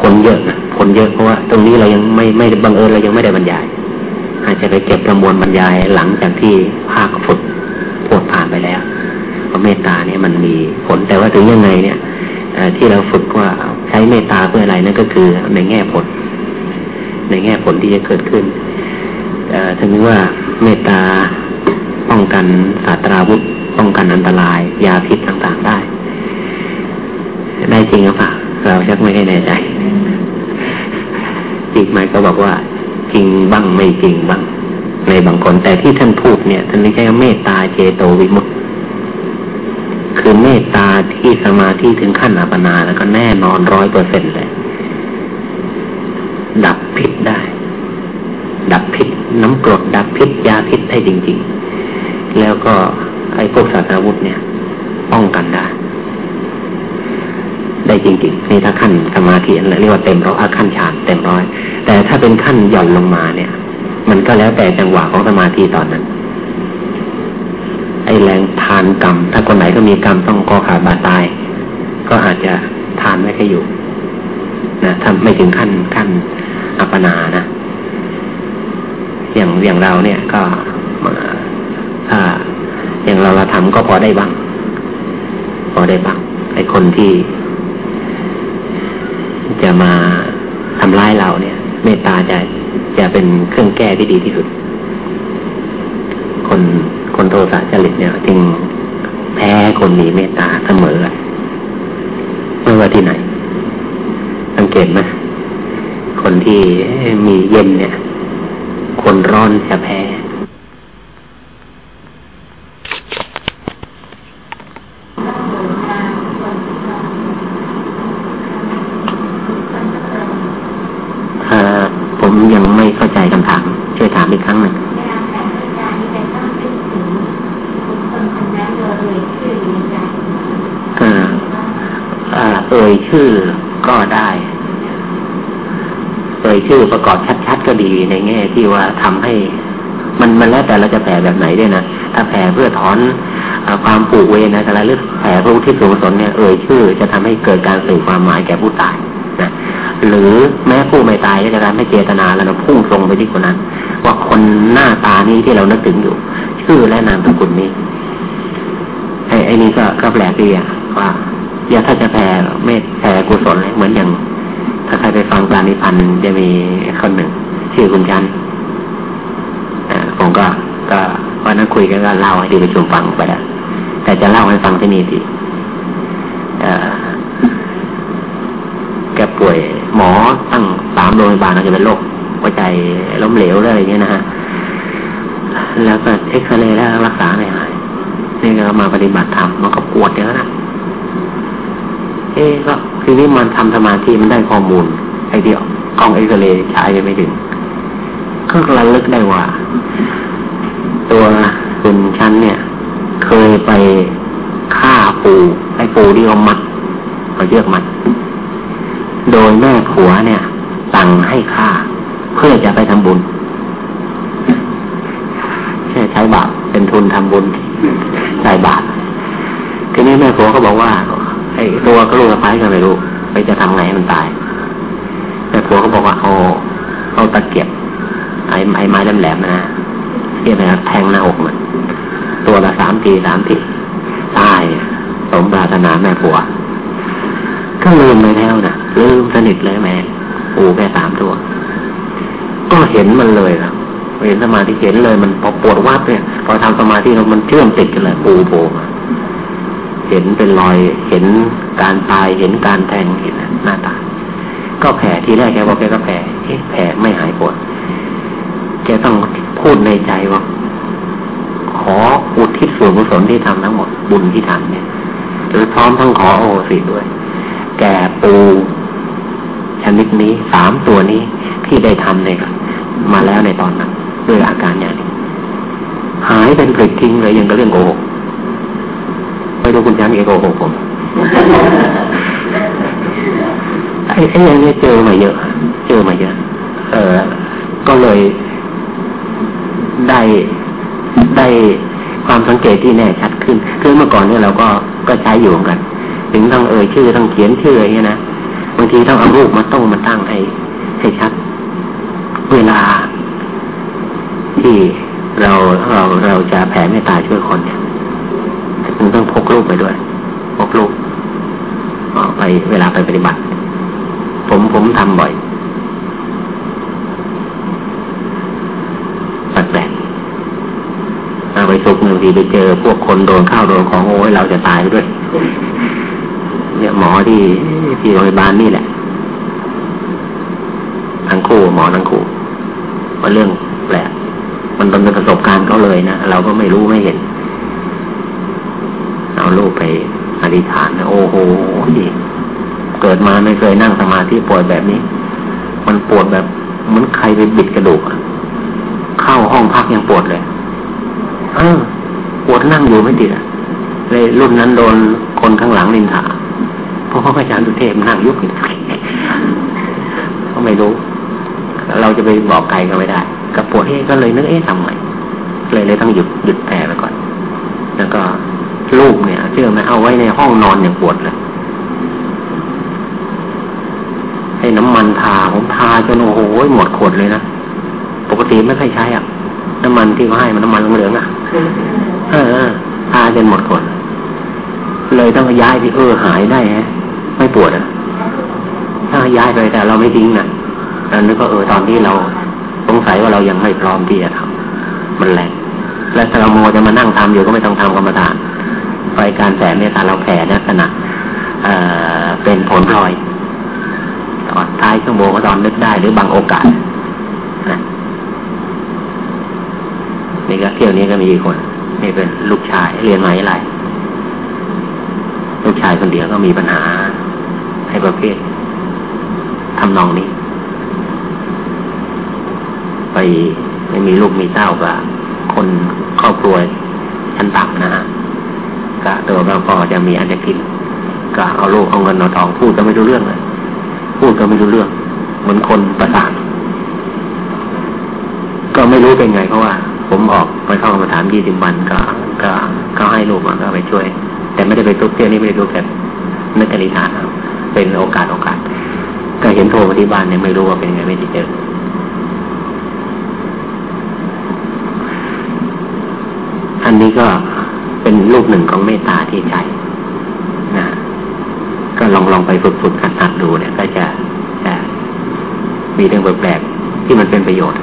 คนเยอะนะคนเยอะเพราะว่า ตรงนี้เรายังไม่ไม่บังเอิญเรายังไม่ได้บรรยาย อาจจะไปเก็บประมวลบรรยายหลังจากที่ภาคฝึกพูดผ่านไปแล้วเพราะเมตตาเนี่ยมันมีผลแต่ว่าถึงยังไงเนี่ยที่เราฝึกว่าใช้เมตตาเพื่ออะไรนั่นก็คือในแง่ผล ในแง่ผลที่จะเกิดขึ้นถึงว่าเมตตาป้องกันสาตราวุธป้องกันอันตราย ยาพิษต่างๆได้ ได้จริงหรือเปล่า เราชักไม่ได้แน่ใจจริงไหมก็บอกว่า จริงบ้างไม่จริงบ้าง ในบางคนแต่ที่ท่านพูดเนี่ยท่านไม่ใช่เมตตาเจโตวิมุตคือเมตตาที่สมาธิถึงขั้นอัปนาแล้วก็แน่นอนร้อยเปอร์เซ็นเลย ดับพิษได้ ดับพิษน้ำกรดดับพิษยาพิษได้จริง ๆ แล้วก็ไอ้พวกสาตาวุธเนี่ย ป้องกันได้ ได้จริงๆนี่ถ้าขั้นสมาธิเรียกว่าเต็มร้อยขั้นฌานเต็มร้อย แต่ถ้าเป็นขั้นหย่อนลงมาเนี่ย มันก็แล้วแต่จังหวะของสมาธิตอนนั้น ไอแรงทานกรรม ถ้าคนไหนก็มีกรรมต้องก่อขาดบาตาย ก็อาจจะทานไม่ค่อยอยู่นะทำไม่ถึงขั้นขั้นอัปนานะ อย่างอย่างเราเนี่ยก็ถ้าอย่างเราเราทำก็พอได้บ้าง พอได้บ้างไอคนที่ จะมาทำร้ายเราเนี่ย เมตตาจะจะเป็นเครื่องแก้ที่ดีที่สุด คนคนโทสะจริตเนี่ยจึงแพ้คนมีเมตตาเสมอไม่ว่าที่ไหน สังเกตไหมคนที่มีเย็นเนี่ย คนร้อนจะแพ้ผมยังไม่เข้าใจคำถามช่วยถามอีกครั้งหนึ่งเอ่ยชื่อก็ได้เอ่ยชื่อประกอบชัดๆก็ดีในแง่ที่ ว่าทำให้ มันมันแล้วแต่เราจะแผ่แบบไหนด้วยนะถ้าแผ่เพื่อถอนความผูกเวนะอะไรหรือแผ่พื่อที่สูงสนเนี่ยเอ่ยชื่อ จะทำให้เกิดการสื่อความหมายแก่ผู้ตายนะหรือแม้ผู้ไม่ตายก็จะทำให้เจตนาแล้วเราพุ่งตรงไปที่คนนั้น ว่าคนหน้าตานี้ที่เรานึกถึงอยู่ ชื่อและนามสกุลนี้ไอ้ไอ้นี่ก็ก็แปลกดีอะว่าอย่าถ้าจะแผ่เมตแผ่กุศลเหมือนอย่าง ถ้าใครไปฟังปราณิพันธ์จะมีคนหนึ่ง ชื่อคุณจัน ผมก็ก็วันนั้นคุยกันก็เล่าให้ดีไปชมฟังไปแล้วแต่จะเล่าให้ฟังที่นี่สิแกป่วยหมอตั้งสามโรงพยาบาลอาจจะเป็นโรคหัวใจล้มเหลวอะไรอย่างเงี้ยนะฮะแล้วก็เอ็กซเรย์แล้วรักษาไม่หายนี่ก็มาปฏิบัติธรรมมันก็ปวดเยอะนะเอ๊ก็ทีนี้มันทำสมาธิมันได้ข้อมูลไอ้เดียวกล้องเอ็กซเรย์ใช้ยังไม่ถึง ก็ระลึกได้ว่า ตัวคุณชั้นเนี่ย เคยไปฆ่าปูไอ้ปูที่เขามัดเขาเยือกมัด โดยแม่ผัวเนี่ย สั่งให้ฆ่า เพื่อจะไปทำบุญใช่ใช้บาปเป็นทุนทำบุญใส่บาปทีนี้แม่ผัวก็บอกว่าไอ้ตัวก็ลูกสะพ้ายก็ไม่รู้ไปจะทำไงให้มันตายแต่ผัวก็บอกว่าเอาเอาตะเกียบ ไอ้ไม้ไม้แหลมๆนะที่ไหนแทงหน้าอกมันตัวละสามทีสามทีตายสมปรารถนาแม่ผัว ก็ลืมไปแล้วนะลืมสนิทเลยแม่ปูแค่สามตัว ก็เห็นมันเลยนะเห็นสมาธิเห็นเลยมันพอปวดวัดเนี่ย พอทำสมาธิเรามันเชื่อมติดกันเลยปูโผล่เห็นเป็นรอยเห็นการตายเห็นการแทงเห็นหน้าตาก็แผลทีแรกแกบอกแกก็แผลแผลไม่หายปวด แกต้องพูดในใจว่า ขออุทิศส่วนกุศลที่ทำทั้งหมดบุญที่ทำเนี่ยหรือพร้อมทั้งขอโอสิด้วย แก่ปูชนิดนี้สามตัวนี้ที่ได้ทำเนี่ยมาแล้วในตอนนั้นด้วยอาการอย่างนี้หายเป็นปลิดทิ้งเลยยังก็เรื่องโกหกไม่รู้คุณยันเอโกหกผมไอ้ไอ้ยังนี้เจอมาเยอะ เจอมาเยอะ เออก็เลย ได้ได้ความสังเกตที่แน่ชัดขึ้น คือเมื่อก่อนเนี่ยเราก็ก็ใช้อยู่กัน ถึงต้องเอ่ยชื่อต้องเขียนชื่ออย่างเงี้ยนะบางทีต้องเอารูปมาต้องมาตั้งให้ให้ชัด เวลา ที่เราเราเราจะแผ่เมตตาช่วยคนเนี่ยมันต้องพกรูปไปด้วยพกรูปไปเวลาไปปฏิบัติ ผมผมทำบ่อยแปลกๆเอางทีไปเจอพวกคนโดนข้าวโดนของโอ้ยเราจะตายด้วย เนี่ยหมอที่ที่โรงพยาบาลนี่แหละทั้งคู่หมอทั้งคู่ว่าเรื่องแปลกมันเป็นประสบการณ์เขาเลยนะเราก็ไม่รู้ไม่เห็น เอาลูกไปอธิษฐานนะโอ้โหเกิดมาไม่เคยนั่งสมาธิปวดแบบนี้ มันปวดแบบเหมือนใครไปบิดกระดูกเข้าห้องพักยังปวดเลย เออ ปวดนั่งอยู่ไม่ติดอะเลยรุ่นนั้นโดนคนข้างหลังนินทาเพราะพระอาจารย์สุเทพนั่งยุบเขาไม่รู้ เราจะไปบอกใครก็ไม่ได้ก็ปวดเองก็เลยนึกเอ๊ะทำไมเลยเลยต้องหยุดหยุดแผลไปก่อน แล้วก็ลูกเนี่ยเชื่อไหมเอาไว้ในห้องนอนอย่างปวดเลยให้น้ำมันทาผมทาจนโอ้โหหมดขวดเลยนะปกติไม่ค่อยใช้อะ น้ำมันที่เขาให้มันน้ำมันเหลืองอะ เออทาจนหมดคน เลยต้องย้ายที่เออหายได้ฮะไม่ปวดอะถ้าย้ายไปแต่เราไม่ทิ้งนะแต่นึกว่าเออตอนที่เราสงสัยว่าเรายังไม่พร้อมที่จะทำมันแรงและถ้าเราโมจะมานั่งทำอยู่ก็ไม่ต้องทำกรรมฐานไฟการแผ่เมตตาเราแผ่ลักษณะเป็นผลพลอยตอนท้ายชั่วโมงก็ตอนนึกได้หรือบางโอกาสนะนี่ก็เที่ยวนี้ก็มีคน นี่เป็นลูกชายเรียนมาอะไรลูกชายคนเดียวก็มีปัญหาให้ประเภททำนองนี้ ไปไม่มีลูกมีเต้ากับคนครอบครัวชั้นต่ำนะฮะก็ตัวเราพอจะมีอันจะกินก็เอาลูกเอาเงินเอาทองพูดก็ไม่รู้เรื่องเลยพูดก็ไม่รู้เรื่อง เหมือนคนประสาทก็ไม่รู้เป็นไงเพราะว่า ผมออกไปเข้ากรรมฐานยี่สิบวันก็ ก็ก็ให้ลูกมาก็ไปช่วย แต่ไม่ได้ไปทุกเที่ยวนี้ไม่ได้ทุกแบบนึกอธิษฐานเป็นโอกาสโอกาส ก็เห็นโทรมาที่บ้านเนี่ยไม่รู้ว่าเป็นไงไม่ได้เจออันนี้ก็เป็นรูปหนึ่งของเมตตาที่ใจนะก็ลองลองไปฝึกฝึกหัดหัดดูเนี่ย ก็จะจะมีเรื่องแปลกๆที่มันเป็นประโยชน์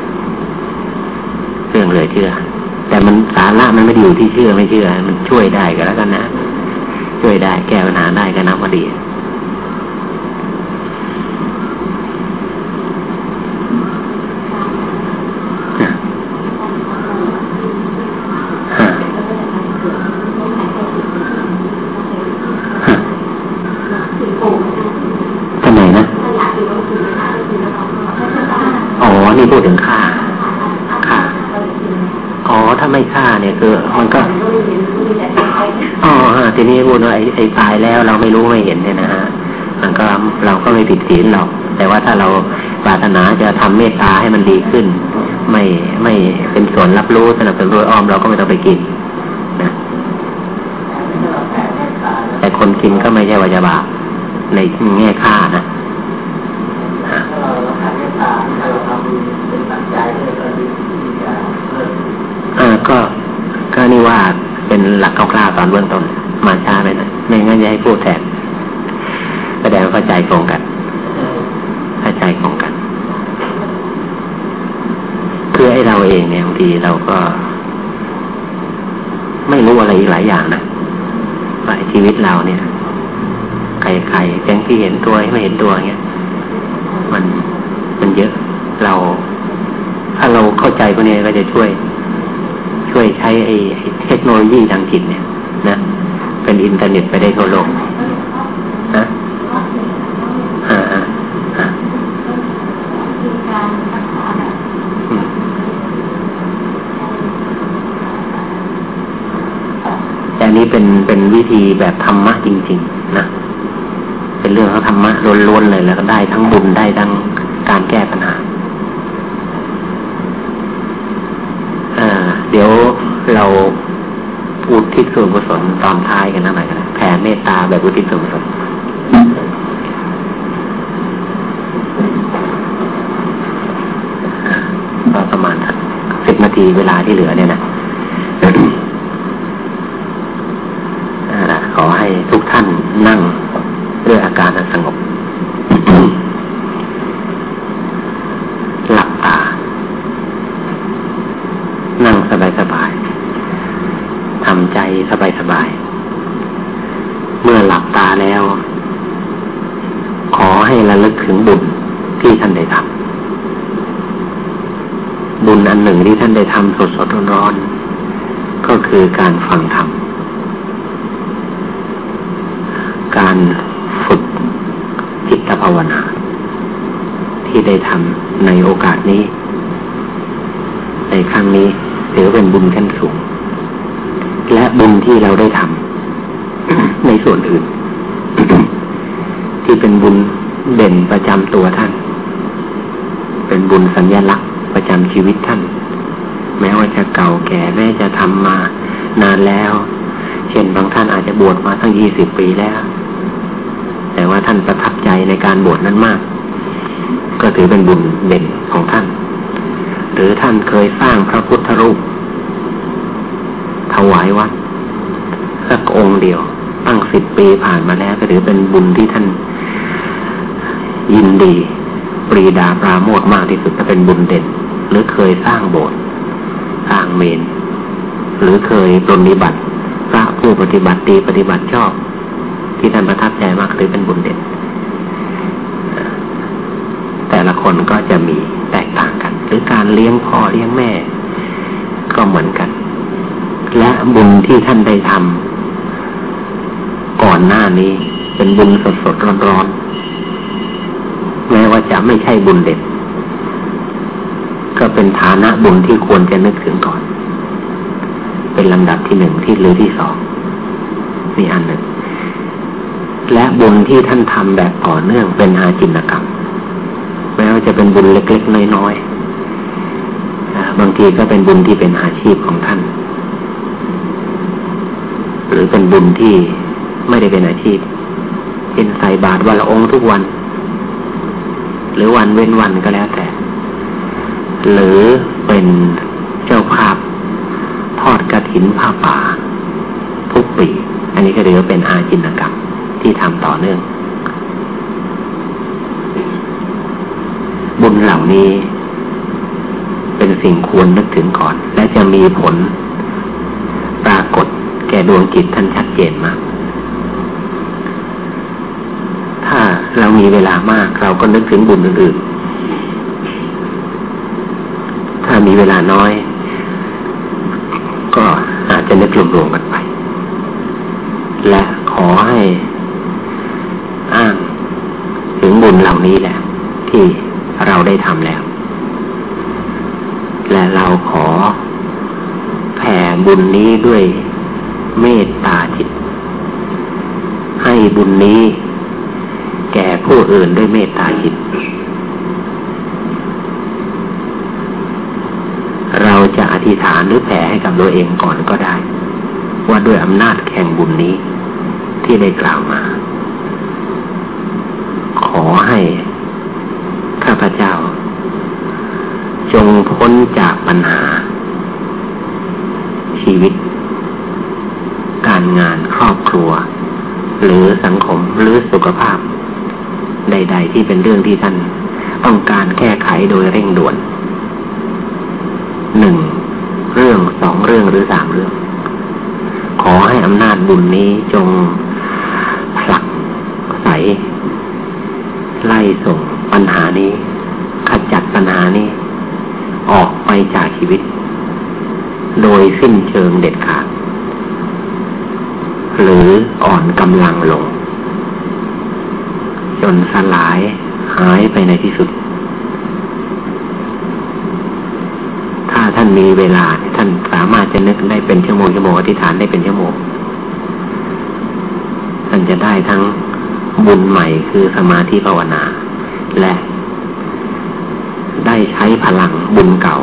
เรื่องเลยเชื่อ แต่มันสาระมันไม่ได้อยู่ที่เชื่อไม่เชื่อ มันช่วยได้ก็แล้วกันนะ ช่วยได้แก้ปัญหาได้ก็นับว่าดี ไอ้ตายแล้วเราไม่รู้ไม่เห็นเนี่ยนะฮะมันก็เราก็ไม่ผิดศีลหรอก แต่ว่าถ้าเราปรารถนาจะทำเมตตาให้มันดีขึ้น ไม่ไม่เป็นส่วนรับรู้สนับสนุนโดยอ้อมเราก็ไม่ต้องไปกินนะแต่คนกินก็ไม่ใช่ว่าจะบาปในแง่ค่านะอ่าก็ก็นี่ว่าเป็นหลักคร่าวๆตอนเบื้องต้น มาช้าไปนะไม่งั้นจะให้พูดแทนแสดงเข้าใจตรงกันเข้าใจตรงกันเพื่อให้เราเองเนี่ยบางทีเราก็ ไม่รู้อะไรอีกหลายอย่างนะว่าชีวิตเราเนี่ยใครใครแจ้งที่เห็นตัวไม่เห็นตัวเงี้ยมันมันเยอะเราถ้าเราเข้าใจพวกนี้ก็จะช่วย ช่วยใช้ไอ้เทคโนโลยีทางจิตเนี่ย อินเทอร์เน็ตไปได้ทั่วโลกนะอ่าอ่าแต่นี้เป็นเป็นวิธีแบบธรรมะจริง ๆ นะเป็นเรื่องของธรรมะล้วนๆเลยแล้วก็ได้ทั้งบุญได้ทั้งการแก้ปัญหาเดี๋ยวเรา ทิศส่วนกุศลตอนท้ายกันนะหน่อยกันแผ่เมตตาแบบอุทิศส่วนกุศลก็ประมาณสิบนาทีเวลาที่เหลือเนี่ยนะขอให้ทุกท่านนั่งด้วยอาการสงบหลับตา นั่งสบายๆทำใจสบายๆ เมื่อหลับตาแล้ว ขอให้ระลึกถึงบุญที่ท่านได้ทำ บุญอันหนึ่งที่ท่านได้ทำสดๆร้อนๆก็คือการฟังธรรม การฝึกจิตภาวนา ที่ได้ทำในโอกาสนี้ ในครั้งนี้ถือเป็นบุญขั้นสูงและบุญที่เราได้ทำในส่วนอื่น ที่เป็นบุญเด่นประจำตัวท่าน เป็นบุญสัญญลักษณ์ประจำชีวิตท่าน แม้ว่าจะเก่าแก่แม้จะทำมานานแล้ว เช่นบางท่านอาจจะบวชมาตั้งยี่สิบปีแล้ว แต่ว่าท่านประทับใจในการบวชนั้นมาก ก็ถือเป็นบุญเด่นของท่าน หรือ ท่านเคยสร้างพระพุทธรูป ถวายวัดสักองค์เดียว ตั้งสิบปีผ่านมาแล้วก็ถือเป็นบุญที่ท่าน ยินดี ปรีดาปราโมทมากที่สุดจะเป็นบุญเด่นหรือเคยสร้างโบสถ์สร้างเมน หรือเคยปรนิบัติ พระผู้ปฏิบัติดีปฏิบัติชอบ ที่ท่านประทับใจมากคือเป็นบุญเด่นแต่ละคนก็จะมีแตกต่าง รือการเลี้ยงพ่อเลี้ยงแม่ ก็เหมือนกัน และบุญที่ท่านได้ทำก่อนหน้านี้ เป็นบุญสดสดร้อนร้อนแม้ว่าจะไม่ใช่บุญเด็ด ก็เป็นฐานะบุญที่ควรจะนึกถึงก่อน เป็นลำดับที่หนึ่งที่หรือที่สองนี่อันหนึ่ง และบุญที่ท่านทำแบบต่อเนื่องเป็นอาจินกรรมแม้ว่าจะเป็นบุญเล็กๆน้อยๆ บางทีก็เป็นบุญที่เป็นอาชีพของท่าน หรือเป็นบุญที่ไม่ได้เป็นอาชีพ เป็นใส่บาตรวันละองค์ทุกวัน หรือวันเว้นวันก็แล้วแต่ หรือเป็นเจ้าภาพทอดกระถินผ้าป่า ทุกปี อันนี้ก็เรียกว่าเป็นอาจินกรรมที่ทำต่อเนื่อง บุญเหล่านี้ สิ่งควรนึกถึงก่อน และจะมีผลปรากฏแก่ดวงจิตท่านชัดเจนมาก ถ้าเรามีเวลามากเราก็นึกถึงบุญอื่นๆ ถ้ามีเวลาน้อย ก็อาจจะนึกรวมๆกันไป และขอให้อ้างถึงบุญเหล่านี้แหละ ที่เราได้ทำแล้ว และเราขอแผ่บุญนี้ด้วยเมตตาจิต ให้บุญนี้แก่ผู้อื่นด้วยเมตตาจิต เราจะอธิษฐานหรือแผ่ให้กับตัวเองก่อนก็ได้ ว่าด้วยอำนาจแข่งบุญนี้ที่ได้กล่าวมา ขอให้ข้าพเจ้า จงพ้นจากปัญหา ชีวิต การงานครอบครัว หรือสังคมหรือสุขภาพ ใด ๆ ที่เป็นเรื่องที่ท่านต้องการแก้ไขโดยเร่งด่วนหนึ่งเรื่องสองเรื่องหรือสามเรื่อง ขอให้อำนาจบุญนี้จงผลักใส ไล่ส่งปัญหานี้ ขจัดปัญหานี้ ออกไปจากชีวิต โดยสิ้นเชิงเด็ดขาด หรืออ่อนกำลังลง จนสลายหายไปในที่สุด ถ้าท่านมีเวลาท่านสามารถจะนึกได้เป็นชั่วโมงชั่วโมงอธิษฐานได้เป็นชั่วโมงท่านจะได้ทั้งบุญใหม่คือสมาธิภาวนา และ พลังบุญเก่า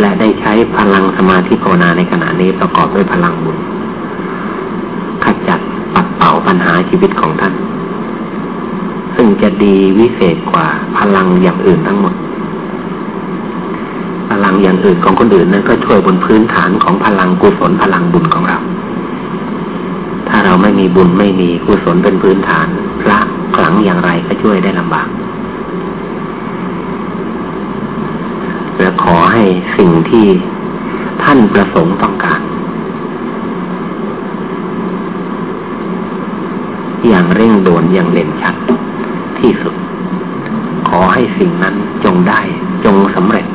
และได้ใช้พลังสมาธิภาวนาในขณะนี้ประกอบด้วยพลังบุญขจัดปัดเป่าปัญหาชีวิตของท่าน ซึ่งจะดีวิเศษกว่าพลังอย่างอื่นทั้งหมด พลังอย่างอื่นของคนอื่นนั้นก็ช่วยบนพื้นฐานของพลังกุศลพลังบุญของเรา ถ้าเราไม่มีบุญไม่มีกุศลเป็นพื้นฐานพระขลังอย่างไรก็ช่วยได้ลำบาก และขอให้สิ่งที่ท่านประสงค์ต้องการ อย่างเร่งด่วนอย่างเด่นชัดที่สุด ขอให้สิ่งนั้นจงได้จงสำเร็จ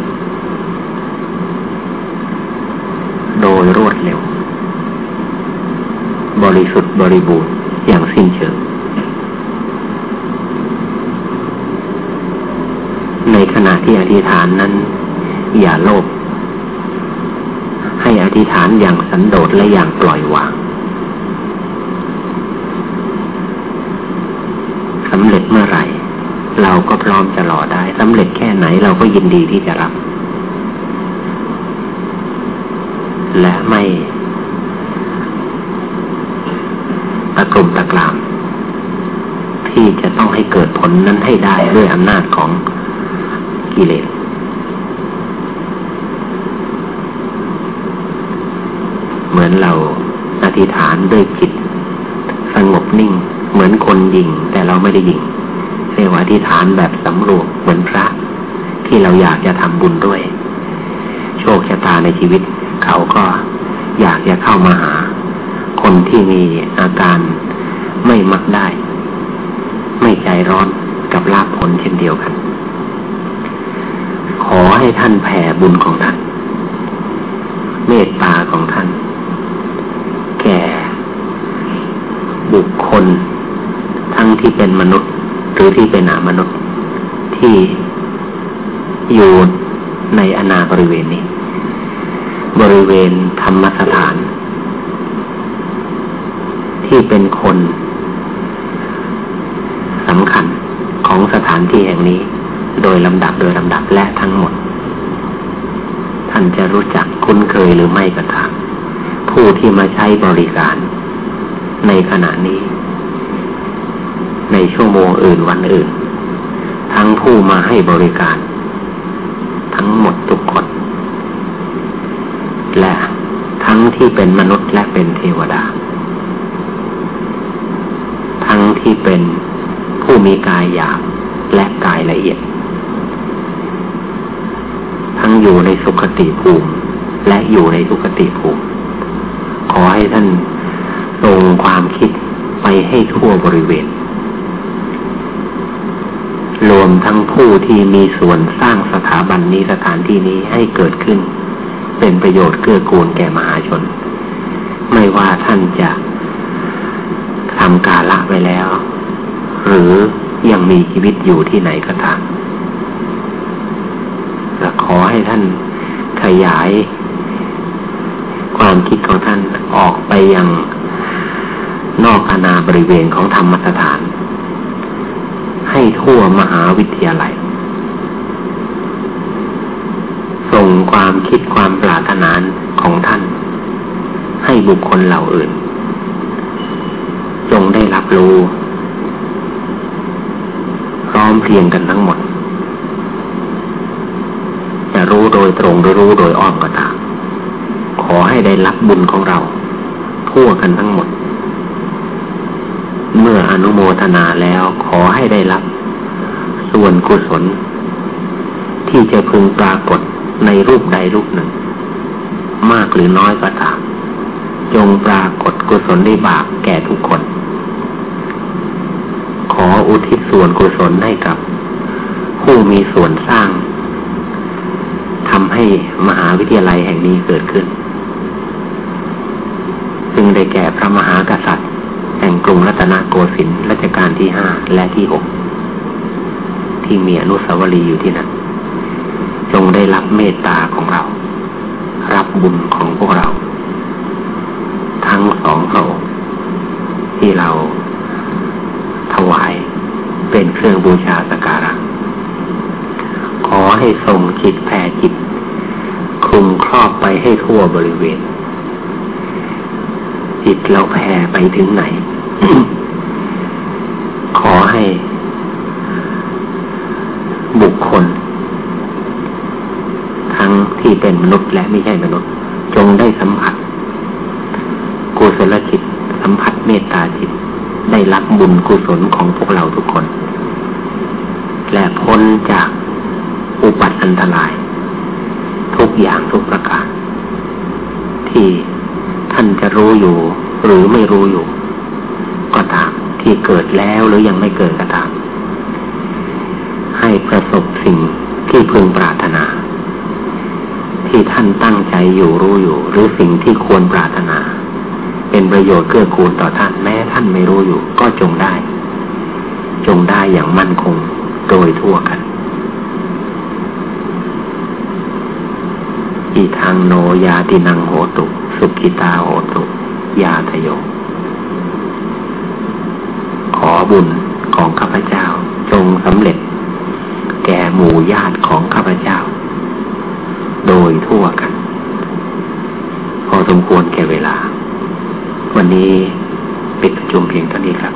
โดยรวดเร็ว บริสุทธิ์บริบูรณ์อย่างสิ้นเชิงในขณะที่อธิษฐานนั้น อย่าโลภให้อธิษฐานอย่างสันโดษและอย่างปล่อยวางสำเร็จเมื่อไหร่ เราก็พร้อมจะรอได้สำเร็จแค่ไหนเราก็ยินดีที่จะรับ และไม่ตะกลุ่มตะกราม ที่จะต้องให้เกิดผลนั้นให้ได้ด้วยอำนาจของกิเลส เหมือนเราอธิษฐานด้วยจิต สงบนิ่ง เหมือนคนยิง แต่เราไม่ได้ยิงเรียกว่าอธิษฐานแบบสำรวมเหมือนพระ ที่เราอยากจะทำบุญด้วย โชคชะตาในชีวิต เขาก็อยากจะเข้ามาหา คนที่มีอาการไม่มักได้ ไม่ใจร้อนกับลาภผลเช่นเดียวกัน ขอให้ท่านแผ่บุญของท่าน เมตตาของท่าน แก่ บุ คคลทั้งที่เป็นมนุษย์ หรือที่เป็นอามนุษย์ ที่อยู่ในอนาบริเวณนี้ บริเวณธรรมสถาน ที่เป็นคนสำคัญของสถานที่แห่งนี้ โดยลำดับโดยลำดับและทั้งหมด ท่านจะรู้จักคุ้นเคยหรือไม่ก็ตามผู้ที่มาใช้บริการ ในขณะนี้ ในชั่วโมงอื่นวันอื่น ทั้งผู้มาให้บริการ ทั้งหมดทุกคน และทั้งที่เป็นมนุษย์และเป็นเทวดา ทั้งที่เป็นผู้มีกายหยาบและกายละเอียด ทั้งอยู่ในสุขติภูมิ และอยู่ในทุกติภูมิ ขอให้ท่านทรงความคิดไปให้ทั่วบริเวณ รวมทั้งผู้ที่มีส่วนสร้างสถาบันนี้สถานที่นี้ให้เกิดขึ้น เป็นประโยชน์เกื้อกูลแก่มหาชน ไม่ว่าท่านจะทำกาละไว้แล้ว หรือยังมีชีวิตอยู่ที่ไหนก็ตามและขอให้ท่านขยาย ความคิดของท่านออกไปยังนอกอาณาบริเวณของธรรมสถาน ให้ทั่วมหาวิทยาลัย ส่งความคิดความปรารถนาของท่าน ให้บุคคลเหล่าอื่น จงได้รับรู้พร้อมเพียงกันทั้งหมด จะรู้โดยตรงหรือรู้โดยอ้อมก็ตามขอให้ได้รับบุญของเรา ทั่วกันทั้งหมด เมื่ออนุโมทนาแล้วขอให้ได้รับ ส่วนกุศล ที่จะพึงปรากฏในรูปใดรูปหนึ่ง มากหรือน้อยก็ตามจงปรากฏกุศลได้บาปแก่ทุกคน ขออุทิศส่วนกุศลให้กับ ผู้มีส่วนสร้างทำให้มหาวิทยาลัยแห่งนี้เกิดขึ้น ซึ่งได้แก่พระมหากษัตริย์ แห่งกรุงรัตนโกสินทร์รัชกาลที่ห้าและที่หกที่มีอนุสาวรีย์อยู่ที่นั่นจงได้รับเมตตาของเรา รับบุญของพวกเรา ทั้งสองพระองค์ที่เราถวายเป็นเครื่องบูชาสการะ ขอให้ทรงจิตแผ่จิตคลุมครอบไปให้ทั่วบริเวณ จิตเราแผ่ไปถึงไหน ขอให้ บุคคล ทั้งที่เป็นมนุษย์และไม่ใช่มนุษย์ จงได้สัมผัสกุศลจิต สัมผัสเมตตาจิต ได้รับบุญกุศลของพวกเราทุกคน และพ้นจากอุปัตอันตราย ทุกอย่างทุกประการที่ ท่านจะรู้อยู่ หรือไม่รู้อยู่ ก็ตามที่เกิดแล้วหรือยังไม่เกิดก็ตาม ให้ประสบสิ่งที่พึงปรารถนา ที่ท่านตั้งใจอยู่รู้อยู่ หรือสิ่งที่ควรปรารถนา เป็นประโยชน์เกื้อกูลต่อท่านแม้ท่านไม่รู้อยู่ ก็จงได้ จงได้อย่างมั่นคงโดยทั่วกัน อีทางโนยาตินังโหตุ สุกิตาโหตุ ยาทโย ขอบุญของข้าพเจ้าจงสำเร็จ แก่หมู่ญาติของข้าพเจ้า โดยทั่วกัน พอสมควรแก่เวลา วันนี้ปิดประชุมเพียงเท่านี้ครับ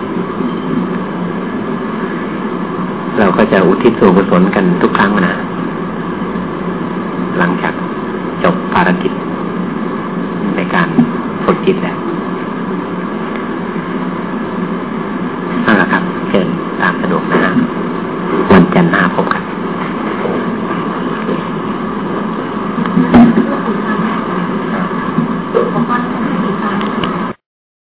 เราก็จะอุทิศส่วนกุศลกันทุกครั้งนะหลังจาก จบภารกิจ